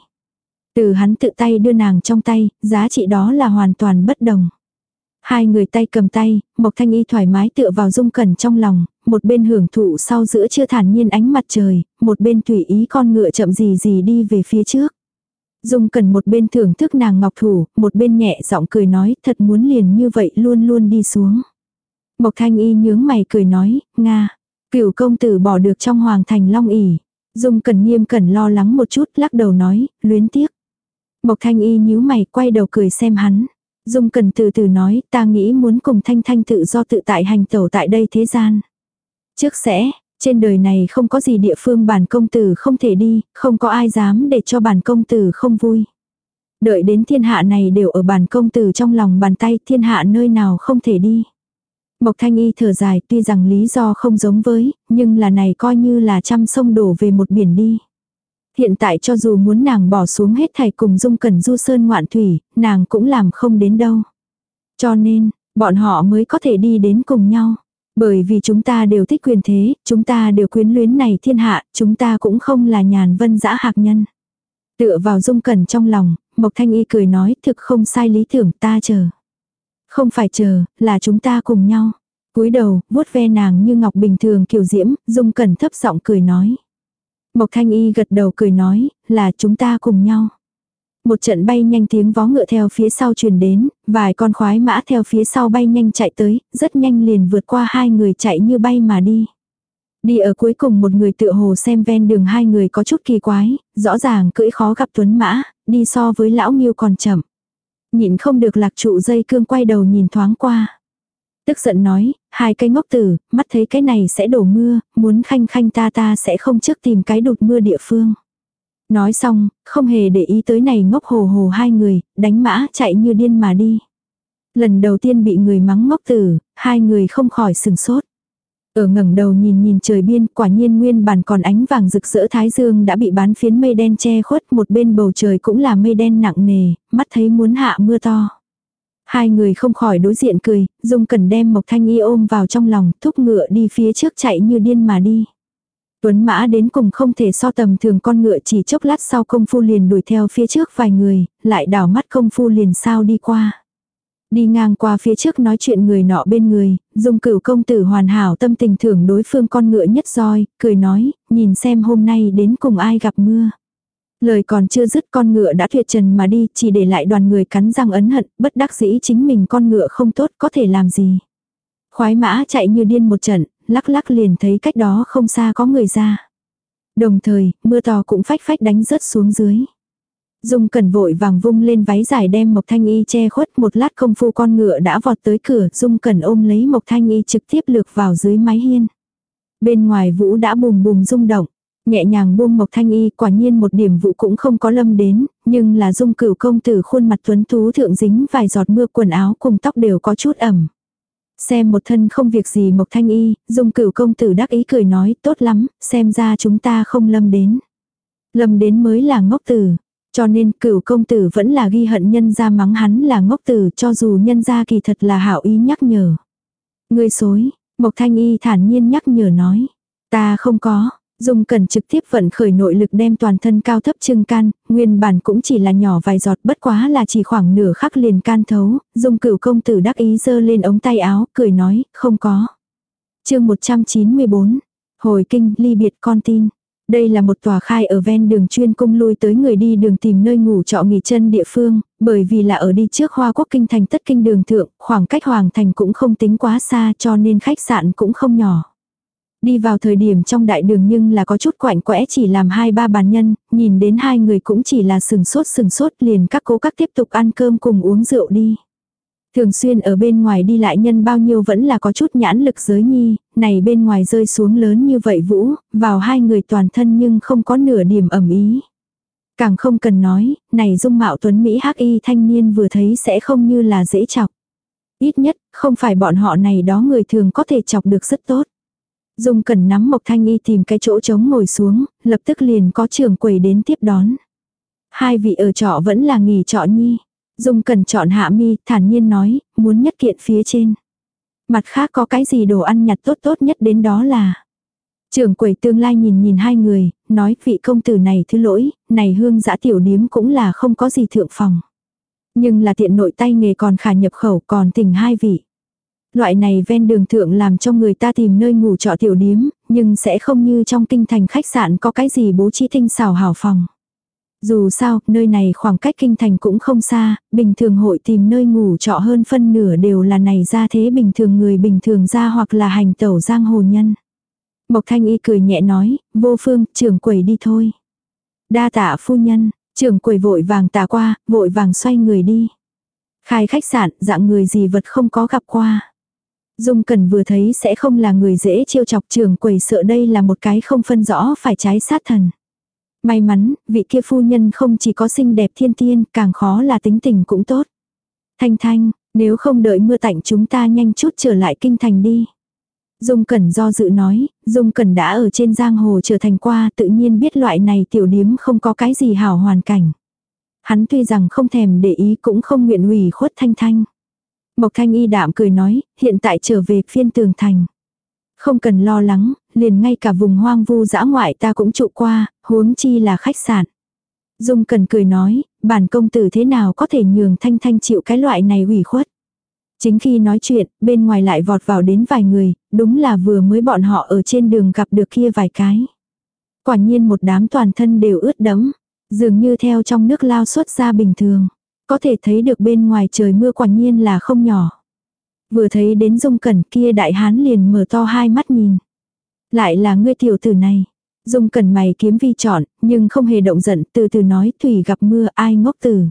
Từ hắn tự tay đưa nàng trong tay, giá trị đó là hoàn toàn bất đồng. Hai người tay cầm tay, Mộc Thanh Y thoải mái tựa vào Dung Cẩn trong lòng, một bên hưởng thụ sau giữa chưa thản nhiên ánh mặt trời, một bên tùy ý con ngựa chậm gì gì đi về phía trước. Dung Cẩn một bên thưởng thức nàng ngọc thủ, một bên nhẹ giọng cười nói thật muốn liền như vậy luôn luôn đi xuống. Mộc Thanh Y nhướng mày cười nói, Nga, cửu công tử bỏ được trong hoàng thành long ỉ. Dung Cẩn nghiêm cẩn lo lắng một chút lắc đầu nói, luyến tiếc. Mộc Thanh Y nhíu mày quay đầu cười xem hắn. Dung cần từ từ nói, ta nghĩ muốn cùng Thanh Thanh tự do tự tại hành tẩu tại đây thế gian. Trước sẽ, trên đời này không có gì địa phương bản công tử không thể đi, không có ai dám để cho bản công tử không vui. Đợi đến thiên hạ này đều ở bản công tử trong lòng bàn tay thiên hạ nơi nào không thể đi. Mộc Thanh Y thở dài tuy rằng lý do không giống với, nhưng là này coi như là trăm sông đổ về một biển đi. Hiện tại cho dù muốn nàng bỏ xuống hết thảy cùng dung cẩn du sơn ngoạn thủy, nàng cũng làm không đến đâu. Cho nên, bọn họ mới có thể đi đến cùng nhau. Bởi vì chúng ta đều thích quyền thế, chúng ta đều quyến luyến này thiên hạ, chúng ta cũng không là nhàn vân dã hạc nhân. Tựa vào dung cẩn trong lòng, Mộc Thanh Y cười nói thực không sai lý tưởng ta chờ. Không phải chờ, là chúng ta cùng nhau. cúi đầu, vuốt ve nàng như ngọc bình thường kiều diễm, dung cẩn thấp giọng cười nói. Mộc Thanh Y gật đầu cười nói, là chúng ta cùng nhau. Một trận bay nhanh tiếng vó ngựa theo phía sau truyền đến, vài con khoái mã theo phía sau bay nhanh chạy tới, rất nhanh liền vượt qua hai người chạy như bay mà đi. Đi ở cuối cùng một người tựa hồ xem ven đường hai người có chút kỳ quái, rõ ràng cưỡi khó gặp tuấn mã, đi so với lão nghiêu còn chậm. Nhịn không được lạc trụ dây cương quay đầu nhìn thoáng qua. Tức giận nói, hai cái ngốc tử, mắt thấy cái này sẽ đổ mưa, muốn khanh khanh ta ta sẽ không trước tìm cái đột mưa địa phương. Nói xong, không hề để ý tới này ngốc hồ hồ hai người, đánh mã chạy như điên mà đi. Lần đầu tiên bị người mắng ngốc tử, hai người không khỏi sừng sốt. Ở ngẩng đầu nhìn nhìn trời biên, quả nhiên nguyên bản còn ánh vàng rực rỡ thái dương đã bị bán phiến mây đen che khuất, một bên bầu trời cũng là mây đen nặng nề, mắt thấy muốn hạ mưa to. Hai người không khỏi đối diện cười, Dung Cần đem Mộc Thanh Y ôm vào trong lòng, thúc ngựa đi phía trước chạy như điên mà đi. Tuấn mã đến cùng không thể so tầm thường con ngựa chỉ chốc lát sau công phu liền đuổi theo phía trước vài người, lại đảo mắt công phu liền sao đi qua. Đi ngang qua phía trước nói chuyện người nọ bên người, dung cửu công tử hoàn hảo tâm tình thưởng đối phương con ngựa nhất roi, cười nói, nhìn xem hôm nay đến cùng ai gặp mưa. Lời còn chưa dứt con ngựa đã tuyệt trần mà đi, chỉ để lại đoàn người cắn răng ấn hận, bất đắc dĩ chính mình con ngựa không tốt có thể làm gì. Khoái mã chạy như điên một trận, lắc lắc liền thấy cách đó không xa có người ra. Đồng thời, mưa to cũng phách phách đánh rớt xuống dưới. Dung cẩn vội vàng vung lên váy dài đem Mộc Thanh Y che khuất một lát công phu con ngựa đã vọt tới cửa, Dung cẩn ôm lấy Mộc Thanh Y trực tiếp lược vào dưới mái hiên. Bên ngoài vũ đã bùm bùm rung động. Nhẹ nhàng buông Mộc Thanh Y quả nhiên một điểm vụ cũng không có lâm đến, nhưng là dung cửu công tử khuôn mặt tuấn tú thượng dính vài giọt mưa quần áo cùng tóc đều có chút ẩm. Xem một thân không việc gì Mộc Thanh Y, dung cửu công tử đắc ý cười nói tốt lắm, xem ra chúng ta không lâm đến. Lâm đến mới là ngốc tử, cho nên cửu công tử vẫn là ghi hận nhân ra mắng hắn là ngốc tử cho dù nhân ra kỳ thật là hảo ý nhắc nhở. Ngươi xối, Mộc Thanh Y thản nhiên nhắc nhở nói. Ta không có. Dung cần trực tiếp vận khởi nội lực đem toàn thân cao thấp trưng can, nguyên bản cũng chỉ là nhỏ vài giọt bất quá là chỉ khoảng nửa khắc liền can thấu, dung cửu công tử đắc ý giơ lên ống tay áo, cười nói, không có. chương 194, hồi kinh, ly biệt con tin. Đây là một tòa khai ở ven đường chuyên cung lui tới người đi đường tìm nơi ngủ trọ nghỉ chân địa phương, bởi vì là ở đi trước Hoa Quốc kinh thành tất kinh đường thượng, khoảng cách Hoàng thành cũng không tính quá xa cho nên khách sạn cũng không nhỏ. Đi vào thời điểm trong đại đường nhưng là có chút quạnh quẽ chỉ làm hai ba bàn nhân, nhìn đến hai người cũng chỉ là sừng sốt sừng sốt liền các cố các tiếp tục ăn cơm cùng uống rượu đi. Thường xuyên ở bên ngoài đi lại nhân bao nhiêu vẫn là có chút nhãn lực giới nhi, này bên ngoài rơi xuống lớn như vậy vũ, vào hai người toàn thân nhưng không có nửa điểm ẩm ý. Càng không cần nói, này dung mạo tuấn Mỹ hắc y thanh niên vừa thấy sẽ không như là dễ chọc. Ít nhất, không phải bọn họ này đó người thường có thể chọc được rất tốt. Dung cần nắm Mộc Thanh Y tìm cái chỗ trống ngồi xuống, lập tức liền có trường quầy đến tiếp đón. Hai vị ở trọ vẫn là nghỉ trọ nhi. Dung cần chọn hạ mi, thản nhiên nói, muốn nhất kiện phía trên. Mặt khác có cái gì đồ ăn nhặt tốt tốt nhất đến đó là. Trưởng quầy tương lai nhìn nhìn hai người, nói vị công tử này thứ lỗi, này hương giã tiểu điếm cũng là không có gì thượng phòng. Nhưng là tiện nội tay nghề còn khả nhập khẩu còn tình hai vị. Loại này ven đường thượng làm cho người ta tìm nơi ngủ trọ tiểu điếm, nhưng sẽ không như trong kinh thành khách sạn có cái gì bố trí tinh xảo hảo phòng. Dù sao, nơi này khoảng cách kinh thành cũng không xa, bình thường hội tìm nơi ngủ trọ hơn phân nửa đều là này ra thế bình thường người bình thường ra hoặc là hành tẩu giang hồ nhân. Mộc Thanh Y cười nhẹ nói, vô phương, trưởng quầy đi thôi. Đa tạ phu nhân, trưởng quầy vội vàng tà qua, vội vàng xoay người đi. Khai khách sạn, dạng người gì vật không có gặp qua. Dung Cần vừa thấy sẽ không là người dễ chiêu chọc trưởng quầy sợ đây là một cái không phân rõ phải trái sát thần. May mắn, vị kia phu nhân không chỉ có xinh đẹp thiên tiên, càng khó là tính tình cũng tốt. Thanh thanh, nếu không đợi mưa tạnh chúng ta nhanh chút trở lại kinh thành đi. Dung Cẩn do dự nói, Dung Cẩn đã ở trên giang hồ trở thành qua tự nhiên biết loại này tiểu điếm không có cái gì hảo hoàn cảnh. Hắn tuy rằng không thèm để ý cũng không nguyện hủy khuất thanh thanh. Mộc thanh y đạm cười nói, hiện tại trở về phiên tường thành. Không cần lo lắng, liền ngay cả vùng hoang vu dã ngoại ta cũng trụ qua, huống chi là khách sạn. Dung cần cười nói, bản công tử thế nào có thể nhường thanh thanh chịu cái loại này ủy khuất. Chính khi nói chuyện, bên ngoài lại vọt vào đến vài người, đúng là vừa mới bọn họ ở trên đường gặp được kia vài cái. Quả nhiên một đám toàn thân đều ướt đẫm, dường như theo trong nước lao xuất ra bình thường. Có thể thấy được bên ngoài trời mưa quả nhiên là không nhỏ. Vừa thấy đến dung cẩn kia đại hán liền mở to hai mắt nhìn. Lại là ngươi tiểu tử này. Dung cẩn mày kiếm vi chọn, nhưng không hề động giận, từ từ nói thủy gặp mưa ai ngốc tử.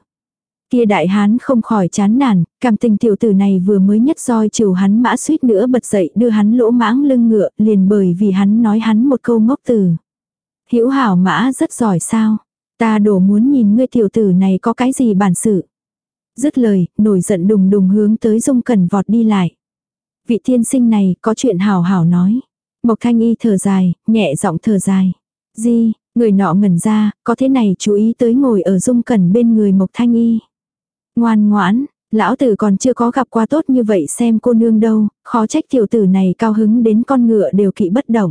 Kia đại hán không khỏi chán nản, cảm tình tiểu tử này vừa mới nhất roi chiều hắn mã suýt nữa bật dậy đưa hắn lỗ mãng lưng ngựa liền bởi vì hắn nói hắn một câu ngốc tử. Hiểu hảo mã rất giỏi sao, ta đổ muốn nhìn ngươi tiểu tử này có cái gì bản sự. Dứt lời, nổi giận đùng đùng hướng tới dung cẩn vọt đi lại. Vị tiên sinh này có chuyện hảo hảo nói. Mộc thanh y thở dài, nhẹ giọng thở dài. Di, người nọ ngẩn ra, có thế này chú ý tới ngồi ở dung cẩn bên người mộc thanh y. Ngoan ngoãn, lão tử còn chưa có gặp qua tốt như vậy xem cô nương đâu, khó trách tiểu tử này cao hứng đến con ngựa đều kỵ bất động.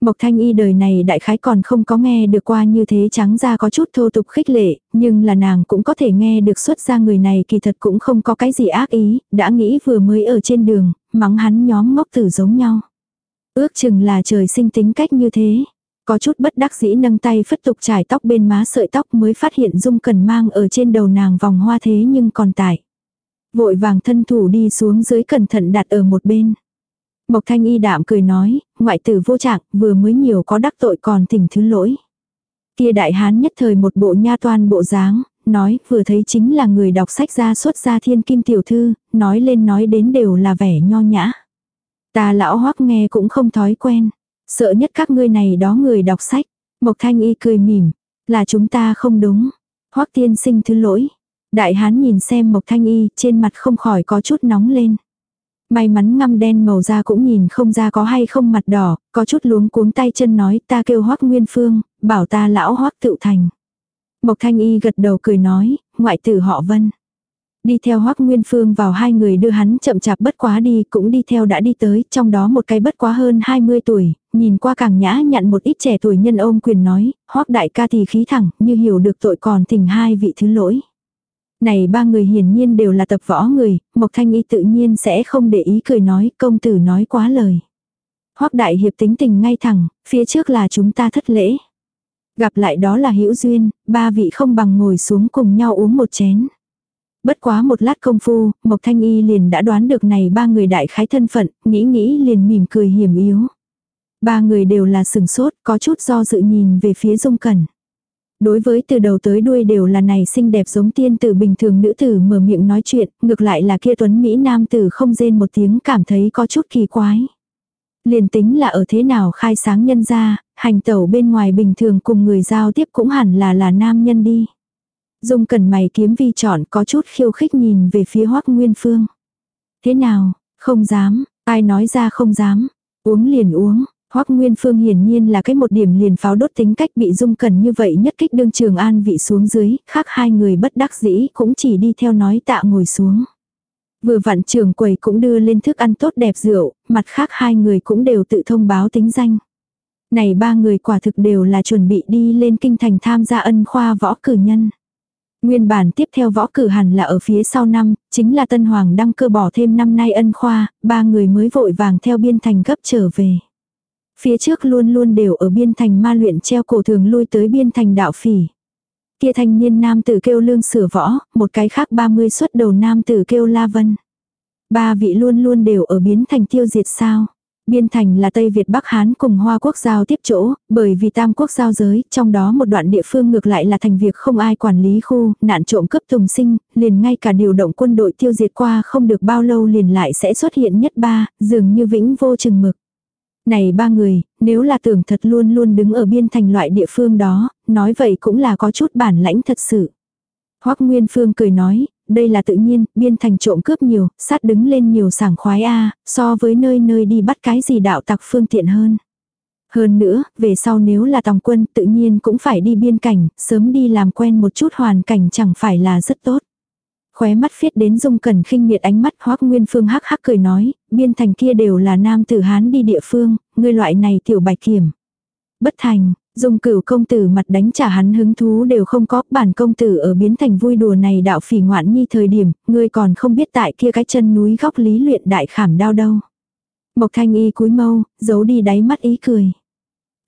Mộc Thanh Y đời này đại khái còn không có nghe được qua như thế trắng ra có chút thô tục khích lệ, nhưng là nàng cũng có thể nghe được xuất ra người này kỳ thật cũng không có cái gì ác ý, đã nghĩ vừa mới ở trên đường, mắng hắn nhóm ngốc tử giống nhau. Ước chừng là trời sinh tính cách như thế. Có chút bất đắc dĩ nâng tay phất tục trải tóc bên má sợi tóc mới phát hiện dung cần mang ở trên đầu nàng vòng hoa thế nhưng còn tại. Vội vàng thân thủ đi xuống dưới cẩn thận đặt ở một bên. Mộc thanh y đạm cười nói, ngoại tử vô trạng, vừa mới nhiều có đắc tội còn thỉnh thứ lỗi. Kia đại hán nhất thời một bộ nha toan bộ dáng, nói vừa thấy chính là người đọc sách ra xuất ra thiên kim tiểu thư, nói lên nói đến đều là vẻ nho nhã. Ta lão hoắc nghe cũng không thói quen, sợ nhất các ngươi này đó người đọc sách. Mộc thanh y cười mỉm, là chúng ta không đúng. Hoắc tiên sinh thứ lỗi. Đại hán nhìn xem mộc thanh y trên mặt không khỏi có chút nóng lên. May mắn ngăm đen màu da cũng nhìn không ra có hay không mặt đỏ, có chút luống cuống tay chân nói ta kêu hoắc nguyên phương, bảo ta lão hoắc tự thành. Mộc thanh y gật đầu cười nói, ngoại tử họ vân. Đi theo Hoắc Nguyên Phương vào hai người đưa hắn chậm chạp bất quá đi, cũng đi theo đã đi tới, trong đó một cái bất quá hơn 20 tuổi, nhìn qua càng nhã nhặn một ít trẻ tuổi nhân ôm quyền nói, Hoắc đại ca thì khí thẳng, như hiểu được tội còn thỉnh hai vị thứ lỗi. Này ba người hiển nhiên đều là tập võ người, Mộc Thanh Y tự nhiên sẽ không để ý cười nói, công tử nói quá lời. Hoắc đại hiệp tính tình ngay thẳng, phía trước là chúng ta thất lễ. Gặp lại đó là hữu duyên, ba vị không bằng ngồi xuống cùng nhau uống một chén. Bất quá một lát công phu, Mộc Thanh Y liền đã đoán được này ba người đại khái thân phận, nghĩ nghĩ liền mỉm cười hiểm yếu. Ba người đều là sừng sốt, có chút do dự nhìn về phía Dung Cẩn. Đối với từ đầu tới đuôi đều là này xinh đẹp giống tiên tử bình thường nữ tử mở miệng nói chuyện, ngược lại là kia tuấn Mỹ nam tử không rên một tiếng cảm thấy có chút kỳ quái. Liền tính là ở thế nào khai sáng nhân ra, hành tẩu bên ngoài bình thường cùng người giao tiếp cũng hẳn là là nam nhân đi. Dung cẩn mày kiếm vi chọn có chút khiêu khích nhìn về phía hoắc nguyên phương. Thế nào, không dám, ai nói ra không dám, uống liền uống. Hoắc Nguyên Phương hiển nhiên là cái một điểm liền pháo đốt tính cách bị dung cần như vậy nhất kích đương trường an vị xuống dưới, khác hai người bất đắc dĩ cũng chỉ đi theo nói tạ ngồi xuống. Vừa vặn trường quầy cũng đưa lên thức ăn tốt đẹp rượu, mặt khác hai người cũng đều tự thông báo tính danh. Này ba người quả thực đều là chuẩn bị đi lên kinh thành tham gia ân khoa võ cử nhân. Nguyên bản tiếp theo võ cử hẳn là ở phía sau năm, chính là Tân Hoàng đăng cơ bỏ thêm năm nay ân khoa, ba người mới vội vàng theo biên thành gấp trở về. Phía trước luôn luôn đều ở biên thành ma luyện treo cổ thường lui tới biên thành đạo phỉ. Kia thanh niên nam tử kêu lương sửa võ, một cái khác 30 xuất đầu nam tử kêu la vân. Ba vị luôn luôn đều ở biến thành tiêu diệt sao. Biên thành là Tây Việt Bắc Hán cùng Hoa Quốc giao tiếp chỗ, bởi vì tam quốc giao giới, trong đó một đoạn địa phương ngược lại là thành việc không ai quản lý khu, nạn trộm cướp tùng sinh, liền ngay cả điều động quân đội tiêu diệt qua không được bao lâu liền lại sẽ xuất hiện nhất ba, dường như vĩnh vô chừng mực. Này ba người, nếu là tưởng thật luôn luôn đứng ở biên thành loại địa phương đó, nói vậy cũng là có chút bản lãnh thật sự. Hoắc Nguyên Phương cười nói, đây là tự nhiên, biên thành trộm cướp nhiều, sát đứng lên nhiều sảng khoái a, so với nơi nơi đi bắt cái gì đạo tặc phương tiện hơn. Hơn nữa, về sau nếu là tòng quân tự nhiên cũng phải đi biên cảnh, sớm đi làm quen một chút hoàn cảnh chẳng phải là rất tốt. Khóe mắt phiết đến dung cần khinh miệt ánh mắt hoác nguyên phương hắc hắc cười nói, biên thành kia đều là nam tử hán đi địa phương, ngươi loại này tiểu bạch kiểm. Bất thành, Dung cửu công tử mặt đánh trả hắn hứng thú đều không có, bản công tử ở biến thành vui đùa này đạo phỉ ngoạn nhi thời điểm, ngươi còn không biết tại kia cái chân núi góc lý luyện đại khảm đau đâu. Mộc thanh y cúi mâu, giấu đi đáy mắt ý cười.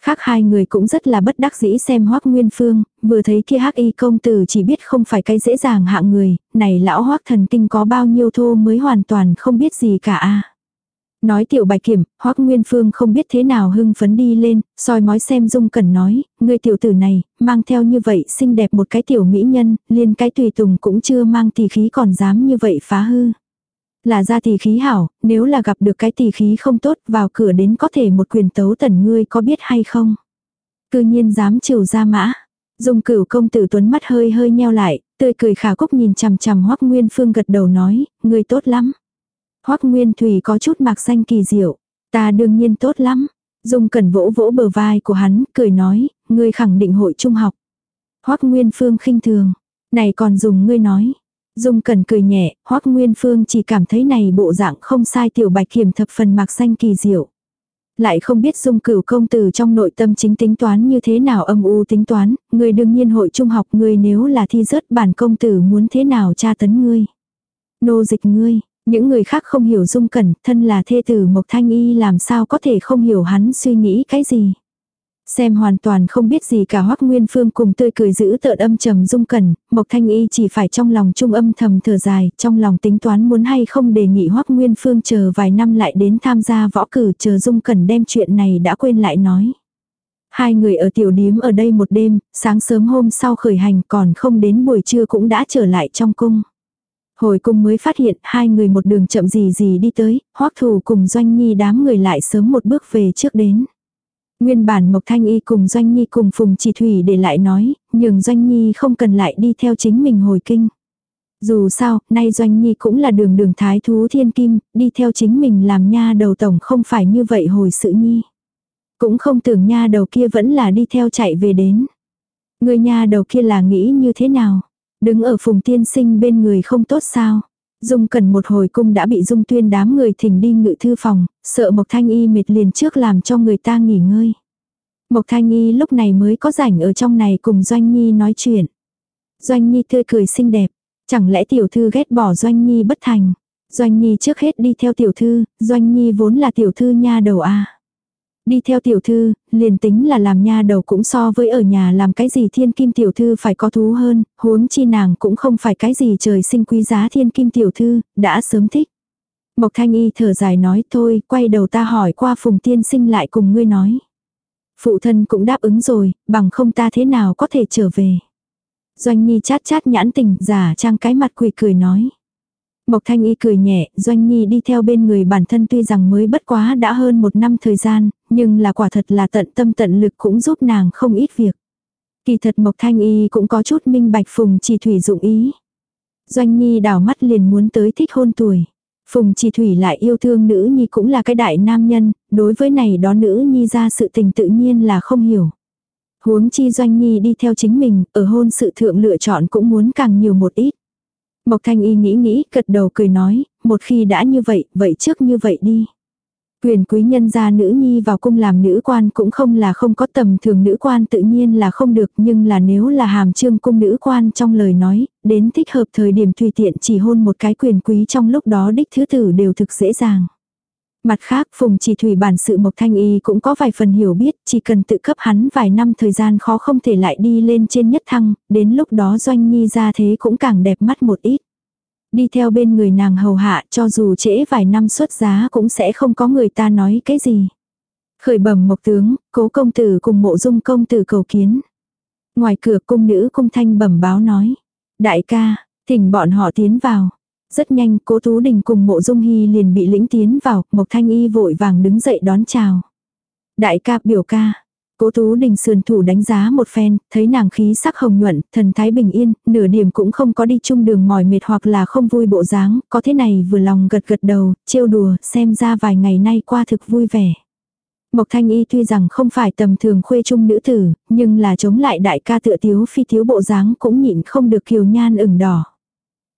Khác hai người cũng rất là bất đắc dĩ xem hoắc nguyên phương, vừa thấy kia hắc y công tử chỉ biết không phải cái dễ dàng hạng người, này lão hoắc thần kinh có bao nhiêu thô mới hoàn toàn không biết gì cả a Nói tiểu bạch kiểm, hoắc nguyên phương không biết thế nào hưng phấn đi lên, soi mói xem dung cẩn nói, người tiểu tử này, mang theo như vậy xinh đẹp một cái tiểu mỹ nhân, liền cái tùy tùng cũng chưa mang tỷ khí còn dám như vậy phá hư. Là ra tỷ khí hảo, nếu là gặp được cái tỷ khí không tốt vào cửa đến có thể một quyền tấu tần ngươi có biết hay không. Cư nhiên dám chiều ra mã. dùng cửu công tử tuấn mắt hơi hơi nheo lại, tươi cười khả cúc nhìn chằm chằm hoắc nguyên phương gật đầu nói, ngươi tốt lắm. Hoắc Nguyên Thủy có chút mạc xanh kỳ diệu. Ta đương nhiên tốt lắm. Dung cẩn vỗ vỗ bờ vai của hắn, cười nói, ngươi khẳng định hội trung học. Hoắc Nguyên Phương khinh thường. Này còn dùng ngươi nói. Dung Cần cười nhẹ, Hoắc Nguyên Phương chỉ cảm thấy này bộ dạng không sai tiểu bạch kiểm thập phần mạc xanh kỳ diệu. Lại không biết dung cửu công tử trong nội tâm chính tính toán như thế nào âm u tính toán, người đương nhiên hội trung học người nếu là thi rớt bản công tử muốn thế nào tra tấn ngươi. Nô dịch ngươi, những người khác không hiểu dung cẩn, thân là thê tử Mộc Thanh Y làm sao có thể không hiểu hắn suy nghĩ cái gì. Xem hoàn toàn không biết gì cả Hoắc Nguyên Phương cùng tươi cười giữ tợn âm trầm dung cẩn, Mộc Thanh Y chỉ phải trong lòng trung âm thầm thở dài, trong lòng tính toán muốn hay không đề nghị Hoắc Nguyên Phương chờ vài năm lại đến tham gia võ cử chờ dung cẩn đem chuyện này đã quên lại nói. Hai người ở tiểu điếm ở đây một đêm, sáng sớm hôm sau khởi hành còn không đến buổi trưa cũng đã trở lại trong cung. Hồi cung mới phát hiện hai người một đường chậm gì gì đi tới, hoắc thủ cùng doanh nhi đám người lại sớm một bước về trước đến. Nguyên bản Mộc Thanh Y cùng Doanh Nhi cùng Phùng Chỉ Thủy để lại nói, nhưng Doanh Nhi không cần lại đi theo chính mình hồi kinh. Dù sao, nay Doanh Nhi cũng là đường đường thái thú thiên kim, đi theo chính mình làm nha đầu tổng không phải như vậy hồi sự nhi. Cũng không tưởng nha đầu kia vẫn là đi theo chạy về đến. Người nha đầu kia là nghĩ như thế nào? Đứng ở phùng tiên sinh bên người không tốt sao. Dung cần một hồi cung đã bị Dung tuyên đám người thỉnh đi ngự thư phòng, sợ Mộc Thanh Y mệt liền trước làm cho người ta nghỉ ngơi. Mộc Thanh Y lúc này mới có rảnh ở trong này cùng Doanh Nhi nói chuyện. Doanh Nhi tươi cười xinh đẹp, chẳng lẽ tiểu thư ghét bỏ Doanh Nhi bất thành. Doanh Nhi trước hết đi theo tiểu thư, Doanh Nhi vốn là tiểu thư nha đầu a. Đi theo tiểu thư, liền tính là làm nha đầu cũng so với ở nhà làm cái gì thiên kim tiểu thư phải có thú hơn, huống chi nàng cũng không phải cái gì trời sinh quý giá thiên kim tiểu thư, đã sớm thích. Mộc thanh y thở dài nói thôi, quay đầu ta hỏi qua phùng tiên sinh lại cùng ngươi nói. Phụ thân cũng đáp ứng rồi, bằng không ta thế nào có thể trở về. Doanh Nhi chát chát nhãn tình, giả trang cái mặt quỷ cười nói. Mộc Thanh Y cười nhẹ, Doanh Nhi đi theo bên người bản thân tuy rằng mới bất quá đã hơn một năm thời gian, nhưng là quả thật là tận tâm tận lực cũng giúp nàng không ít việc. Kỳ thật Mộc Thanh Y cũng có chút minh bạch Phùng Chỉ Thủy dụng ý. Doanh Nhi đảo mắt liền muốn tới thích hôn tuổi. Phùng Chỉ Thủy lại yêu thương nữ nhi cũng là cái đại nam nhân, đối với này đó nữ nhi ra sự tình tự nhiên là không hiểu. Huống chi Doanh Nhi đi theo chính mình, ở hôn sự thượng lựa chọn cũng muốn càng nhiều một ít. Mộc Thanh Y nghĩ nghĩ, cật đầu cười nói, một khi đã như vậy, vậy trước như vậy đi. Quyền quý nhân gia nữ nhi vào cung làm nữ quan cũng không là không có tầm thường nữ quan tự nhiên là không được nhưng là nếu là hàm trương cung nữ quan trong lời nói, đến thích hợp thời điểm tùy tiện chỉ hôn một cái quyền quý trong lúc đó đích thứ tử đều thực dễ dàng. Mặt khác Phùng Chỉ Thủy bản sự Mộc Thanh Y cũng có vài phần hiểu biết, chỉ cần tự cấp hắn vài năm thời gian khó không thể lại đi lên trên nhất thăng, đến lúc đó Doanh Nhi ra thế cũng càng đẹp mắt một ít. Đi theo bên người nàng hầu hạ cho dù trễ vài năm xuất giá cũng sẽ không có người ta nói cái gì. Khởi bẩm mộc tướng, cố công tử cùng mộ dung công tử cầu kiến. Ngoài cửa cung nữ cung thanh bẩm báo nói. Đại ca, thỉnh bọn họ tiến vào. Rất nhanh, cố Tú Đình cùng mộ dung hy liền bị lĩnh tiến vào, Mộc Thanh Y vội vàng đứng dậy đón chào. Đại ca biểu ca. Cố Tú Đình sườn thủ đánh giá một phen, thấy nàng khí sắc hồng nhuận, thần thái bình yên, nửa điểm cũng không có đi chung đường mỏi mệt hoặc là không vui bộ dáng, có thế này vừa lòng gật gật đầu, trêu đùa, xem ra vài ngày nay qua thực vui vẻ. Mộc Thanh Y tuy rằng không phải tầm thường khuê trung nữ tử, nhưng là chống lại đại ca tựa tiếu phi thiếu bộ dáng cũng nhịn không được kiều nhan ửng đỏ.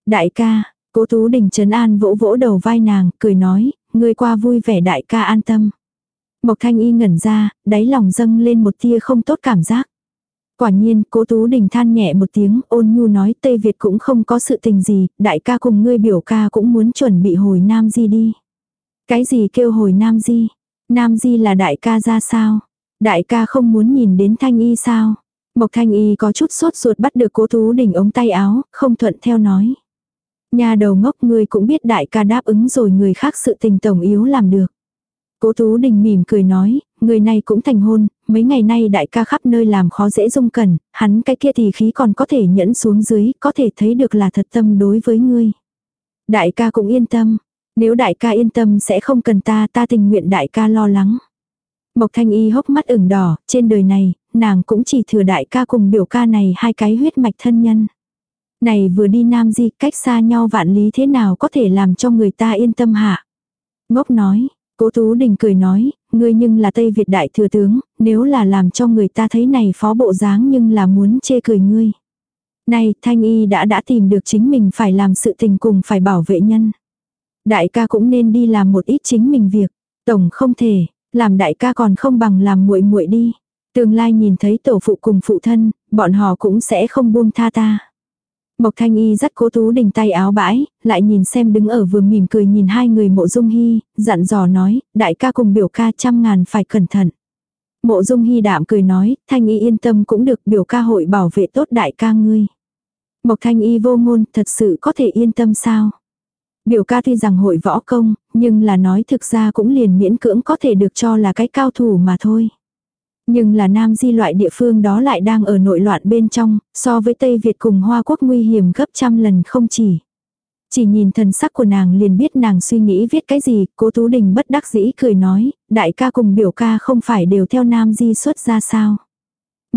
Đại ca, Cố Tú Đình trấn an vỗ vỗ đầu vai nàng, cười nói, ngươi qua vui vẻ đại ca an tâm. Mộc Thanh Y ngẩn ra, đáy lòng dâng lên một tia không tốt cảm giác. Quả nhiên, cố Tú Đình than nhẹ một tiếng, ôn nhu nói Tây Việt cũng không có sự tình gì, đại ca cùng ngươi biểu ca cũng muốn chuẩn bị hồi Nam Di đi. Cái gì kêu hồi Nam Di? Nam Di là đại ca ra sao? Đại ca không muốn nhìn đến Thanh Y sao? Mộc Thanh Y có chút sốt ruột bắt được cố Tú Đình ống tay áo, không thuận theo nói. Nhà đầu ngốc ngươi cũng biết đại ca đáp ứng rồi người khác sự tình tổng yếu làm được. Cố Tú Đình mỉm cười nói, người này cũng thành hôn, mấy ngày nay đại ca khắp nơi làm khó dễ dung cần hắn cái kia thì khí còn có thể nhẫn xuống dưới, có thể thấy được là thật tâm đối với ngươi. Đại ca cũng yên tâm, nếu đại ca yên tâm sẽ không cần ta, ta tình nguyện đại ca lo lắng. Mộc Thanh Y hốc mắt ửng đỏ, trên đời này, nàng cũng chỉ thừa đại ca cùng biểu ca này hai cái huyết mạch thân nhân. Này vừa đi Nam Di cách xa nhau vạn lý thế nào có thể làm cho người ta yên tâm hạ. Ngốc nói, cố Tú Đình cười nói, ngươi nhưng là Tây Việt đại thừa tướng, nếu là làm cho người ta thấy này phó bộ dáng nhưng là muốn chê cười ngươi. Này, Thanh Y đã đã tìm được chính mình phải làm sự tình cùng phải bảo vệ nhân. Đại ca cũng nên đi làm một ít chính mình việc. Tổng không thể, làm đại ca còn không bằng làm muội muội đi. Tương lai nhìn thấy tổ phụ cùng phụ thân, bọn họ cũng sẽ không buông tha ta. Mộc Thanh Y dắt cố Tú Đình tay áo bãi, lại nhìn xem đứng ở vừa mỉm cười nhìn hai người mộ dung hy, dặn dò nói, đại ca cùng biểu ca trăm ngàn phải cẩn thận. Mộ dung hy đạm cười nói, Thanh Y yên tâm cũng được biểu ca hội bảo vệ tốt đại ca ngươi. Mộc Thanh Y vô ngôn thật sự có thể yên tâm sao? Biểu ca tuy rằng hội võ công, nhưng là nói thực ra cũng liền miễn cưỡng có thể được cho là cái cao thủ mà thôi. Nhưng là Nam Di loại địa phương đó lại đang ở nội loạn bên trong, so với Tây Việt cùng Hoa Quốc nguy hiểm gấp trăm lần không chỉ. Chỉ nhìn thần sắc của nàng liền biết nàng suy nghĩ viết cái gì, cố Tú Đình bất đắc dĩ cười nói, đại ca cùng biểu ca không phải đều theo Nam Di xuất ra sao.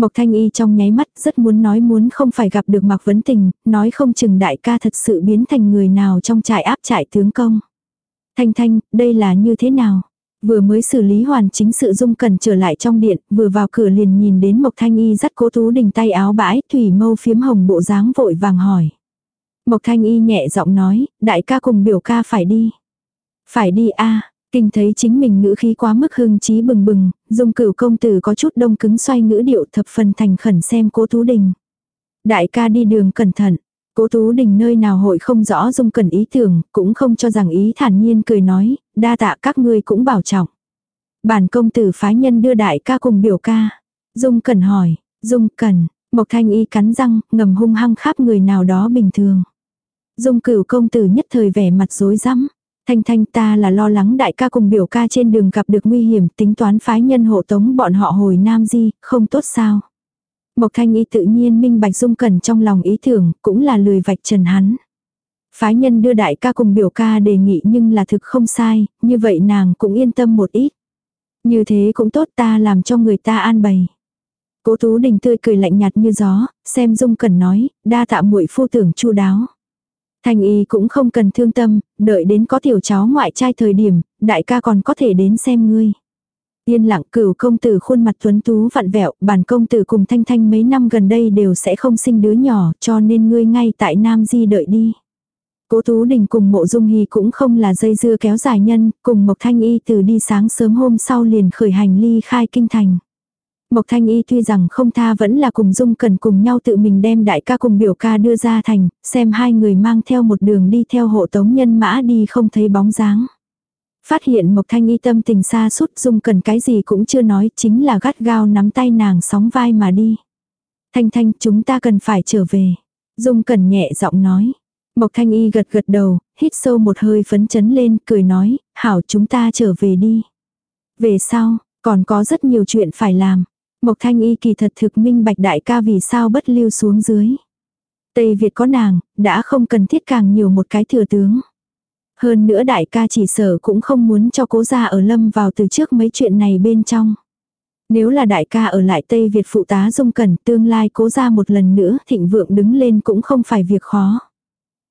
Mộc Thanh Y trong nháy mắt rất muốn nói muốn không phải gặp được Mạc Vấn Tình, nói không chừng đại ca thật sự biến thành người nào trong trại áp trại tướng công. Thanh Thanh, đây là như thế nào? Vừa mới xử lý hoàn chính sự dung cần trở lại trong điện, vừa vào cửa liền nhìn đến Mộc Thanh Y dắt cố tú đình tay áo bãi, thủy mâu phiếm hồng bộ dáng vội vàng hỏi. Mộc Thanh Y nhẹ giọng nói, đại ca cùng biểu ca phải đi. Phải đi a kinh thấy chính mình ngữ khí quá mức hưng trí bừng bừng, dung cửu công tử có chút đông cứng xoay ngữ điệu thập phần thành khẩn xem cố tú đình. Đại ca đi đường cẩn thận, Cố Tú Đình nơi nào hội không rõ dung cần ý tưởng, cũng không cho rằng ý thản nhiên cười nói, đa tạ các ngươi cũng bảo trọng. Bản công tử phái nhân đưa đại ca cùng biểu ca. Dung cần hỏi, Dung cần, Mộc Thanh Y cắn răng, ngầm hung hăng khắp người nào đó bình thường. Dung cửu công tử nhất thời vẻ mặt rối rắm. Thanh thanh ta là lo lắng đại ca cùng biểu ca trên đường gặp được nguy hiểm tính toán phái nhân hộ tống bọn họ hồi Nam Di, không tốt sao. Mộc Thanh Y tự nhiên minh bạch dung cẩn trong lòng ý tưởng, cũng là lười vạch trần hắn. Phái nhân đưa đại ca cùng biểu ca đề nghị nhưng là thực không sai, như vậy nàng cũng yên tâm một ít. Như thế cũng tốt ta làm cho người ta an bày. Cố Tú Đình tươi cười lạnh nhạt như gió, xem Dung Cẩn nói, đa tạ muội phu tưởng chu đáo. Thanh y cũng không cần thương tâm, đợi đến có tiểu cháu ngoại trai thời điểm, đại ca còn có thể đến xem ngươi. Yên lặng cửu công tử khuôn mặt tuấn tú vặn vẹo, bản công tử cùng Thanh Thanh mấy năm gần đây đều sẽ không sinh đứa nhỏ, cho nên ngươi ngay tại Nam Di đợi đi. Cố Tú Đình cùng mộ dung hy cũng không là dây dưa kéo dài nhân, cùng Mộc Thanh Y từ đi sáng sớm hôm sau liền khởi hành ly khai kinh thành. Mộc Thanh Y tuy rằng không tha vẫn là cùng Dung Cần cùng nhau tự mình đem đại ca cùng biểu ca đưa ra thành, xem hai người mang theo một đường đi theo hộ tống nhân mã đi không thấy bóng dáng. Phát hiện Mộc Thanh Y tâm tình xa sút Dung Cần cái gì cũng chưa nói chính là gắt gao nắm tay nàng sóng vai mà đi. Thanh Thanh chúng ta cần phải trở về. Dung Cần nhẹ giọng nói. Mộc Thanh Y gật gật đầu, hít sâu một hơi phấn chấn lên, cười nói, hảo chúng ta trở về đi. Về sau, còn có rất nhiều chuyện phải làm. Mộc Thanh Y kỳ thật thực minh bạch đại ca vì sao bất lưu xuống dưới. Tây Việt có nàng, đã không cần thiết càng nhiều một cái thừa tướng. Hơn nữa đại ca chỉ sở cũng không muốn cho cố gia ở lâm vào từ trước mấy chuyện này bên trong. Nếu là đại ca ở lại Tây Việt phụ tá dung cẩn tương lai cố gia một lần nữa thịnh vượng đứng lên cũng không phải việc khó.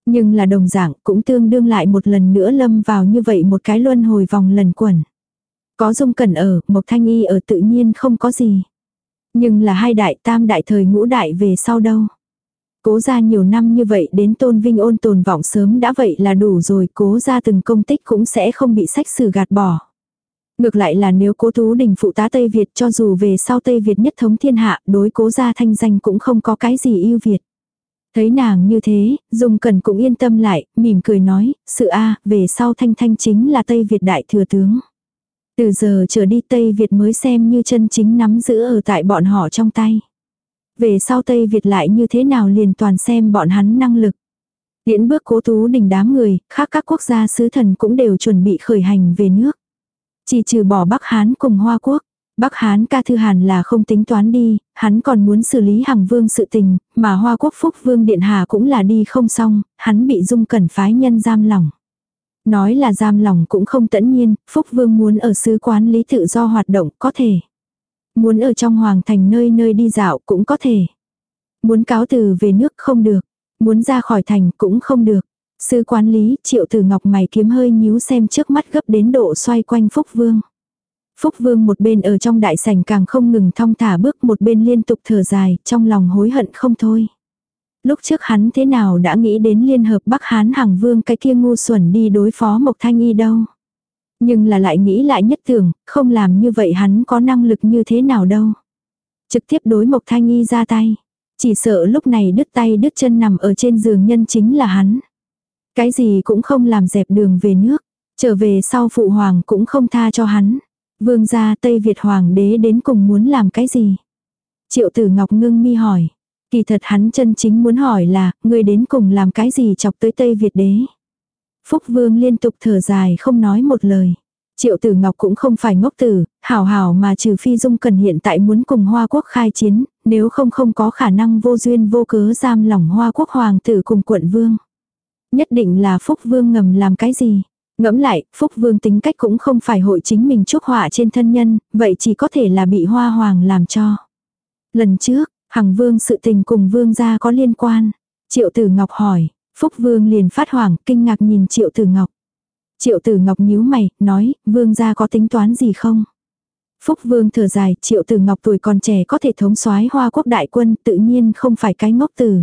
Nhưng là đồng dạng cũng tương đương lại một lần nữa lâm vào như vậy một cái luân hồi vòng lần quẩn. Có dung cẩn ở, một thanh y ở tự nhiên không có gì. Nhưng là hai đại tam đại thời ngũ đại về sau đâu. Cố ra nhiều năm như vậy đến tôn vinh ôn tồn vọng sớm đã vậy là đủ rồi cố ra từng công tích cũng sẽ không bị sách sử gạt bỏ. Ngược lại là nếu cố tú đình phụ tá Tây Việt cho dù về sau Tây Việt nhất thống thiên hạ đối cố gia thanh danh cũng không có cái gì yêu Việt. Thấy nàng như thế, Dung Cần cũng yên tâm lại, mỉm cười nói, sự a về sau thanh thanh chính là Tây Việt đại thừa tướng. Từ giờ trở đi Tây Việt mới xem như chân chính nắm giữ ở tại bọn họ trong tay. Về sau Tây Việt lại như thế nào liền toàn xem bọn hắn năng lực. Tiễn bước cố tú đình đám người, khác các quốc gia sứ thần cũng đều chuẩn bị khởi hành về nước. Chỉ trừ bỏ Bắc Hán cùng Hoa Quốc. Bắc Hán ca thư hàn là không tính toán đi, hắn còn muốn xử lý hàng vương sự tình, mà Hoa Quốc Phúc Vương Điện Hà cũng là đi không xong, hắn bị dung cẩn phái nhân giam lỏng. Nói là giam lòng cũng không tẫn nhiên, Phúc Vương muốn ở sứ quán lý tự do hoạt động có thể. Muốn ở trong hoàng thành nơi nơi đi dạo cũng có thể. Muốn cáo từ về nước không được. Muốn ra khỏi thành cũng không được. Sư quán lý triệu từ ngọc mày kiếm hơi nhíu xem trước mắt gấp đến độ xoay quanh Phúc Vương. Phúc Vương một bên ở trong đại sảnh càng không ngừng thong thả bước một bên liên tục thở dài, trong lòng hối hận không thôi. Lúc trước hắn thế nào đã nghĩ đến liên hợp Bắc Hán Hằng Vương cái kia ngu xuẩn đi đối phó Mộc Thanh Y đâu. Nhưng là lại nghĩ lại nhất tưởng, không làm như vậy hắn có năng lực như thế nào đâu. Trực tiếp đối Mộc Thanh Y ra tay. Chỉ sợ lúc này đứt tay đứt chân nằm ở trên giường nhân chính là hắn. Cái gì cũng không làm dẹp đường về nước. Trở về sau phụ hoàng cũng không tha cho hắn. Vương gia Tây Việt hoàng đế đến cùng muốn làm cái gì? Triệu tử Ngọc ngưng mi hỏi. Kỳ thật hắn chân chính muốn hỏi là, người đến cùng làm cái gì chọc tới Tây Việt đế? Phúc Vương liên tục thở dài không nói một lời. Triệu Tử Ngọc cũng không phải ngốc tử, hảo hảo mà trừ phi dung cần hiện tại muốn cùng Hoa Quốc khai chiến, nếu không không có khả năng vô duyên vô cớ giam lỏng Hoa Quốc Hoàng tử cùng quận Vương. Nhất định là Phúc Vương ngầm làm cái gì. Ngẫm lại, Phúc Vương tính cách cũng không phải hội chính mình chuốc họa trên thân nhân, vậy chỉ có thể là bị Hoa Hoàng làm cho. Lần trước, Hằng Vương sự tình cùng Vương gia có liên quan. Triệu Tử Ngọc hỏi, Phúc Vương liền phát hoảng, kinh ngạc nhìn Triệu Tử Ngọc. Triệu tử ngọc nhíu mày, nói, vương gia có tính toán gì không? Phúc vương thở dài, triệu tử ngọc tuổi còn trẻ có thể thống soái hoa quốc đại quân tự nhiên không phải cái ngốc tử.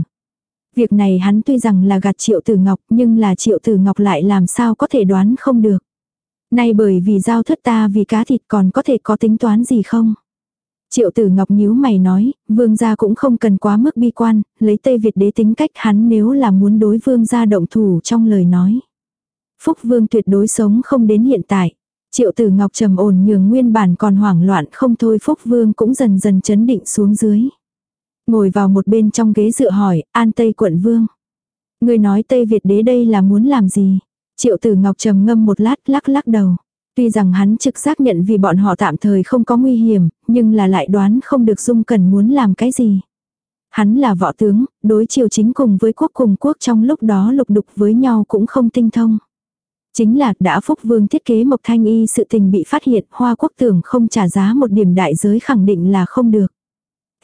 Việc này hắn tuy rằng là gạt triệu tử ngọc nhưng là triệu tử ngọc lại làm sao có thể đoán không được. Nay bởi vì giao thất ta vì cá thịt còn có thể có tính toán gì không? Triệu tử ngọc nhíu mày nói, vương gia cũng không cần quá mức bi quan, lấy Tây Việt đế tính cách hắn nếu là muốn đối vương gia động thủ trong lời nói. Phúc vương tuyệt đối sống không đến hiện tại. Triệu tử ngọc trầm ổn nhường nguyên bản còn hoảng loạn không thôi Phúc vương cũng dần dần chấn định xuống dưới. Ngồi vào một bên trong ghế dựa hỏi, an Tây quận vương. Người nói Tây Việt đế đây là muốn làm gì? Triệu tử ngọc trầm ngâm một lát lắc lắc đầu. Tuy rằng hắn trực giác nhận vì bọn họ tạm thời không có nguy hiểm, nhưng là lại đoán không được Dung Cần muốn làm cái gì. Hắn là võ tướng, đối chiều chính cùng với quốc cùng quốc trong lúc đó lục đục với nhau cũng không tinh thông. Chính là đã Phúc Vương thiết kế Mộc Thanh Y sự tình bị phát hiện Hoa Quốc tưởng không trả giá một điểm đại giới khẳng định là không được.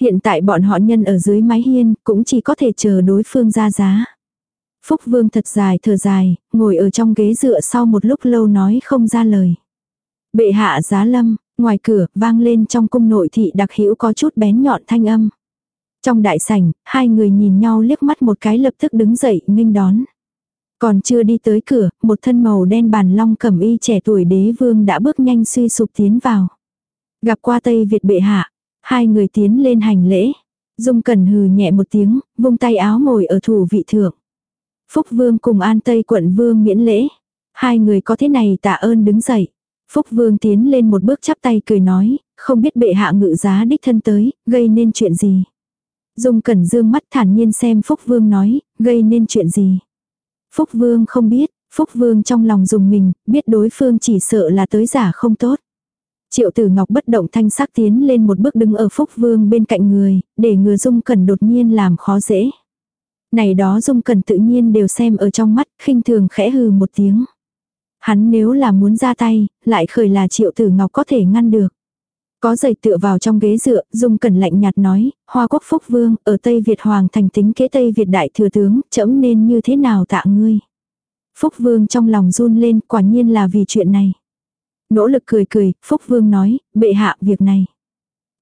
Hiện tại bọn họ nhân ở dưới mái hiên cũng chỉ có thể chờ đối phương ra giá. Phúc Vương thật dài thở dài, ngồi ở trong ghế dựa sau một lúc lâu nói không ra lời. Bệ hạ giá lâm, ngoài cửa, vang lên trong cung nội thị đặc hữu có chút bén nhọn thanh âm. Trong đại sảnh, hai người nhìn nhau liếc mắt một cái lập tức đứng dậy nghênh đón. Còn chưa đi tới cửa, một thân màu đen bàn long cẩm y trẻ tuổi đế vương đã bước nhanh suy sụp tiến vào. Gặp qua Tây Việt bệ hạ, hai người tiến lên hành lễ. Dung Cẩn hừ nhẹ một tiếng, vung tay áo ngồi ở thủ vị thượng. Phúc Vương cùng An Tây quận Vương miễn lễ. Hai người có thế này tạ ơn đứng dậy. Phúc Vương tiến lên một bước chắp tay cười nói, không biết bệ hạ ngự giá đích thân tới, gây nên chuyện gì. Dung Cẩn dương mắt thản nhiên xem Phúc Vương nói, gây nên chuyện gì. Phúc Vương không biết, Phúc Vương trong lòng dùng mình, biết đối phương chỉ sợ là tới giả không tốt. Triệu tử ngọc bất động thanh sắc tiến lên một bước đứng ở Phúc Vương bên cạnh người, để ngừa Dung Cẩn đột nhiên làm khó dễ. Này đó Dung cần tự nhiên đều xem ở trong mắt, khinh thường khẽ hừ một tiếng. Hắn nếu là muốn ra tay, lại khởi là triệu tử ngọc có thể ngăn được. Có giày tựa vào trong ghế dựa, Dung Cẩn lạnh nhạt nói, Hoa Quốc Phúc Vương, ở Tây Việt Hoàng thành tính kế Tây Việt Đại Thừa Tướng, chẫm nên như thế nào tạ ngươi. Phúc Vương trong lòng run lên, quả nhiên là vì chuyện này. Nỗ lực cười cười, Phúc Vương nói, bệ hạ việc này.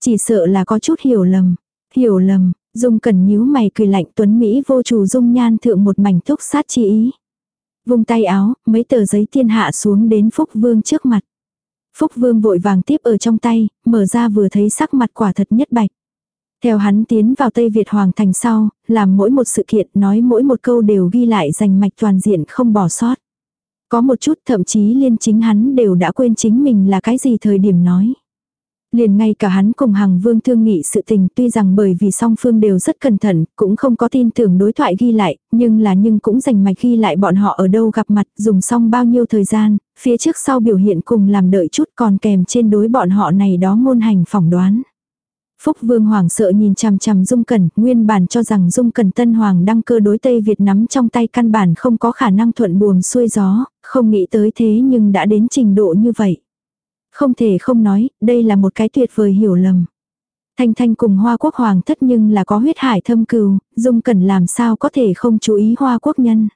Chỉ sợ là có chút hiểu lầm. Hiểu lầm, Dung Cẩn nhíu mày cười lạnh tuấn Mỹ vô chủ dung nhan thượng một mảnh thúc sát chi ý. Vung tay áo, mấy tờ giấy thiên hạ xuống đến Phúc Vương trước mặt. Phúc Vương vội vàng tiếp ở trong tay, mở ra vừa thấy sắc mặt quả thật nhất bạch. Theo hắn tiến vào Tây Việt Hoàng thành sau, làm mỗi một sự kiện nói mỗi một câu đều ghi lại dành mạch toàn diện không bỏ sót. Có một chút thậm chí liên chính hắn đều đã quên chính mình là cái gì thời điểm nói. Liền ngay cả hắn cùng Hằng Vương thương nghị sự tình tuy rằng bởi vì song phương đều rất cẩn thận, cũng không có tin tưởng đối thoại ghi lại, nhưng là nhưng cũng dành mạch ghi lại bọn họ ở đâu gặp mặt, dùng xong bao nhiêu thời gian, phía trước sau biểu hiện cùng làm đợi chút còn kèm trên đối bọn họ này đó ngôn hành phỏng đoán. Phúc Vương Hoàng sợ nhìn chằm chằm Dung Cẩn, nguyên bản cho rằng Dung Cẩn Tân Hoàng đăng cơ đối Tây Việt nắm trong tay căn bản không có khả năng thuận buồm xuôi gió, không nghĩ tới thế nhưng đã đến trình độ như vậy. Không thể không nói, đây là một cái tuyệt vời hiểu lầm. Thanh Thanh cùng Hoa Quốc Hoàng thất nhưng là có huyết hải thâm cừu, Dung Cẩn làm sao có thể không chú ý Hoa Quốc nhân.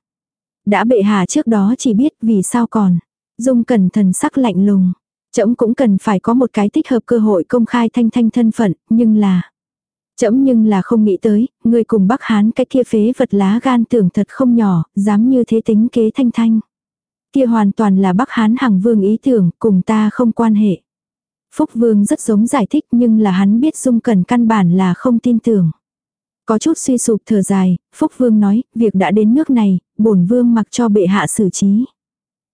Đã bệ hạ trước đó chỉ biết vì sao còn. Dung Cẩn thần sắc lạnh lùng. Chấm cũng cần phải có một cái thích hợp cơ hội công khai Thanh Thanh thân phận, nhưng là... Chấm nhưng là không nghĩ tới, người cùng Bắc Hán cái kia phế vật lá gan tưởng thật không nhỏ, dám như thế tính kế Thanh Thanh. Kia hoàn toàn là Bắc Hán Hằng Vương ý tưởng, cùng ta không quan hệ. Phúc Vương rất giống giải thích nhưng là hắn biết Dung Cẩn căn bản là không tin tưởng. Có chút suy sụp thở dài, Phúc Vương nói, việc đã đến nước này, bổn Vương mặc cho bệ hạ xử trí.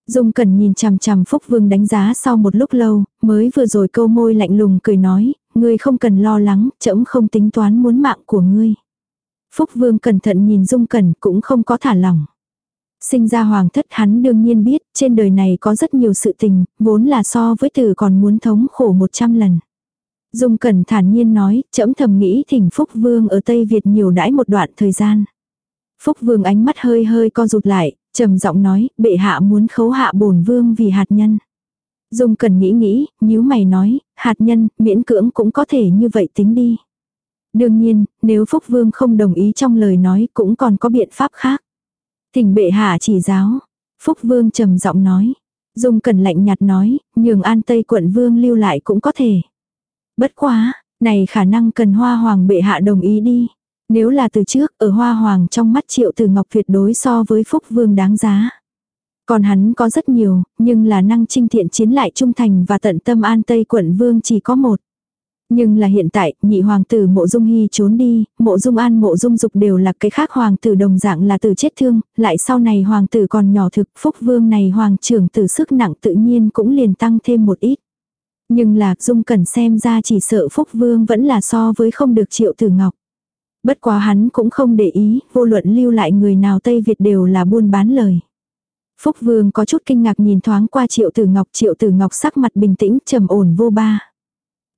Dung Cẩn nhìn chằm chằm Phúc Vương đánh giá sau một lúc lâu, mới vừa rồi câu môi lạnh lùng cười nói, ngươi không cần lo lắng, trẫm không tính toán muốn mạng của ngươi. Phúc Vương cẩn thận nhìn Dung Cẩn cũng không có thả lỏng. Sinh ra hoàng thất hắn đương nhiên biết, trên đời này có rất nhiều sự tình, vốn là so với tử còn muốn thống khổ một trăm lần. Dung Cẩn thản nhiên nói, trẫm thầm nghĩ thỉnh Phúc Vương ở Tây Việt nhiều đãi một đoạn thời gian. Phúc Vương ánh mắt hơi hơi co rụt lại, trầm giọng nói, bệ hạ muốn khấu hạ bổn vương vì hạt nhân. Dung Cẩn nghĩ nghĩ, nhíu mày nói, hạt nhân, miễn cưỡng cũng có thể như vậy tính đi. Đương nhiên, nếu Phúc Vương không đồng ý trong lời nói cũng còn có biện pháp khác. Thỉnh bệ hạ chỉ giáo. Phúc Vương trầm giọng nói. Dung Cẩn lạnh nhạt nói, nhường an Tây quận vương lưu lại cũng có thể. Bất quá, này khả năng cần hoa hoàng bệ hạ đồng ý đi. Nếu là từ trước, ở hoa hoàng trong mắt triệu từ ngọc tuyệt đối so với phúc vương đáng giá. Còn hắn có rất nhiều, nhưng là năng trinh thiện chiến lại trung thành và tận tâm an Tây quận vương chỉ có một. Nhưng là hiện tại, nhị hoàng tử mộ dung hy trốn đi, mộ dung an mộ dung dục đều là cái khác hoàng tử đồng dạng là từ chết thương, lại sau này hoàng tử còn nhỏ thực phúc vương này hoàng trưởng tử sức nặng tự nhiên cũng liền tăng thêm một ít. Nhưng là dung cần xem ra chỉ sợ phúc vương vẫn là so với không được triệu tử ngọc. Bất quá hắn cũng không để ý, vô luận lưu lại người nào Tây Việt đều là buôn bán lời. Phúc Vương có chút kinh ngạc nhìn thoáng qua Triệu Tử Ngọc, Triệu Tử Ngọc sắc mặt bình tĩnh, trầm ổn vô ba.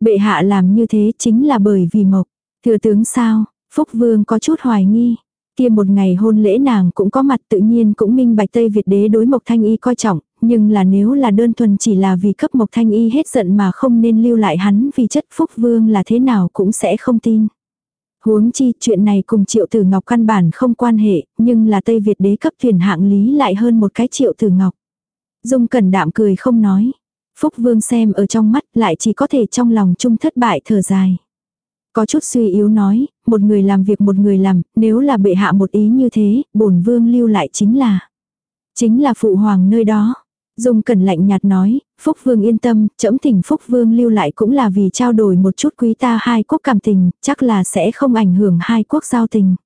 Bệ hạ làm như thế chính là bởi vì Mộc. Thừa tướng sao? Phúc Vương có chút hoài nghi. Kia một ngày hôn lễ nàng cũng có mặt tự nhiên cũng minh bạch Tây Việt đế đối Mộc Thanh Y coi trọng, nhưng là nếu là đơn thuần chỉ là vì cấp Mộc Thanh Y hết giận mà không nên lưu lại hắn vì chất Phúc Vương là thế nào cũng sẽ không tin. Huống chi chuyện này cùng triệu tử ngọc căn bản không quan hệ, nhưng là Tây Việt đế cấp thuyền hạng lý lại hơn một cái triệu tử ngọc. Dung cẩn đạm cười không nói. Phúc Vương xem ở trong mắt lại chỉ có thể trong lòng chung thất bại thở dài. Có chút suy yếu nói, một người làm việc một người làm, nếu là bệ hạ một ý như thế, bổn vương lưu lại chính là. Chính là phụ hoàng nơi đó. Dung Cẩn lạnh nhạt nói, Phúc Vương yên tâm, trẫm thỉnh Phúc Vương lưu lại cũng là vì trao đổi một chút quý ta hai quốc cảm tình, chắc là sẽ không ảnh hưởng hai quốc giao tình.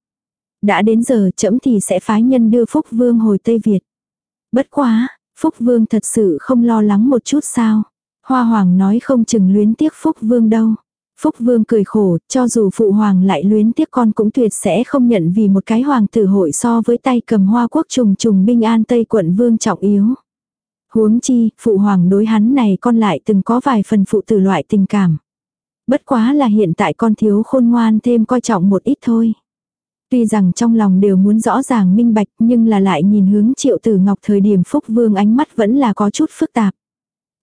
Đã đến giờ trẫm thì sẽ phái nhân đưa Phúc Vương hồi Tây Việt. Bất quá, Phúc Vương thật sự không lo lắng một chút sao. Hoa Hoàng nói không chừng luyến tiếc Phúc Vương đâu. Phúc Vương cười khổ, cho dù Phụ Hoàng lại luyến tiếc con cũng tuyệt sẽ không nhận vì một cái Hoàng tử hội so với tay cầm hoa quốc trùng trùng binh an Tây quận Vương trọng yếu. Huống chi, Phụ Hoàng đối hắn này con lại từng có vài phần phụ tử loại tình cảm. Bất quá là hiện tại con thiếu khôn ngoan thêm coi trọng một ít thôi. Tuy rằng trong lòng đều muốn rõ ràng minh bạch nhưng là lại nhìn hướng triệu tử ngọc thời điểm phúc vương ánh mắt vẫn là có chút phức tạp.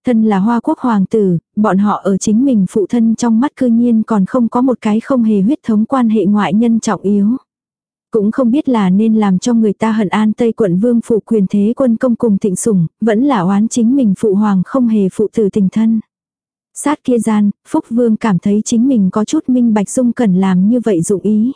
Thân là hoa quốc hoàng tử, bọn họ ở chính mình phụ thân trong mắt cư nhiên còn không có một cái không hề huyết thống quan hệ ngoại nhân trọng yếu. Cũng không biết là nên làm cho người ta hận an Tây quận vương phụ quyền thế quân công cùng thịnh sủng, vẫn là oán chính mình phụ hoàng không hề phụ tử tình thân. Sát kia gian, Phúc Vương cảm thấy chính mình có chút minh bạch dung cần làm như vậy dụng ý.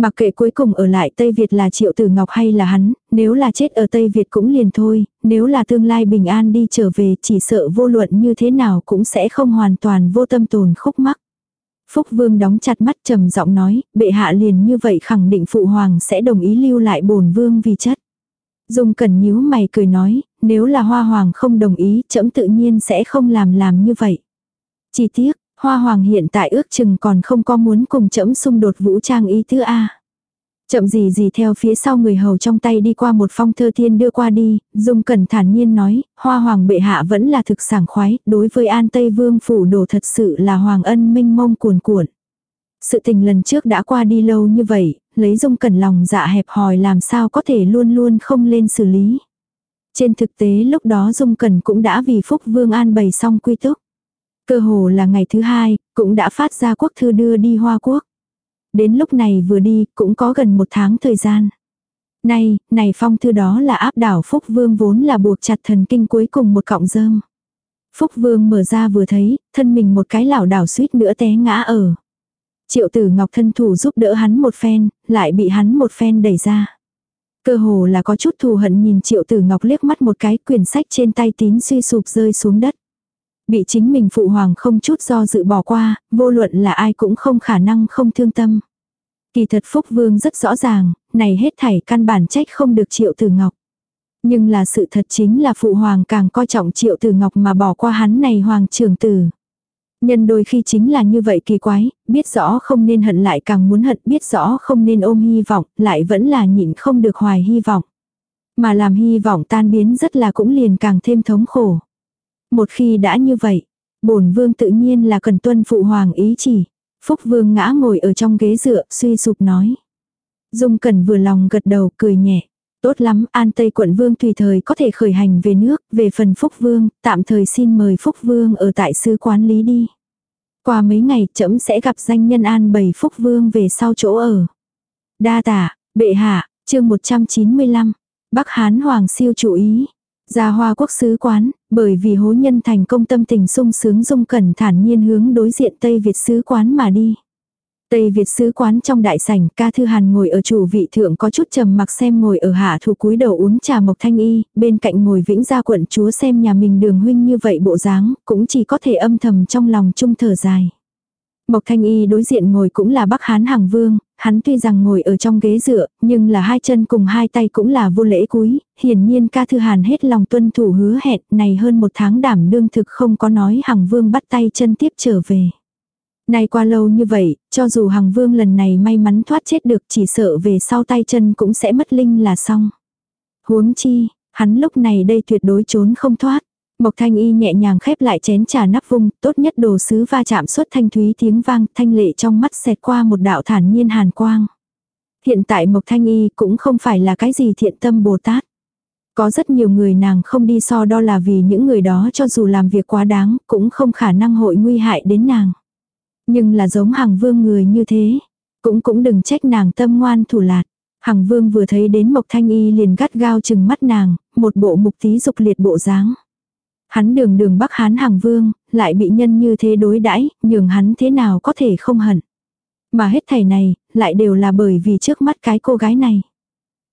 Mặc kệ cuối cùng ở lại Tây Việt là Triệu Tử Ngọc hay là hắn, nếu là chết ở Tây Việt cũng liền thôi, nếu là tương lai bình an đi trở về chỉ sợ vô luận như thế nào cũng sẽ không hoàn toàn vô tâm tồn khúc mắc. Phúc Vương đóng chặt mắt trầm giọng nói, bệ hạ liền như vậy khẳng định phụ hoàng sẽ đồng ý lưu lại bổn vương vì chất. Dung cẩn nhíu mày cười nói, nếu là hoa hoàng không đồng ý, trẫm tự nhiên sẽ không làm làm như vậy. Chi tiết, Hoa Hoàng hiện tại ước chừng còn không có muốn cùng chẫm xung đột vũ trang ý tứ A. Chậm gì gì theo phía sau người hầu trong tay đi qua một phong thơ thiên đưa qua đi, Dung Cẩn thản nhiên nói, Hoa Hoàng bệ hạ vẫn là thực sảng khoái, đối với An Tây Vương phủ đồ thật sự là Hoàng ân minh mông cuồn cuộn. Sự tình lần trước đã qua đi lâu như vậy, lấy Dung Cẩn lòng dạ hẹp hòi làm sao có thể luôn luôn không lên xử lý. Trên thực tế lúc đó Dung Cẩn cũng đã vì Phúc Vương An bày xong quy túc. Cơ hồ là ngày thứ hai, cũng đã phát ra quốc thư đưa đi Hoa Quốc. Đến lúc này vừa đi, cũng có gần một tháng thời gian. Này, này phong thư đó là áp đảo Phúc Vương vốn là buộc chặt thần kinh cuối cùng một cọng rơm. Phúc Vương mở ra vừa thấy, thân mình một cái lảo đảo suýt nữa té ngã ở. Triệu tử ngọc thân thủ giúp đỡ hắn một phen, lại bị hắn một phen đẩy ra. Cơ hồ là có chút thù hận nhìn triệu tử ngọc liếc mắt một cái quyển sách trên tay tín suy sụp rơi xuống đất. Bị chính mình phụ hoàng không chút do dự bỏ qua, vô luận là ai cũng không khả năng không thương tâm. Kỳ thật Phúc Vương rất rõ ràng, này hết thảy căn bản trách không được triệu tử ngọc. Nhưng là sự thật chính là phụ hoàng càng coi trọng triệu tử ngọc mà bỏ qua hắn này hoàng trưởng tử. Nhân đôi khi chính là như vậy kỳ quái, biết rõ không nên hận lại càng muốn hận, biết rõ không nên ôm hy vọng, lại vẫn là nhịn không được hoài hy vọng. Mà làm hy vọng tan biến rất là cũng liền càng thêm thống khổ. Một khi đã như vậy, bổn vương tự nhiên là cần tuân phụ hoàng ý chỉ. Phúc vương ngã ngồi ở trong ghế dựa, suy sụp nói. Dung Cẩn vừa lòng gật đầu, cười nhẹ. Tốt lắm, An Tây quận vương tùy thời có thể khởi hành về nước, về phần Phúc Vương, tạm thời xin mời Phúc Vương ở tại sư quán lý đi. Qua mấy ngày, trẫm sẽ gặp danh nhân An bầy Phúc Vương về sau chỗ ở. Đa tả, bệ hạ, chương 195, Bắc Hán Hoàng siêu chú ý. Ra hoa quốc sứ quán, bởi vì hố nhân thành công tâm tình sung sướng dung cẩn thản nhiên hướng đối diện Tây Việt sứ quán mà đi. Tây Việt sứ quán trong đại sảnh, ca thư hàn ngồi ở chủ vị thượng có chút trầm mặc xem ngồi ở hạ thủ cúi đầu uống trà mộc thanh y, bên cạnh ngồi vĩnh gia quận chúa xem nhà mình đường huynh như vậy bộ dáng, cũng chỉ có thể âm thầm trong lòng chung thở dài. Mộc Thanh Y đối diện ngồi cũng là Bắc Hán Hàng Vương, hắn tuy rằng ngồi ở trong ghế dựa, nhưng là hai chân cùng hai tay cũng là vô lễ cúi, hiển nhiên ca thư hàn hết lòng tuân thủ hứa hẹn này hơn một tháng đảm đương thực không có nói Hàng Vương bắt tay chân tiếp trở về. Nay qua lâu như vậy, cho dù Hằng Vương lần này may mắn thoát chết được chỉ sợ về sau tay chân cũng sẽ mất linh là xong. Huống chi, hắn lúc này đây tuyệt đối trốn không thoát. Mộc Thanh Y nhẹ nhàng khép lại chén trà nắp vung, tốt nhất đồ sứ va chạm suốt thanh thúy tiếng vang, thanh lệ trong mắt xẹt qua một đạo thản nhiên hàn quang. Hiện tại Mộc Thanh Y cũng không phải là cái gì thiện tâm Bồ Tát. Có rất nhiều người nàng không đi so đo là vì những người đó cho dù làm việc quá đáng, cũng không khả năng hội nguy hại đến nàng. Nhưng là giống hàng vương người như thế. Cũng cũng đừng trách nàng tâm ngoan thủ lạt. Hằng vương vừa thấy đến Mộc Thanh Y liền gắt gao chừng mắt nàng, một bộ mục tí dục liệt bộ dáng. Hắn đường đường bắc hán hàng vương, lại bị nhân như thế đối đãi nhường hắn thế nào có thể không hận. Mà hết thảy này, lại đều là bởi vì trước mắt cái cô gái này.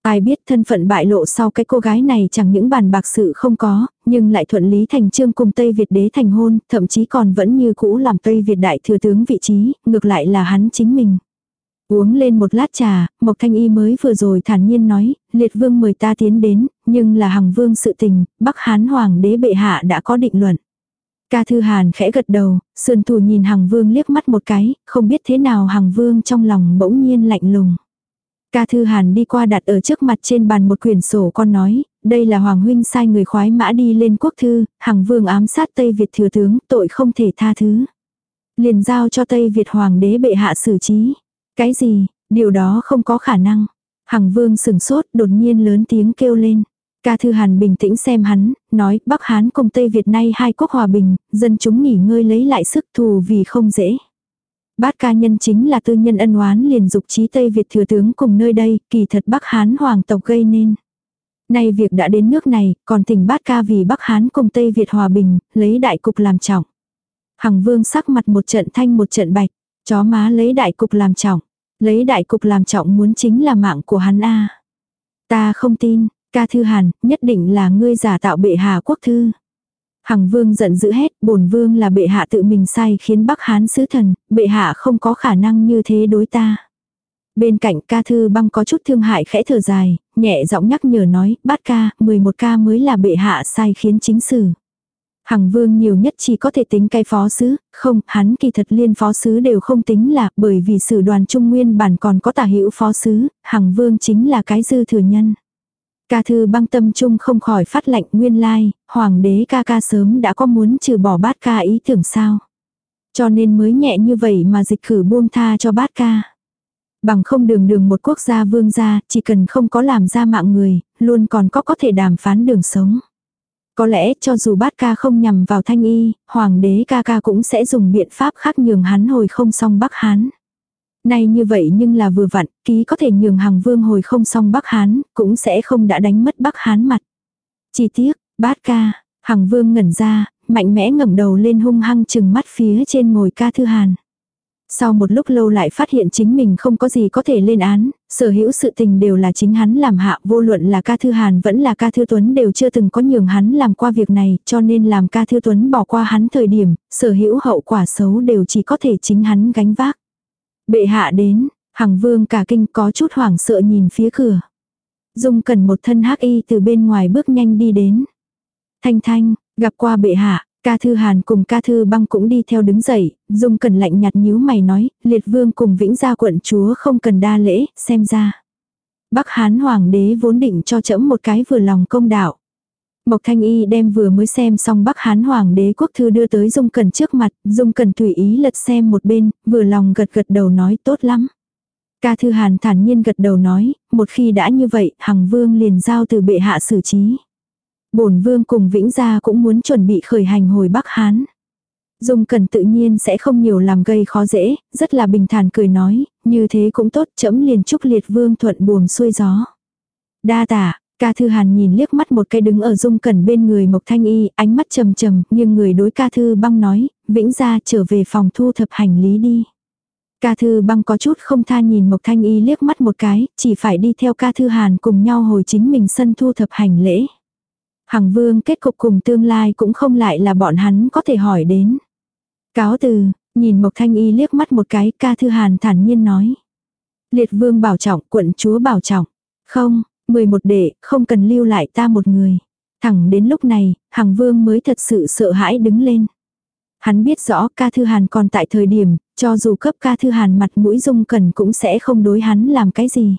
Ai biết thân phận bại lộ sau cái cô gái này chẳng những bàn bạc sự không có, nhưng lại thuận lý thành trương cùng Tây Việt đế thành hôn, thậm chí còn vẫn như cũ làm Tây Việt đại thừa tướng vị trí, ngược lại là hắn chính mình. Uống lên một lát trà, Mộc Thanh Y mới vừa rồi thản nhiên nói, liệt vương mời ta tiến đến, nhưng là hằng vương sự tình, Bắc Hán Hoàng đế bệ hạ đã có định luận. Ca Thư Hàn khẽ gật đầu, sườn thủ nhìn hằng vương liếc mắt một cái, không biết thế nào hằng vương trong lòng bỗng nhiên lạnh lùng. Ca Thư Hàn đi qua đặt ở trước mặt trên bàn một quyển sổ con nói, đây là Hoàng Huynh sai người khoái mã đi lên quốc thư, Hằng Vương ám sát Tây Việt thừa tướng, tội không thể tha thứ. Liền giao cho Tây Việt Hoàng đế bệ hạ xử trí. Cái gì, điều đó không có khả năng. Hằng Vương sừng sốt đột nhiên lớn tiếng kêu lên. Ca Thư Hàn bình tĩnh xem hắn, nói Bắc Hán cùng Tây Việt nay hai quốc hòa bình, dân chúng nghỉ ngơi lấy lại sức thù vì không dễ. Bát ca nhân chính là tư nhân ân oán liền dục trí Tây Việt thừa tướng cùng nơi đây, kỳ thật Bắc Hán hoàng tộc gây nên. Nay việc đã đến nước này, còn thỉnh bát ca vì Bắc Hán cùng Tây Việt hòa bình, lấy đại cục làm trọng. Hằng vương sắc mặt một trận thanh một trận bạch, chó má lấy đại cục làm trọng. Lấy đại cục làm trọng muốn chính là mạng của hắn a Ta không tin, ca thư hàn, nhất định là ngươi giả tạo bệ hạ quốc thư. Hằng vương giận dữ hết, bổn vương là bệ hạ tự mình sai khiến Bắc Hán sứ thần, bệ hạ không có khả năng như thế đối ta. Bên cạnh ca thư băng có chút thương hại khẽ thở dài, nhẹ giọng nhắc nhở nói, bát ca, 11 ca mới là bệ hạ sai khiến chính sử. Hằng vương nhiều nhất chỉ có thể tính cái phó sứ, không, hắn kỳ thật liên phó sứ đều không tính là, bởi vì sử đoàn trung nguyên bản còn có tả hữu phó sứ, hằng vương chính là cái dư thừa nhân. Ca thư băng tâm trung không khỏi phát lệnh nguyên lai, hoàng đế ca ca sớm đã có muốn trừ bỏ bát ca ý tưởng sao. Cho nên mới nhẹ như vậy mà dịch cử buông tha cho bát ca. Bằng không đường đường một quốc gia vương gia, chỉ cần không có làm ra mạng người, luôn còn có có thể đàm phán đường sống. Có lẽ cho dù bát ca không nhằm vào thanh y, hoàng đế ca ca cũng sẽ dùng biện pháp khác nhường hắn hồi không xong Bắc Hán. Nay như vậy nhưng là vừa vặn, ký có thể nhường hàng vương hồi không xong Bắc Hán, cũng sẽ không đã đánh mất Bắc Hán mặt. Chi tiết, bát ca, hàng vương ngẩn ra, mạnh mẽ ngẩng đầu lên hung hăng chừng mắt phía trên ngồi ca thư hàn. Sau một lúc lâu lại phát hiện chính mình không có gì có thể lên án, sở hữu sự tình đều là chính hắn làm hạ vô luận là ca thư hàn vẫn là ca thư tuấn đều chưa từng có nhường hắn làm qua việc này cho nên làm ca thư tuấn bỏ qua hắn thời điểm, sở hữu hậu quả xấu đều chỉ có thể chính hắn gánh vác. Bệ hạ đến, hằng vương cả kinh có chút hoảng sợ nhìn phía cửa. Dung cần một thân hắc y từ bên ngoài bước nhanh đi đến. Thanh thanh, gặp qua bệ hạ, ca thư hàn cùng ca thư băng cũng đi theo đứng dậy, dung cần lạnh nhạt nhíu mày nói, liệt vương cùng vĩnh gia quận chúa không cần đa lễ, xem ra. Bắc Hán hoàng đế vốn định cho chẫm một cái vừa lòng công đạo. Mộc Thanh Y đem vừa mới xem xong Bắc Hán Hoàng đế quốc thư đưa tới Dung cần trước mặt, Dung cần tùy ý lật xem một bên, vừa lòng gật gật đầu nói tốt lắm. Ca Thư Hàn thản nhiên gật đầu nói, một khi đã như vậy, Hằng Vương liền giao từ bệ hạ xử trí. Bổn Vương cùng Vĩnh Gia cũng muốn chuẩn bị khởi hành hồi Bắc Hán. Dung cần tự nhiên sẽ không nhiều làm gây khó dễ, rất là bình thản cười nói, như thế cũng tốt, chấm liền chúc liệt vương thuận buồm xuôi gió. Đa tả, Ca Thư Hàn nhìn liếc mắt một cái đứng ở dung cần bên người Mộc Thanh Y, ánh mắt trầm trầm, nhưng người đối Ca Thư băng nói, vĩnh gia trở về phòng thu thập hành lý đi. Ca Thư băng có chút không tha nhìn Mộc Thanh Y liếc mắt một cái, chỉ phải đi theo Ca Thư Hàn cùng nhau hồi chính mình sân thu thập hành lễ. Hằng vương kết cục cùng tương lai cũng không lại là bọn hắn có thể hỏi đến. Cáo từ, nhìn Mộc Thanh Y liếc mắt một cái, Ca Thư Hàn thản nhiên nói. Liệt vương bảo trọng, quận chúa bảo trọng. Không, 11 đệ, không cần lưu lại ta một người. Thẳng đến lúc này, Hằng Vương mới thật sự sợ hãi đứng lên. Hắn biết rõ ca thư hàn còn tại thời điểm, cho dù cấp ca thư hàn mặt mũi dung cần cũng sẽ không đối hắn làm cái gì.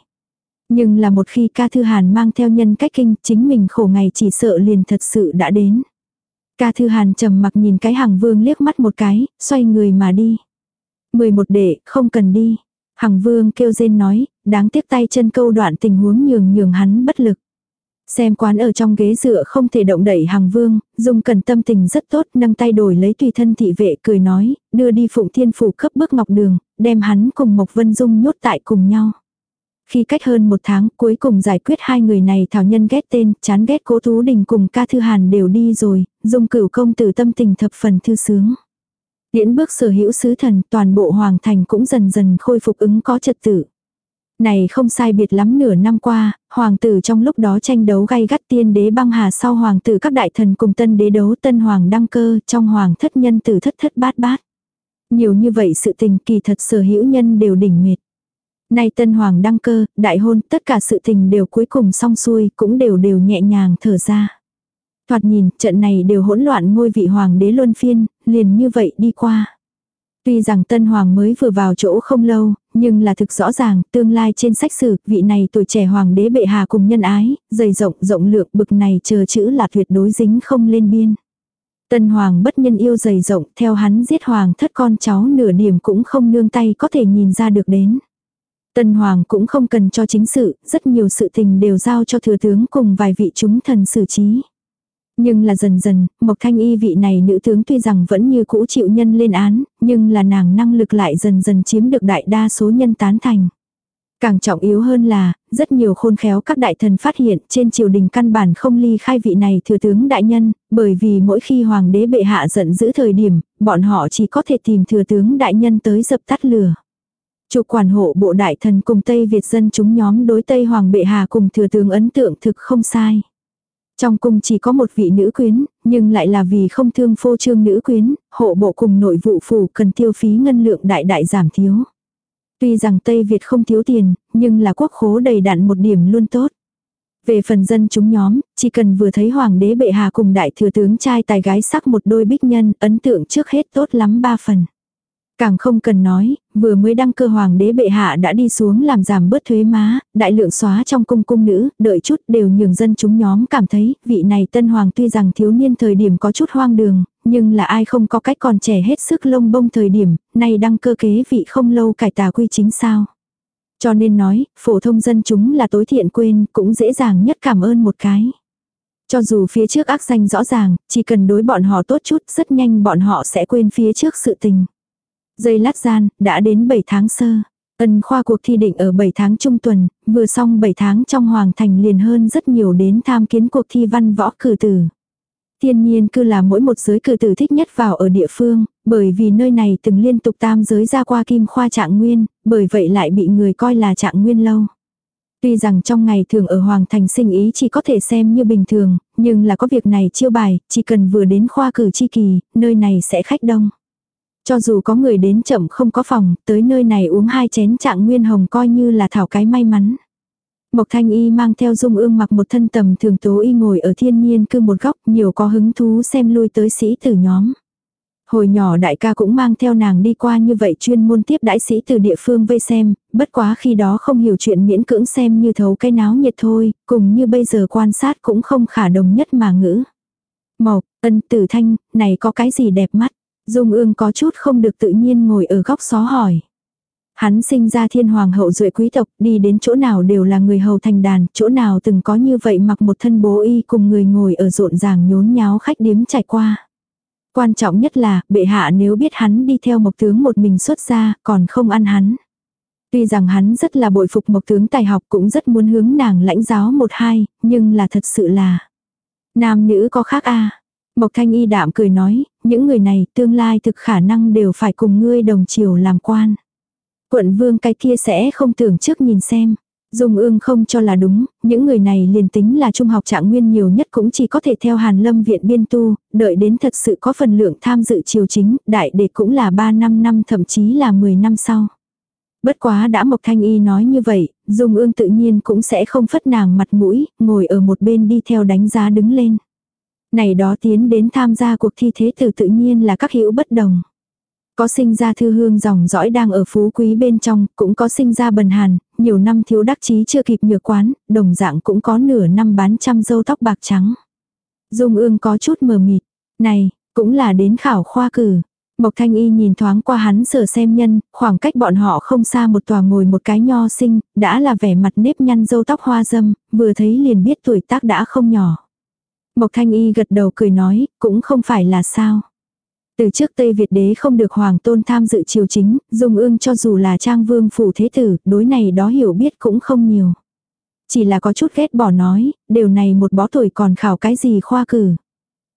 Nhưng là một khi ca thư hàn mang theo nhân cách kinh, chính mình khổ ngày chỉ sợ liền thật sự đã đến. Ca thư hàn trầm mặc nhìn cái Hằng Vương liếc mắt một cái, xoay người mà đi. 11 đệ, không cần đi. Hằng vương kêu rên nói, đáng tiếc tay chân câu đoạn tình huống nhường nhường hắn bất lực. Xem quán ở trong ghế dựa không thể động đẩy Hằng vương, dùng cần tâm tình rất tốt nâng tay đổi lấy tùy thân thị vệ cười nói, đưa đi phụng thiên phủ cấp bước ngọc đường, đem hắn cùng Mộc Vân Dung nhốt tại cùng nhau. Khi cách hơn một tháng cuối cùng giải quyết hai người này thảo nhân ghét tên, chán ghét cố Tú Đình cùng ca thư hàn đều đi rồi, dung cửu công tử tâm tình thập phần thư sướng. Điễn bước sở hữu sứ thần, toàn bộ hoàng thành cũng dần dần khôi phục ứng có trật tự. Này không sai biệt lắm nửa năm qua, hoàng tử trong lúc đó tranh đấu gay gắt tiên đế băng hà sau hoàng tử các đại thần cùng tân đế đấu tân hoàng đăng cơ trong hoàng thất nhân tử thất thất bát bát. Nhiều như vậy sự tình kỳ thật sở hữu nhân đều đỉnh mệt. Nay tân hoàng đăng cơ, đại hôn, tất cả sự tình đều cuối cùng xong xuôi, cũng đều đều nhẹ nhàng thở ra. Thoạt nhìn, trận này đều hỗn loạn ngôi vị hoàng đế luân phiên, liền như vậy đi qua. Tuy rằng tân hoàng mới vừa vào chỗ không lâu, nhưng là thực rõ ràng, tương lai trên sách sử, vị này tuổi trẻ hoàng đế bệ hạ cùng nhân ái, dày rộng, rộng lượng, bực này chờ chữ là tuyệt đối dính không lên biên. Tân hoàng bất nhân yêu dày rộng, theo hắn giết hoàng thất con cháu nửa điểm cũng không nương tay có thể nhìn ra được đến. Tân hoàng cũng không cần cho chính sự, rất nhiều sự tình đều giao cho thừa tướng cùng vài vị chúng thần xử trí. Nhưng là dần dần, Mộc Thanh Y vị này nữ tướng tuy rằng vẫn như cũ chịu nhân lên án, nhưng là nàng năng lực lại dần dần chiếm được đại đa số nhân tán thành. Càng trọng yếu hơn là, rất nhiều khôn khéo các đại thần phát hiện trên triều đình căn bản không ly khai vị này thừa tướng đại nhân, bởi vì mỗi khi hoàng đế bệ hạ giận giữ thời điểm, bọn họ chỉ có thể tìm thừa tướng đại nhân tới dập tắt lửa. Chủ quản hộ bộ đại thần cùng Tây Việt dân chúng nhóm đối Tây Hoàng bệ hạ cùng thừa tướng ấn tượng thực không sai. Trong cung chỉ có một vị nữ quyến, nhưng lại là vì không thương phô trương nữ quyến, hộ bộ cùng nội vụ phủ cần tiêu phí ngân lượng đại đại giảm thiếu. Tuy rằng Tây Việt không thiếu tiền, nhưng là quốc khố đầy đặn một điểm luôn tốt. Về phần dân chúng nhóm, chỉ cần vừa thấy hoàng đế bệ hạ cùng đại thừa tướng trai tài gái sắc một đôi bích nhân, ấn tượng trước hết tốt lắm ba phần. Càng không cần nói, vừa mới đăng cơ hoàng đế bệ hạ đã đi xuống làm giảm bớt thuế má, đại lượng xóa trong cung cung nữ, đợi chút đều nhường dân chúng nhóm cảm thấy, vị này tân hoàng tuy rằng thiếu niên thời điểm có chút hoang đường, nhưng là ai không có cách còn trẻ hết sức lông bông thời điểm, nay đăng cơ kế vị không lâu cải tà quy chính sao. Cho nên nói, phổ thông dân chúng là tối thiện quên, cũng dễ dàng nhất cảm ơn một cái. Cho dù phía trước ác danh rõ ràng, chỉ cần đối bọn họ tốt chút, rất nhanh bọn họ sẽ quên phía trước sự tình. Dây lát gian, đã đến 7 tháng sơ. Ân khoa cuộc thi định ở 7 tháng trung tuần, vừa xong 7 tháng trong hoàng thành liền hơn rất nhiều đến tham kiến cuộc thi văn võ cử tử. Thiên nhiên cư là mỗi một giới cử tử thích nhất vào ở địa phương, bởi vì nơi này từng liên tục tam giới ra qua kim khoa trạng nguyên, bởi vậy lại bị người coi là trạng nguyên lâu. Tuy rằng trong ngày thường ở Hoàng Thành sinh ý chỉ có thể xem như bình thường, nhưng là có việc này chiêu bài, chỉ cần vừa đến khoa cử chi kỳ, nơi này sẽ khách đông. Cho dù có người đến chậm không có phòng, tới nơi này uống hai chén trạng nguyên hồng coi như là thảo cái may mắn. Mộc Thanh Y mang theo Dung Ương mặc một thân tầm thường tố y ngồi ở thiên nhiên cư một góc, nhiều có hứng thú xem lui tới sĩ tử nhóm. Hồi nhỏ đại ca cũng mang theo nàng đi qua như vậy chuyên môn tiếp đại sĩ từ địa phương vây xem, bất quá khi đó không hiểu chuyện miễn cưỡng xem như thấu cái náo nhiệt thôi, cùng như bây giờ quan sát cũng không khả đồng nhất mà ngữ. Mộc, ân tử thanh, này có cái gì đẹp mắt? Dung ương có chút không được tự nhiên ngồi ở góc xó hỏi. Hắn sinh ra thiên hoàng hậu duệ quý tộc, đi đến chỗ nào đều là người hầu thành đàn, chỗ nào từng có như vậy mặc một thân bố y cùng người ngồi ở rộn ràng nhốn nháo khách điếm trải qua. Quan trọng nhất là, bệ hạ nếu biết hắn đi theo mộc tướng một mình xuất ra, còn không ăn hắn. Tuy rằng hắn rất là bội phục mộc tướng tài học cũng rất muốn hướng nàng lãnh giáo một hai, nhưng là thật sự là nam nữ có khác a Mộc thanh y đạm cười nói, những người này tương lai thực khả năng đều phải cùng ngươi đồng chiều làm quan. Quận vương cái kia sẽ không tưởng trước nhìn xem. Dung ương không cho là đúng, những người này liền tính là trung học trạng nguyên nhiều nhất cũng chỉ có thể theo Hàn Lâm viện biên tu, đợi đến thật sự có phần lượng tham dự triều chính, đại đệ cũng là 3 năm năm thậm chí là 10 năm sau. Bất quá đã Mộc Thanh Y nói như vậy, Dung ương tự nhiên cũng sẽ không phất nàng mặt mũi, ngồi ở một bên đi theo đánh giá đứng lên. Này đó tiến đến tham gia cuộc thi thế tử tự nhiên là các hữu bất đồng. Có sinh ra thư hương dòng dõi đang ở phú quý bên trong, cũng có sinh ra bần hàn, nhiều năm thiếu đắc chí chưa kịp nhược quán, đồng dạng cũng có nửa năm bán trăm dâu tóc bạc trắng. Dung ương có chút mờ mịt, này, cũng là đến khảo khoa cử. Mộc Thanh Y nhìn thoáng qua hắn sở xem nhân, khoảng cách bọn họ không xa một tòa ngồi một cái nho sinh, đã là vẻ mặt nếp nhăn dâu tóc hoa dâm, vừa thấy liền biết tuổi tác đã không nhỏ. Mộc Thanh Y gật đầu cười nói, cũng không phải là sao. Từ trước Tây Việt đế không được hoàng tôn tham dự triều chính, dung ương cho dù là trang vương phủ thế tử, đối này đó hiểu biết cũng không nhiều. Chỉ là có chút ghét bỏ nói, điều này một bó tuổi còn khảo cái gì khoa cử.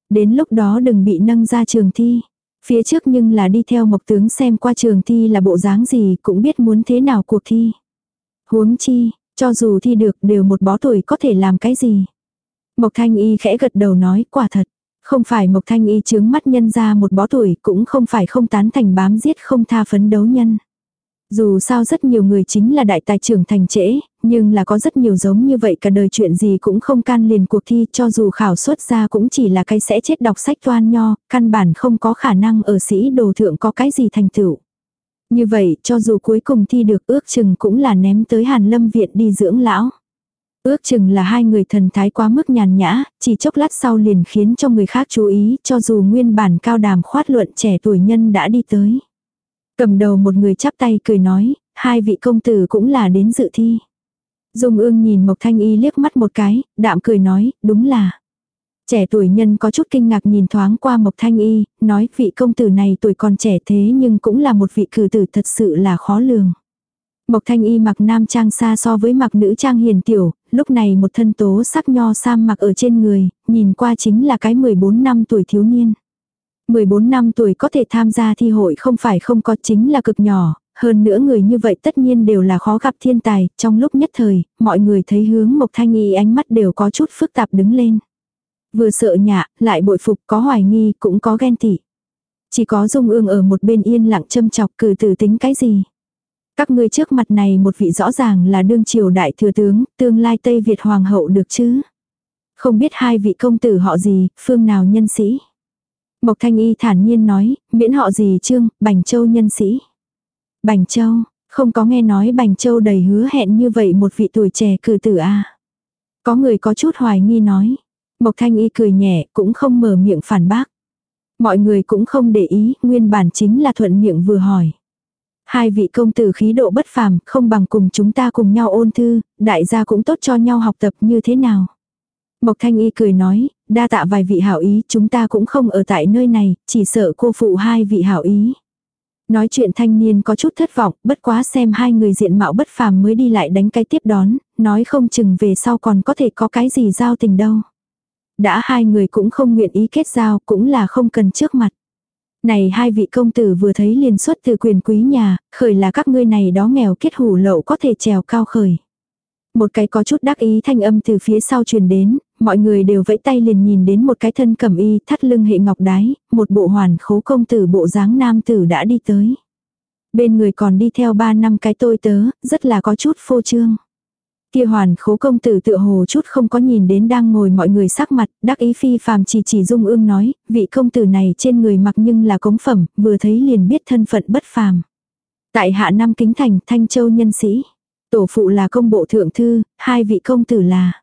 Đến lúc đó đừng bị nâng ra trường thi. Phía trước nhưng là đi theo mộc tướng xem qua trường thi là bộ dáng gì cũng biết muốn thế nào cuộc thi. Huống chi, cho dù thi được đều một bó tuổi có thể làm cái gì. Mộc Thanh Y khẽ gật đầu nói quả thật. Không phải Mộc Thanh Y chướng mắt nhân ra một bó tuổi cũng không phải không tán thành bám giết không tha phấn đấu nhân. Dù sao rất nhiều người chính là đại tài trưởng thành trễ, nhưng là có rất nhiều giống như vậy cả đời chuyện gì cũng không can liền cuộc thi cho dù khảo xuất ra cũng chỉ là cái sẽ chết đọc sách toan nho, căn bản không có khả năng ở sĩ đồ thượng có cái gì thành tựu. Như vậy cho dù cuối cùng thi được ước chừng cũng là ném tới Hàn Lâm Viện đi dưỡng lão. Ước chừng là hai người thần thái quá mức nhàn nhã, chỉ chốc lát sau liền khiến cho người khác chú ý cho dù nguyên bản cao đàm khoát luận trẻ tuổi nhân đã đi tới. Cầm đầu một người chắp tay cười nói, hai vị công tử cũng là đến dự thi. Dung ương nhìn Mộc Thanh Y liếc mắt một cái, đạm cười nói, đúng là. Trẻ tuổi nhân có chút kinh ngạc nhìn thoáng qua Mộc Thanh Y, nói vị công tử này tuổi còn trẻ thế nhưng cũng là một vị cử tử thật sự là khó lường. Mộc Thanh Y mặc nam trang xa so với mặc nữ trang hiền tiểu, lúc này một thân tố sắc nho sam mặc ở trên người, nhìn qua chính là cái 14 năm tuổi thiếu niên. 14 năm tuổi có thể tham gia thi hội không phải không có chính là cực nhỏ, hơn nữa người như vậy tất nhiên đều là khó gặp thiên tài, trong lúc nhất thời, mọi người thấy hướng Mộc Thanh Y ánh mắt đều có chút phức tạp đứng lên. Vừa sợ nhạ, lại bội phục có hoài nghi, cũng có ghen tị. Chỉ có Dung Ương ở một bên yên lặng châm chọc cử tử tính cái gì. Các ngươi trước mặt này một vị rõ ràng là đương triều đại thừa tướng, tương lai Tây Việt hoàng hậu được chứ. Không biết hai vị công tử họ gì, phương nào nhân sĩ. Mộc Thanh Y thản nhiên nói, miễn họ gì trương, Bành Châu nhân sĩ. Bành Châu, không có nghe nói Bành Châu đầy hứa hẹn như vậy một vị tuổi trẻ cử tử a à. Có người có chút hoài nghi nói. Mộc Thanh Y cười nhẹ, cũng không mở miệng phản bác. Mọi người cũng không để ý, nguyên bản chính là thuận miệng vừa hỏi. Hai vị công tử khí độ bất phàm, không bằng cùng chúng ta cùng nhau ôn thư, đại gia cũng tốt cho nhau học tập như thế nào. Mộc Thanh Y cười nói, đa tạ vài vị hảo ý, chúng ta cũng không ở tại nơi này, chỉ sợ cô phụ hai vị hảo ý. Nói chuyện thanh niên có chút thất vọng, bất quá xem hai người diện mạo bất phàm mới đi lại đánh cái tiếp đón, nói không chừng về sau còn có thể có cái gì giao tình đâu. Đã hai người cũng không nguyện ý kết giao, cũng là không cần trước mặt. Này hai vị công tử vừa thấy liền xuất từ quyền quý nhà, khởi là các ngươi này đó nghèo kết hủ lậu có thể trèo cao khởi. Một cái có chút đắc ý thanh âm từ phía sau truyền đến, mọi người đều vẫy tay liền nhìn đến một cái thân cẩm y thắt lưng hệ ngọc đái, một bộ hoàn khố công tử bộ dáng nam tử đã đi tới. Bên người còn đi theo ba năm cái tôi tớ, rất là có chút phô trương. Kia hoàn khố công tử tựa hồ chút không có nhìn đến đang ngồi mọi người sắc mặt, đắc ý phi phàm chỉ chỉ dung ương nói, vị công tử này trên người mặc nhưng là cống phẩm, vừa thấy liền biết thân phận bất phàm. Tại hạ năm kính thành, thanh châu nhân sĩ. Tổ phụ là công bộ thượng thư, hai vị công tử là.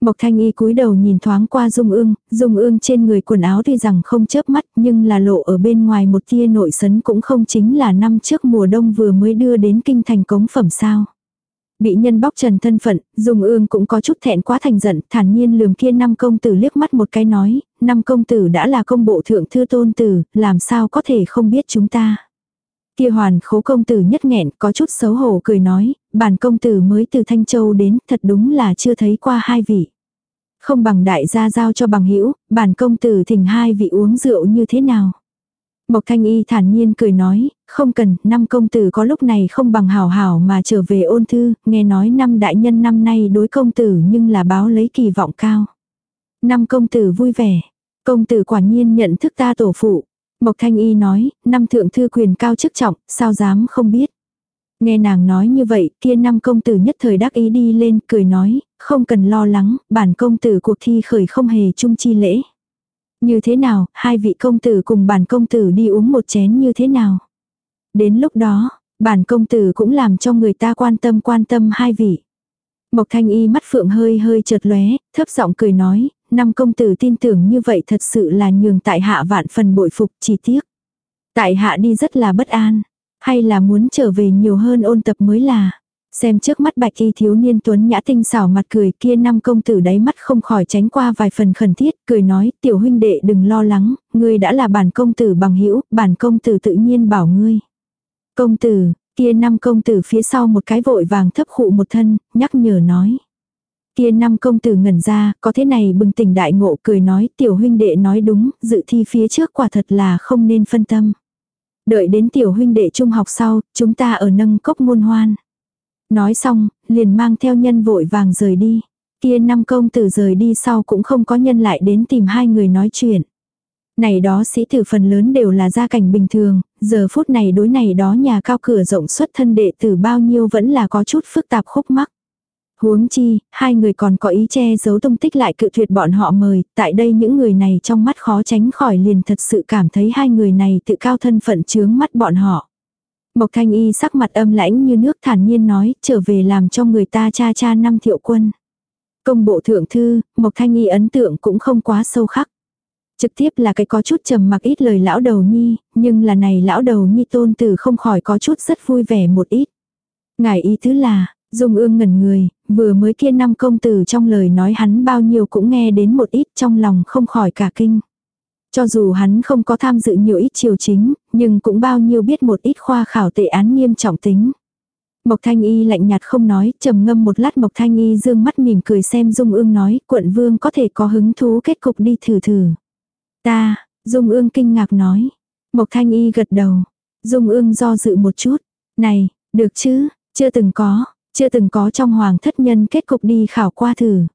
Mộc thanh y cúi đầu nhìn thoáng qua dung ương, dung ương trên người quần áo tuy rằng không chớp mắt nhưng là lộ ở bên ngoài một tia nội sấn cũng không chính là năm trước mùa đông vừa mới đưa đến kinh thành cống phẩm sao. Bị nhân bóc trần thân phận, Dung Ương cũng có chút thẹn quá thành giận, thản nhiên lườm kia năm công tử liếc mắt một cái nói, năm công tử đã là công bộ thượng thư tôn tử, làm sao có thể không biết chúng ta. Kia hoàn khố công tử nhất nghẹn có chút xấu hổ cười nói, bản công tử mới từ Thanh Châu đến thật đúng là chưa thấy qua hai vị. Không bằng đại gia giao cho bằng hữu bản công tử thỉnh hai vị uống rượu như thế nào. Mộc Thanh Y thản nhiên cười nói, không cần, năm công tử có lúc này không bằng hảo hảo mà trở về ôn thư, nghe nói năm đại nhân năm nay đối công tử nhưng là báo lấy kỳ vọng cao. Năm công tử vui vẻ, công tử quả nhiên nhận thức ta tổ phụ. Mộc Thanh Y nói, năm thượng thư quyền cao chức trọng, sao dám không biết. Nghe nàng nói như vậy, kia năm công tử nhất thời đắc ý đi lên, cười nói, không cần lo lắng, bản công tử cuộc thi khởi không hề chung chi lễ. Như thế nào, hai vị công tử cùng bản công tử đi uống một chén như thế nào? Đến lúc đó, bản công tử cũng làm cho người ta quan tâm quan tâm hai vị. Mộc thanh y mắt phượng hơi hơi chợt lóe, thấp giọng cười nói, năm công tử tin tưởng như vậy thật sự là nhường tại hạ vạn phần bội phục chỉ tiếc. Tại hạ đi rất là bất an, hay là muốn trở về nhiều hơn ôn tập mới là. Xem trước mắt bạch y thiếu niên tuấn nhã tinh xảo mặt cười kia năm công tử đáy mắt không khỏi tránh qua vài phần khẩn thiết, cười nói tiểu huynh đệ đừng lo lắng, ngươi đã là bản công tử bằng hữu bản công tử tự nhiên bảo ngươi. Công tử, kia năm công tử phía sau một cái vội vàng thấp khụ một thân, nhắc nhở nói. Kia năm công tử ngẩn ra, có thế này bừng tỉnh đại ngộ cười nói tiểu huynh đệ nói đúng, dự thi phía trước quả thật là không nên phân tâm. Đợi đến tiểu huynh đệ trung học sau, chúng ta ở nâng cốc ngôn hoan. Nói xong, liền mang theo nhân vội vàng rời đi. Kia năm công tử rời đi sau cũng không có nhân lại đến tìm hai người nói chuyện. Này đó sĩ tử phần lớn đều là gia cảnh bình thường, giờ phút này đối này đó nhà cao cửa rộng xuất thân đệ tử bao nhiêu vẫn là có chút phức tạp khúc mắc. Huống chi, hai người còn có ý che giấu tung tích lại cự tuyệt bọn họ mời, tại đây những người này trong mắt khó tránh khỏi liền thật sự cảm thấy hai người này tự cao thân phận chướng mắt bọn họ. Mộc Thanh Y sắc mặt âm lãnh như nước thản nhiên nói, trở về làm cho người ta cha cha năm thiệu quân. Công bộ thượng thư, Mộc Thanh Y ấn tượng cũng không quá sâu khắc. Trực tiếp là cái có chút trầm mặc ít lời lão đầu nhi, nhưng là này lão đầu nhi tôn tử không khỏi có chút rất vui vẻ một ít. Ngài ý thứ là, Dung ương ngẩn người, vừa mới kia năm công tử trong lời nói hắn bao nhiêu cũng nghe đến một ít trong lòng không khỏi cả kinh. Cho dù hắn không có tham dự nhiều ít triều chính, nhưng cũng bao nhiêu biết một ít khoa khảo tệ án nghiêm trọng tính. Mộc Thanh Y lạnh nhạt không nói, trầm ngâm một lát Mộc Thanh Y dương mắt mỉm cười xem Dung Ương nói, quận vương có thể có hứng thú kết cục đi thử thử. Ta, Dung Ương kinh ngạc nói. Mộc Thanh Y gật đầu. Dung Ương do dự một chút. Này, được chứ, chưa từng có, chưa từng có trong hoàng thất nhân kết cục đi khảo qua thử.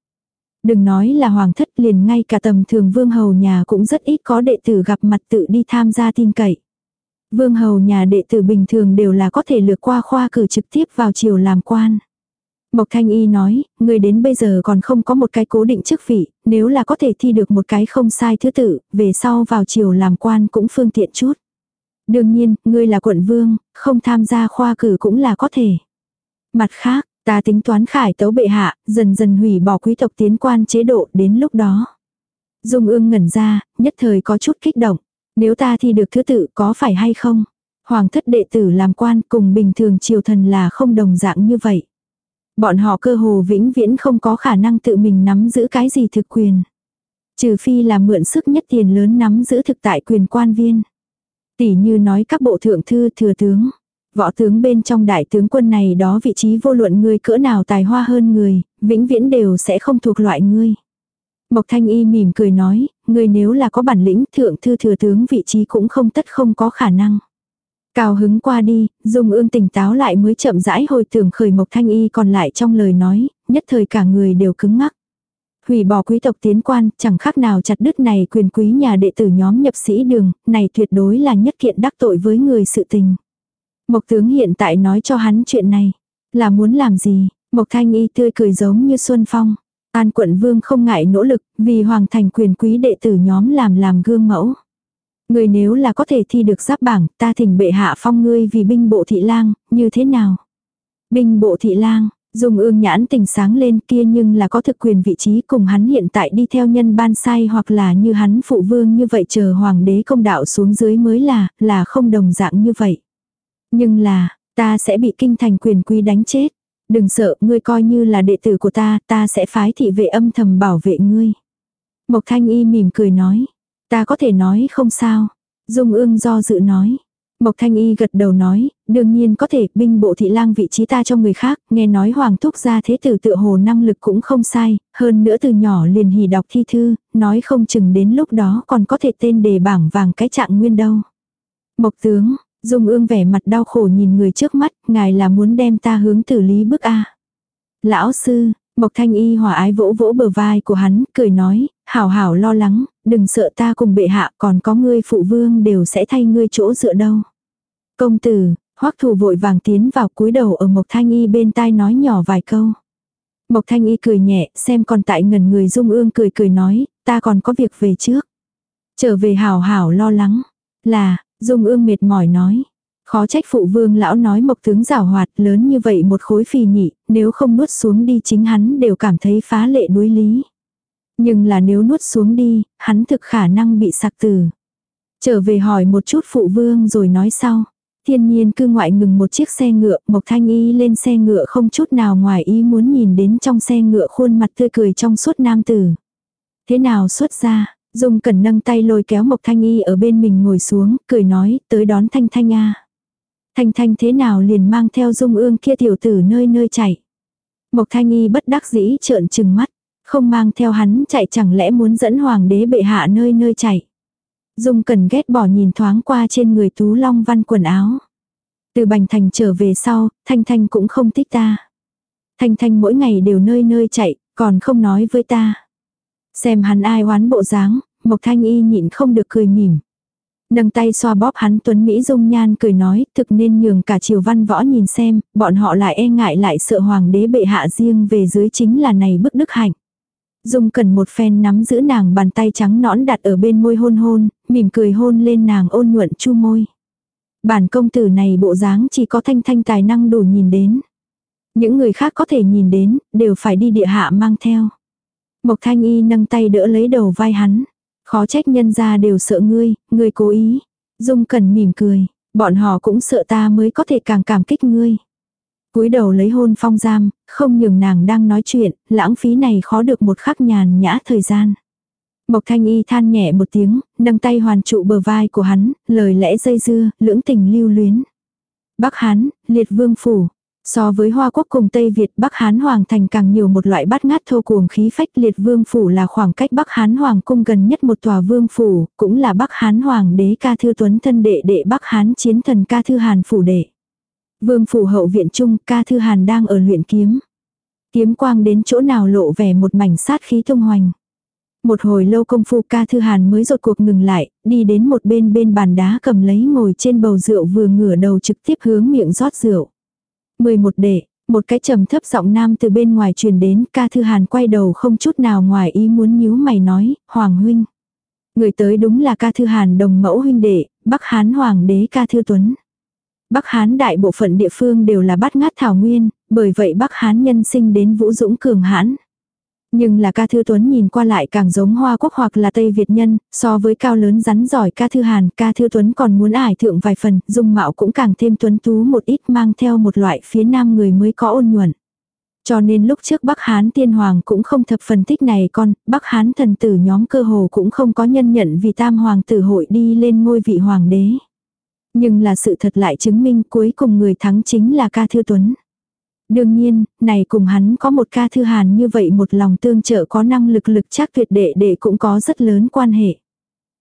Đừng nói là hoàng thất liền ngay cả tầm thường vương hầu nhà cũng rất ít có đệ tử gặp mặt tự đi tham gia tin cậy. Vương hầu nhà đệ tử bình thường đều là có thể lược qua khoa cử trực tiếp vào triều làm quan. Mộc Thanh Y nói, người đến bây giờ còn không có một cái cố định chức vị, nếu là có thể thi được một cái không sai thứ tự, về sau vào triều làm quan cũng phương tiện chút. Đương nhiên, ngươi là quận vương, không tham gia khoa cử cũng là có thể. Mặt khác, ta tính toán khải tấu bệ hạ, dần dần hủy bỏ quý tộc tiến quan chế độ đến lúc đó. Dung ương ngẩn ra, nhất thời có chút kích động. Nếu ta thi được thứ tự có phải hay không? Hoàng thất đệ tử làm quan cùng bình thường triều thần là không đồng dạng như vậy. Bọn họ cơ hồ vĩnh viễn không có khả năng tự mình nắm giữ cái gì thực quyền. Trừ phi là mượn sức nhất tiền lớn nắm giữ thực tại quyền quan viên. Tỷ như nói các bộ thượng thư thừa tướng. Võ tướng bên trong đại tướng quân này đó vị trí vô luận người cỡ nào tài hoa hơn người, vĩnh viễn đều sẽ không thuộc loại ngươi. Mộc Thanh Y mỉm cười nói, người nếu là có bản lĩnh thượng thư thừa tướng vị trí cũng không tất không có khả năng. Cao hứng qua đi, Dung ương tỉnh táo lại mới chậm rãi hồi tưởng khởi Mộc Thanh Y còn lại trong lời nói, nhất thời cả người đều cứng ngắc. Hủy bỏ quý tộc tiến quan, chẳng khác nào chặt đứt này quyền quý nhà đệ tử nhóm nhập sĩ đường, này tuyệt đối là nhất kiện đắc tội với người sự tình. Mộc tướng hiện tại nói cho hắn chuyện này, là muốn làm gì, Mộc Thanh Y tươi cười giống như xuân phong. An quận vương không ngại nỗ lực, vì hoàng thành quyền quý đệ tử nhóm làm làm gương mẫu. Người nếu là có thể thi được giáp bảng, ta thỉnh bệ hạ phong ngươi vì binh bộ thị lang, như thế nào? Binh bộ thị lang, dùng ương nhãn tình sáng lên kia nhưng là có thực quyền vị trí cùng hắn hiện tại đi theo nhân ban sai hoặc là như hắn phụ vương như vậy chờ hoàng đế công đạo xuống dưới mới là, là không đồng dạng như vậy. Nhưng là, ta sẽ bị kinh thành quyền quý đánh chết. Đừng sợ, ngươi coi như là đệ tử của ta, ta sẽ phái thị vệ âm thầm bảo vệ ngươi. Mộc Thanh Y mỉm cười nói, ta có thể nói không sao. Dung ương do dự nói, Mộc Thanh Y gật đầu nói, đương nhiên có thể, binh bộ thị lang vị trí ta cho người khác, nghe nói hoàng thúc gia thế tử tự hồ năng lực cũng không sai, hơn nữa từ nhỏ liền hỉ đọc thi thư, nói không chừng đến lúc đó còn có thể tên đề bảng vàng cái trạng nguyên đâu. Mộc tướng, Dung ương vẻ mặt đau khổ nhìn người trước mắt, ngài là muốn đem ta hướng tử lý bức A. Lão sư, Mộc Thanh Y hòa ái vỗ vỗ bờ vai của hắn, cười nói, hảo hảo lo lắng, đừng sợ ta cùng bệ hạ còn có ngươi phụ vương đều sẽ thay ngươi chỗ dựa đâu. Công tử, hoắc thủ vội vàng tiến vào cúi đầu ở Mộc Thanh Y bên tai nói nhỏ vài câu. Mộc Thanh Y cười nhẹ, xem còn tại ngần người dung ương cười cười nói, ta còn có việc về trước. Trở về hảo hảo lo lắng. Là, dung ương mệt mỏi nói. Khó trách phụ vương lão nói mộc tướng rào hoạt lớn như vậy một khối phì nhị, nếu không nuốt xuống đi chính hắn đều cảm thấy phá lệ đối lý. Nhưng là nếu nuốt xuống đi, hắn thực khả năng bị sạc tử. Trở về hỏi một chút phụ vương rồi nói sau. Thiên nhiên cư ngoại ngừng một chiếc xe ngựa, Mộc Thanh Y lên xe ngựa không chút nào ngoài ý muốn nhìn đến trong xe ngựa khuôn mặt tươi cười trong suốt nam tử. Thế nào xuất ra, Dung Cẩn nâng tay lôi kéo Mộc Thanh Y ở bên mình ngồi xuống, cười nói, tới đón Thanh Thanh a. Thanh Thanh thế nào liền mang theo Dung Ương kia tiểu tử nơi nơi chạy. Mộc Thanh Y bất đắc dĩ trợn trừng mắt, không mang theo hắn chạy chẳng lẽ muốn dẫn hoàng đế bệ hạ nơi nơi chạy. Dung Cẩn ghét bỏ nhìn thoáng qua trên người Tú Long Văn quần áo. Từ Bành Thành trở về sau, Thanh Thanh cũng không thích ta. Thanh Thanh mỗi ngày đều nơi nơi chạy, còn không nói với ta. Xem hắn ai oán bộ dáng, Mộc Thanh Y nhịn không được cười mỉm. Nâng tay xoa bóp hắn Tuấn Mỹ dung nhan cười nói thực nên nhường cả triều văn võ nhìn xem, bọn họ lại e ngại lại sợ hoàng đế bệ hạ riêng về dưới chính là này bức đức hạnh. Dung cần một phen nắm giữ nàng bàn tay trắng nõn đặt ở bên môi hôn hôn, mỉm cười hôn lên nàng ôn nhuận chu môi. Bản công tử này bộ dáng chỉ có thanh thanh tài năng đủ nhìn đến. Những người khác có thể nhìn đến, đều phải đi địa hạ mang theo. Mộc thanh y nâng tay đỡ lấy đầu vai hắn. Khó trách nhân ra đều sợ ngươi, ngươi cố ý. Dung cần mỉm cười, bọn họ cũng sợ ta mới có thể càng cảm kích ngươi cúi đầu lấy hôn phong giam, không nhường nàng đang nói chuyện, lãng phí này khó được một khắc nhàn nhã thời gian. Mộc thanh y than nhẹ một tiếng, nâng tay hoàn trụ bờ vai của hắn, lời lẽ dây dưa, lưỡng tình lưu luyến. Bắc Hán, liệt vương phủ. So với Hoa Quốc cùng Tây Việt Bắc Hán Hoàng thành càng nhiều một loại bát ngát thô cuồng khí phách liệt vương phủ là khoảng cách Bắc Hán Hoàng cung gần nhất một tòa vương phủ, cũng là Bắc Hán Hoàng đế ca thư tuấn thân đệ đệ Bắc Hán chiến thần ca thư hàn phủ đệ. Vương phủ hậu viện trung ca thư hàn đang ở luyện kiếm. Kiếm quang đến chỗ nào lộ vẻ một mảnh sát khí thông hoành. Một hồi lâu công phu ca thư hàn mới rột cuộc ngừng lại, đi đến một bên bên bàn đá cầm lấy ngồi trên bầu rượu vừa ngửa đầu trực tiếp hướng miệng rót rượu. 11 đệ, một cái trầm thấp giọng nam từ bên ngoài truyền đến ca thư hàn quay đầu không chút nào ngoài ý muốn nhíu mày nói, Hoàng huynh. Người tới đúng là ca thư hàn đồng mẫu huynh đệ, Bắc Hán Hoàng đế ca thư tuấn. Bắc Hán đại bộ phận địa phương đều là bát ngát thảo nguyên, bởi vậy Bắc Hán nhân sinh đến vũ dũng cường hãn. Nhưng là ca thư tuấn nhìn qua lại càng giống Hoa Quốc hoặc là Tây Việt nhân, so với cao lớn rắn giỏi ca thư hàn, ca thư tuấn còn muốn ải thượng vài phần, dung mạo cũng càng thêm tuấn tú một ít mang theo một loại phía nam người mới có ôn nhuận. Cho nên lúc trước Bắc Hán tiên hoàng cũng không thập phần thích này con, Bắc Hán thần tử nhóm cơ hồ cũng không có nhân nhận vì tam hoàng tử hội đi lên ngôi vị hoàng đế. Nhưng là sự thật lại chứng minh cuối cùng người thắng chính là ca thư tuấn. Đương nhiên, này cùng hắn có một ca thư hàn như vậy một lòng tương trợ có năng lực lực chắc tuyệt đệ đệ cũng có rất lớn quan hệ.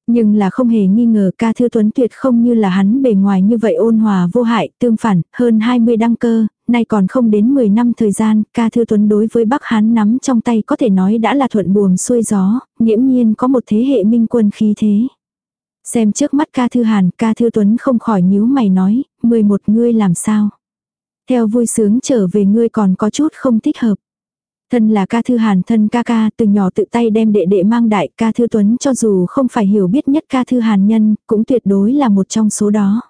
Nhưng là không hề nghi ngờ ca thư tuấn tuyệt không như là hắn bề ngoài như vậy ôn hòa vô hại, tương phản, hơn 20 đăng cơ, nay còn không đến 10 năm thời gian, ca thư tuấn đối với Bắc Hán nắm trong tay có thể nói đã là thuận buồm xuôi gió, nghiễm nhiên có một thế hệ minh quân khí thế. Xem trước mắt ca thư hàn, ca thư tuấn không khỏi nhíu mày nói, 11 ngươi làm sao? Theo vui sướng trở về ngươi còn có chút không thích hợp. Thân là ca thư hàn thân ca ca từ nhỏ tự tay đem đệ đệ mang đại ca thư tuấn cho dù không phải hiểu biết nhất ca thư hàn nhân, cũng tuyệt đối là một trong số đó.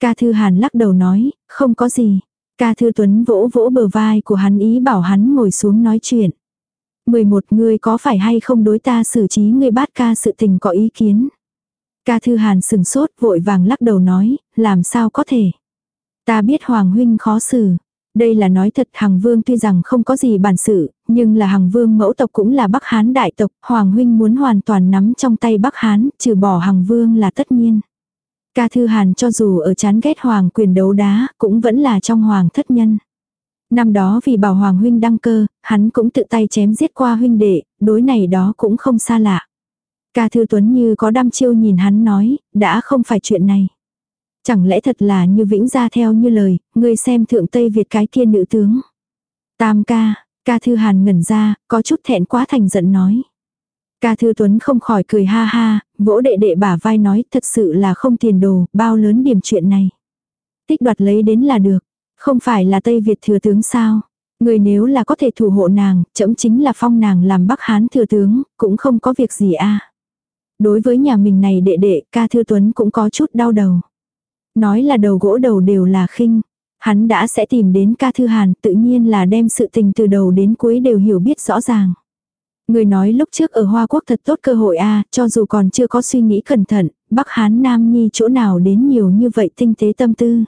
Ca thư hàn lắc đầu nói, không có gì. Ca thư tuấn vỗ vỗ bờ vai của hắn ý bảo hắn ngồi xuống nói chuyện. 11 ngươi có phải hay không đối ta xử trí ngươi bát ca sự tình có ý kiến. Ca Thư Hàn sừng sốt vội vàng lắc đầu nói, làm sao có thể. Ta biết Hoàng Huynh khó xử. Đây là nói thật Hằng Vương tuy rằng không có gì bản sự, nhưng là Hằng Vương mẫu tộc cũng là Bắc Hán đại tộc, Hoàng Huynh muốn hoàn toàn nắm trong tay Bắc Hán, trừ bỏ Hằng Vương là tất nhiên. Ca Thư Hàn cho dù ở chán ghét hoàng quyền đấu đá, cũng vẫn là trong hoàng thất nhân. Năm đó vì bảo hoàng huynh đăng cơ, hắn cũng tự tay chém giết qua huynh đệ, đối này đó cũng không xa lạ. Ca Thư Tuấn như có đăm chiêu nhìn hắn nói, đã không phải chuyện này. Chẳng lẽ thật là như vĩnh ra theo như lời, ngươi xem thượng Tây Việt cái kia nữ tướng. Tam ca, ca Thư Hàn ngẩn ra, có chút thẹn quá thành giận nói. Ca Thư Tuấn không khỏi cười ha ha, vỗ đệ đệ bả vai nói thật sự là không tiền đồ, bao lớn điểm chuyện này. Tích đoạt lấy đến là được, không phải là Tây Việt thừa tướng sao. Người nếu là có thể thủ hộ nàng, chậm chính là phong nàng làm Bắc Hán thừa tướng, cũng không có việc gì a. Đối với nhà mình này đệ đệ, ca Thư Tuấn cũng có chút đau đầu. Nói là đầu gỗ đầu đều là khinh. Hắn đã sẽ tìm đến ca Thư Hàn, tự nhiên là đem sự tình từ đầu đến cuối đều hiểu biết rõ ràng. Người nói lúc trước ở Hoa Quốc thật tốt cơ hội a cho dù còn chưa có suy nghĩ cẩn thận, Bắc Hán Nam Nhi chỗ nào đến nhiều như vậy tinh tế tâm tư.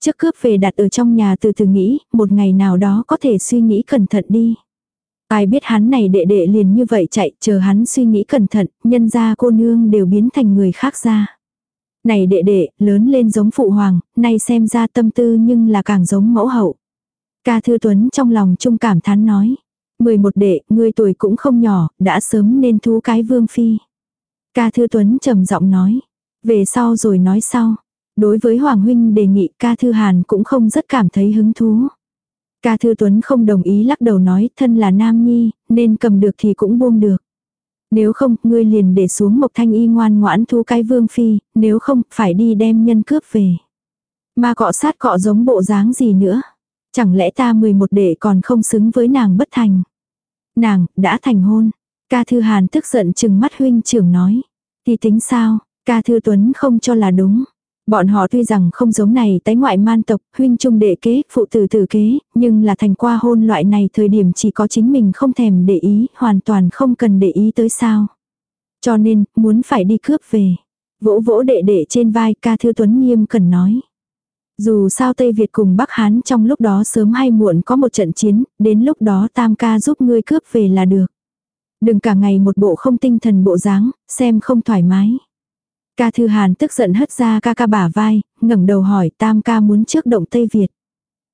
Trước cướp về đặt ở trong nhà từ từ nghĩ, một ngày nào đó có thể suy nghĩ cẩn thận đi. Ai biết hắn này đệ đệ liền như vậy chạy, chờ hắn suy nghĩ cẩn thận, nhân ra cô nương đều biến thành người khác ra. Này đệ đệ, lớn lên giống phụ hoàng, nay xem ra tâm tư nhưng là càng giống mẫu hậu. Ca Thư Tuấn trong lòng trung cảm thán nói. 11 đệ, ngươi tuổi cũng không nhỏ, đã sớm nên thú cái vương phi. Ca Thư Tuấn trầm giọng nói. Về sau rồi nói sau. Đối với Hoàng Huynh đề nghị ca Thư Hàn cũng không rất cảm thấy hứng thú. Ca Thư Tuấn không đồng ý lắc đầu nói thân là nam nhi, nên cầm được thì cũng buông được. Nếu không, ngươi liền để xuống một thanh y ngoan ngoãn thú cái vương phi, nếu không, phải đi đem nhân cướp về. Mà cọ sát cọ giống bộ dáng gì nữa. Chẳng lẽ ta 11 đệ còn không xứng với nàng bất thành. Nàng, đã thành hôn. Ca Thư Hàn tức giận chừng mắt huynh trưởng nói. Thì tính sao, ca Thư Tuấn không cho là đúng. Bọn họ tuy rằng không giống này tái ngoại man tộc, huynh trung đệ kế, phụ tử tử kế, nhưng là thành qua hôn loại này thời điểm chỉ có chính mình không thèm để ý, hoàn toàn không cần để ý tới sao. Cho nên, muốn phải đi cướp về. Vỗ vỗ đệ đệ trên vai ca thư tuấn nghiêm cần nói. Dù sao Tây Việt cùng Bắc Hán trong lúc đó sớm hay muộn có một trận chiến, đến lúc đó tam ca giúp ngươi cướp về là được. Đừng cả ngày một bộ không tinh thần bộ dáng, xem không thoải mái. Ca Thư Hàn tức giận hất ra ca ca bả vai, ngẩng đầu hỏi Tam ca muốn trước động Tây Việt.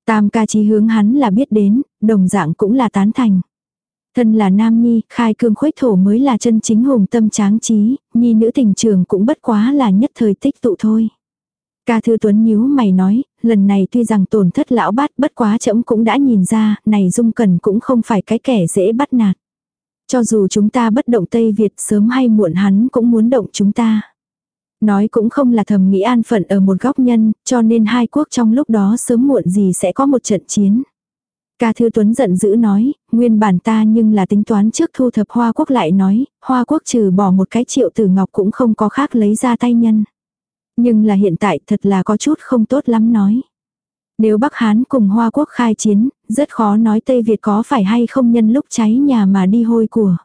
Tam ca chí hướng hắn là biết đến, đồng dạng cũng là tán thành. Thân là nam nhi, khai cương khuếch thổ mới là chân chính hùng tâm tráng trí, nhi nữ tình trường cũng bất quá là nhất thời tích tụ thôi. Ca Thư Tuấn nhíu mày nói, lần này tuy rằng tổn thất lão bát bất quá chậm cũng đã nhìn ra, này dung cần cũng không phải cái kẻ dễ bắt nạt. Cho dù chúng ta bất động Tây Việt sớm hay muộn hắn cũng muốn động chúng ta. Nói cũng không là thầm nghĩ an phận ở một góc nhân, cho nên hai quốc trong lúc đó sớm muộn gì sẽ có một trận chiến. Ca Thư Tuấn giận dữ nói, nguyên bản ta nhưng là tính toán trước thu thập Hoa Quốc lại nói, Hoa Quốc trừ bỏ một cái triệu tử ngọc cũng không có khác lấy ra tay nhân. Nhưng là hiện tại thật là có chút không tốt lắm nói. Nếu Bắc Hán cùng Hoa Quốc khai chiến, rất khó nói Tây Việt có phải hay không nhân lúc cháy nhà mà đi hôi của.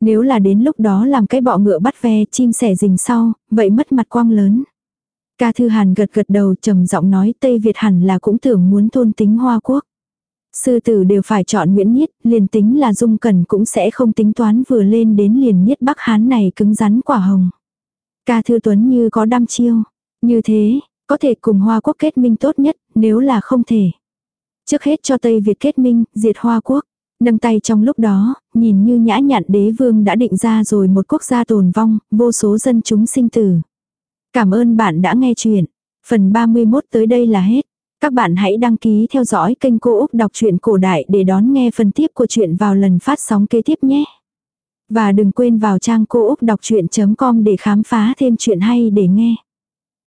Nếu là đến lúc đó làm cái bọ ngựa bắt ve chim sẻ rình sau, vậy mất mặt quang lớn. Ca Thư Hàn gật gật đầu trầm giọng nói Tây Việt hẳn là cũng tưởng muốn thôn tính Hoa Quốc. Sư tử đều phải chọn Nguyễn nhiết liền tính là Dung Cần cũng sẽ không tính toán vừa lên đến liền nhiết Bắc Hán này cứng rắn quả hồng. Ca Thư Tuấn như có đăm chiêu. Như thế, có thể cùng Hoa Quốc kết minh tốt nhất, nếu là không thể. Trước hết cho Tây Việt kết minh, diệt Hoa Quốc. Nâng tay trong lúc đó, nhìn như nhã nhặn đế vương đã định ra rồi một quốc gia tồn vong, vô số dân chúng sinh tử. Cảm ơn bạn đã nghe chuyện. Phần 31 tới đây là hết. Các bạn hãy đăng ký theo dõi kênh Cô Úc Đọc truyện Cổ Đại để đón nghe phần tiếp của chuyện vào lần phát sóng kế tiếp nhé. Và đừng quên vào trang cô úc đọc chuyện.com để khám phá thêm chuyện hay để nghe.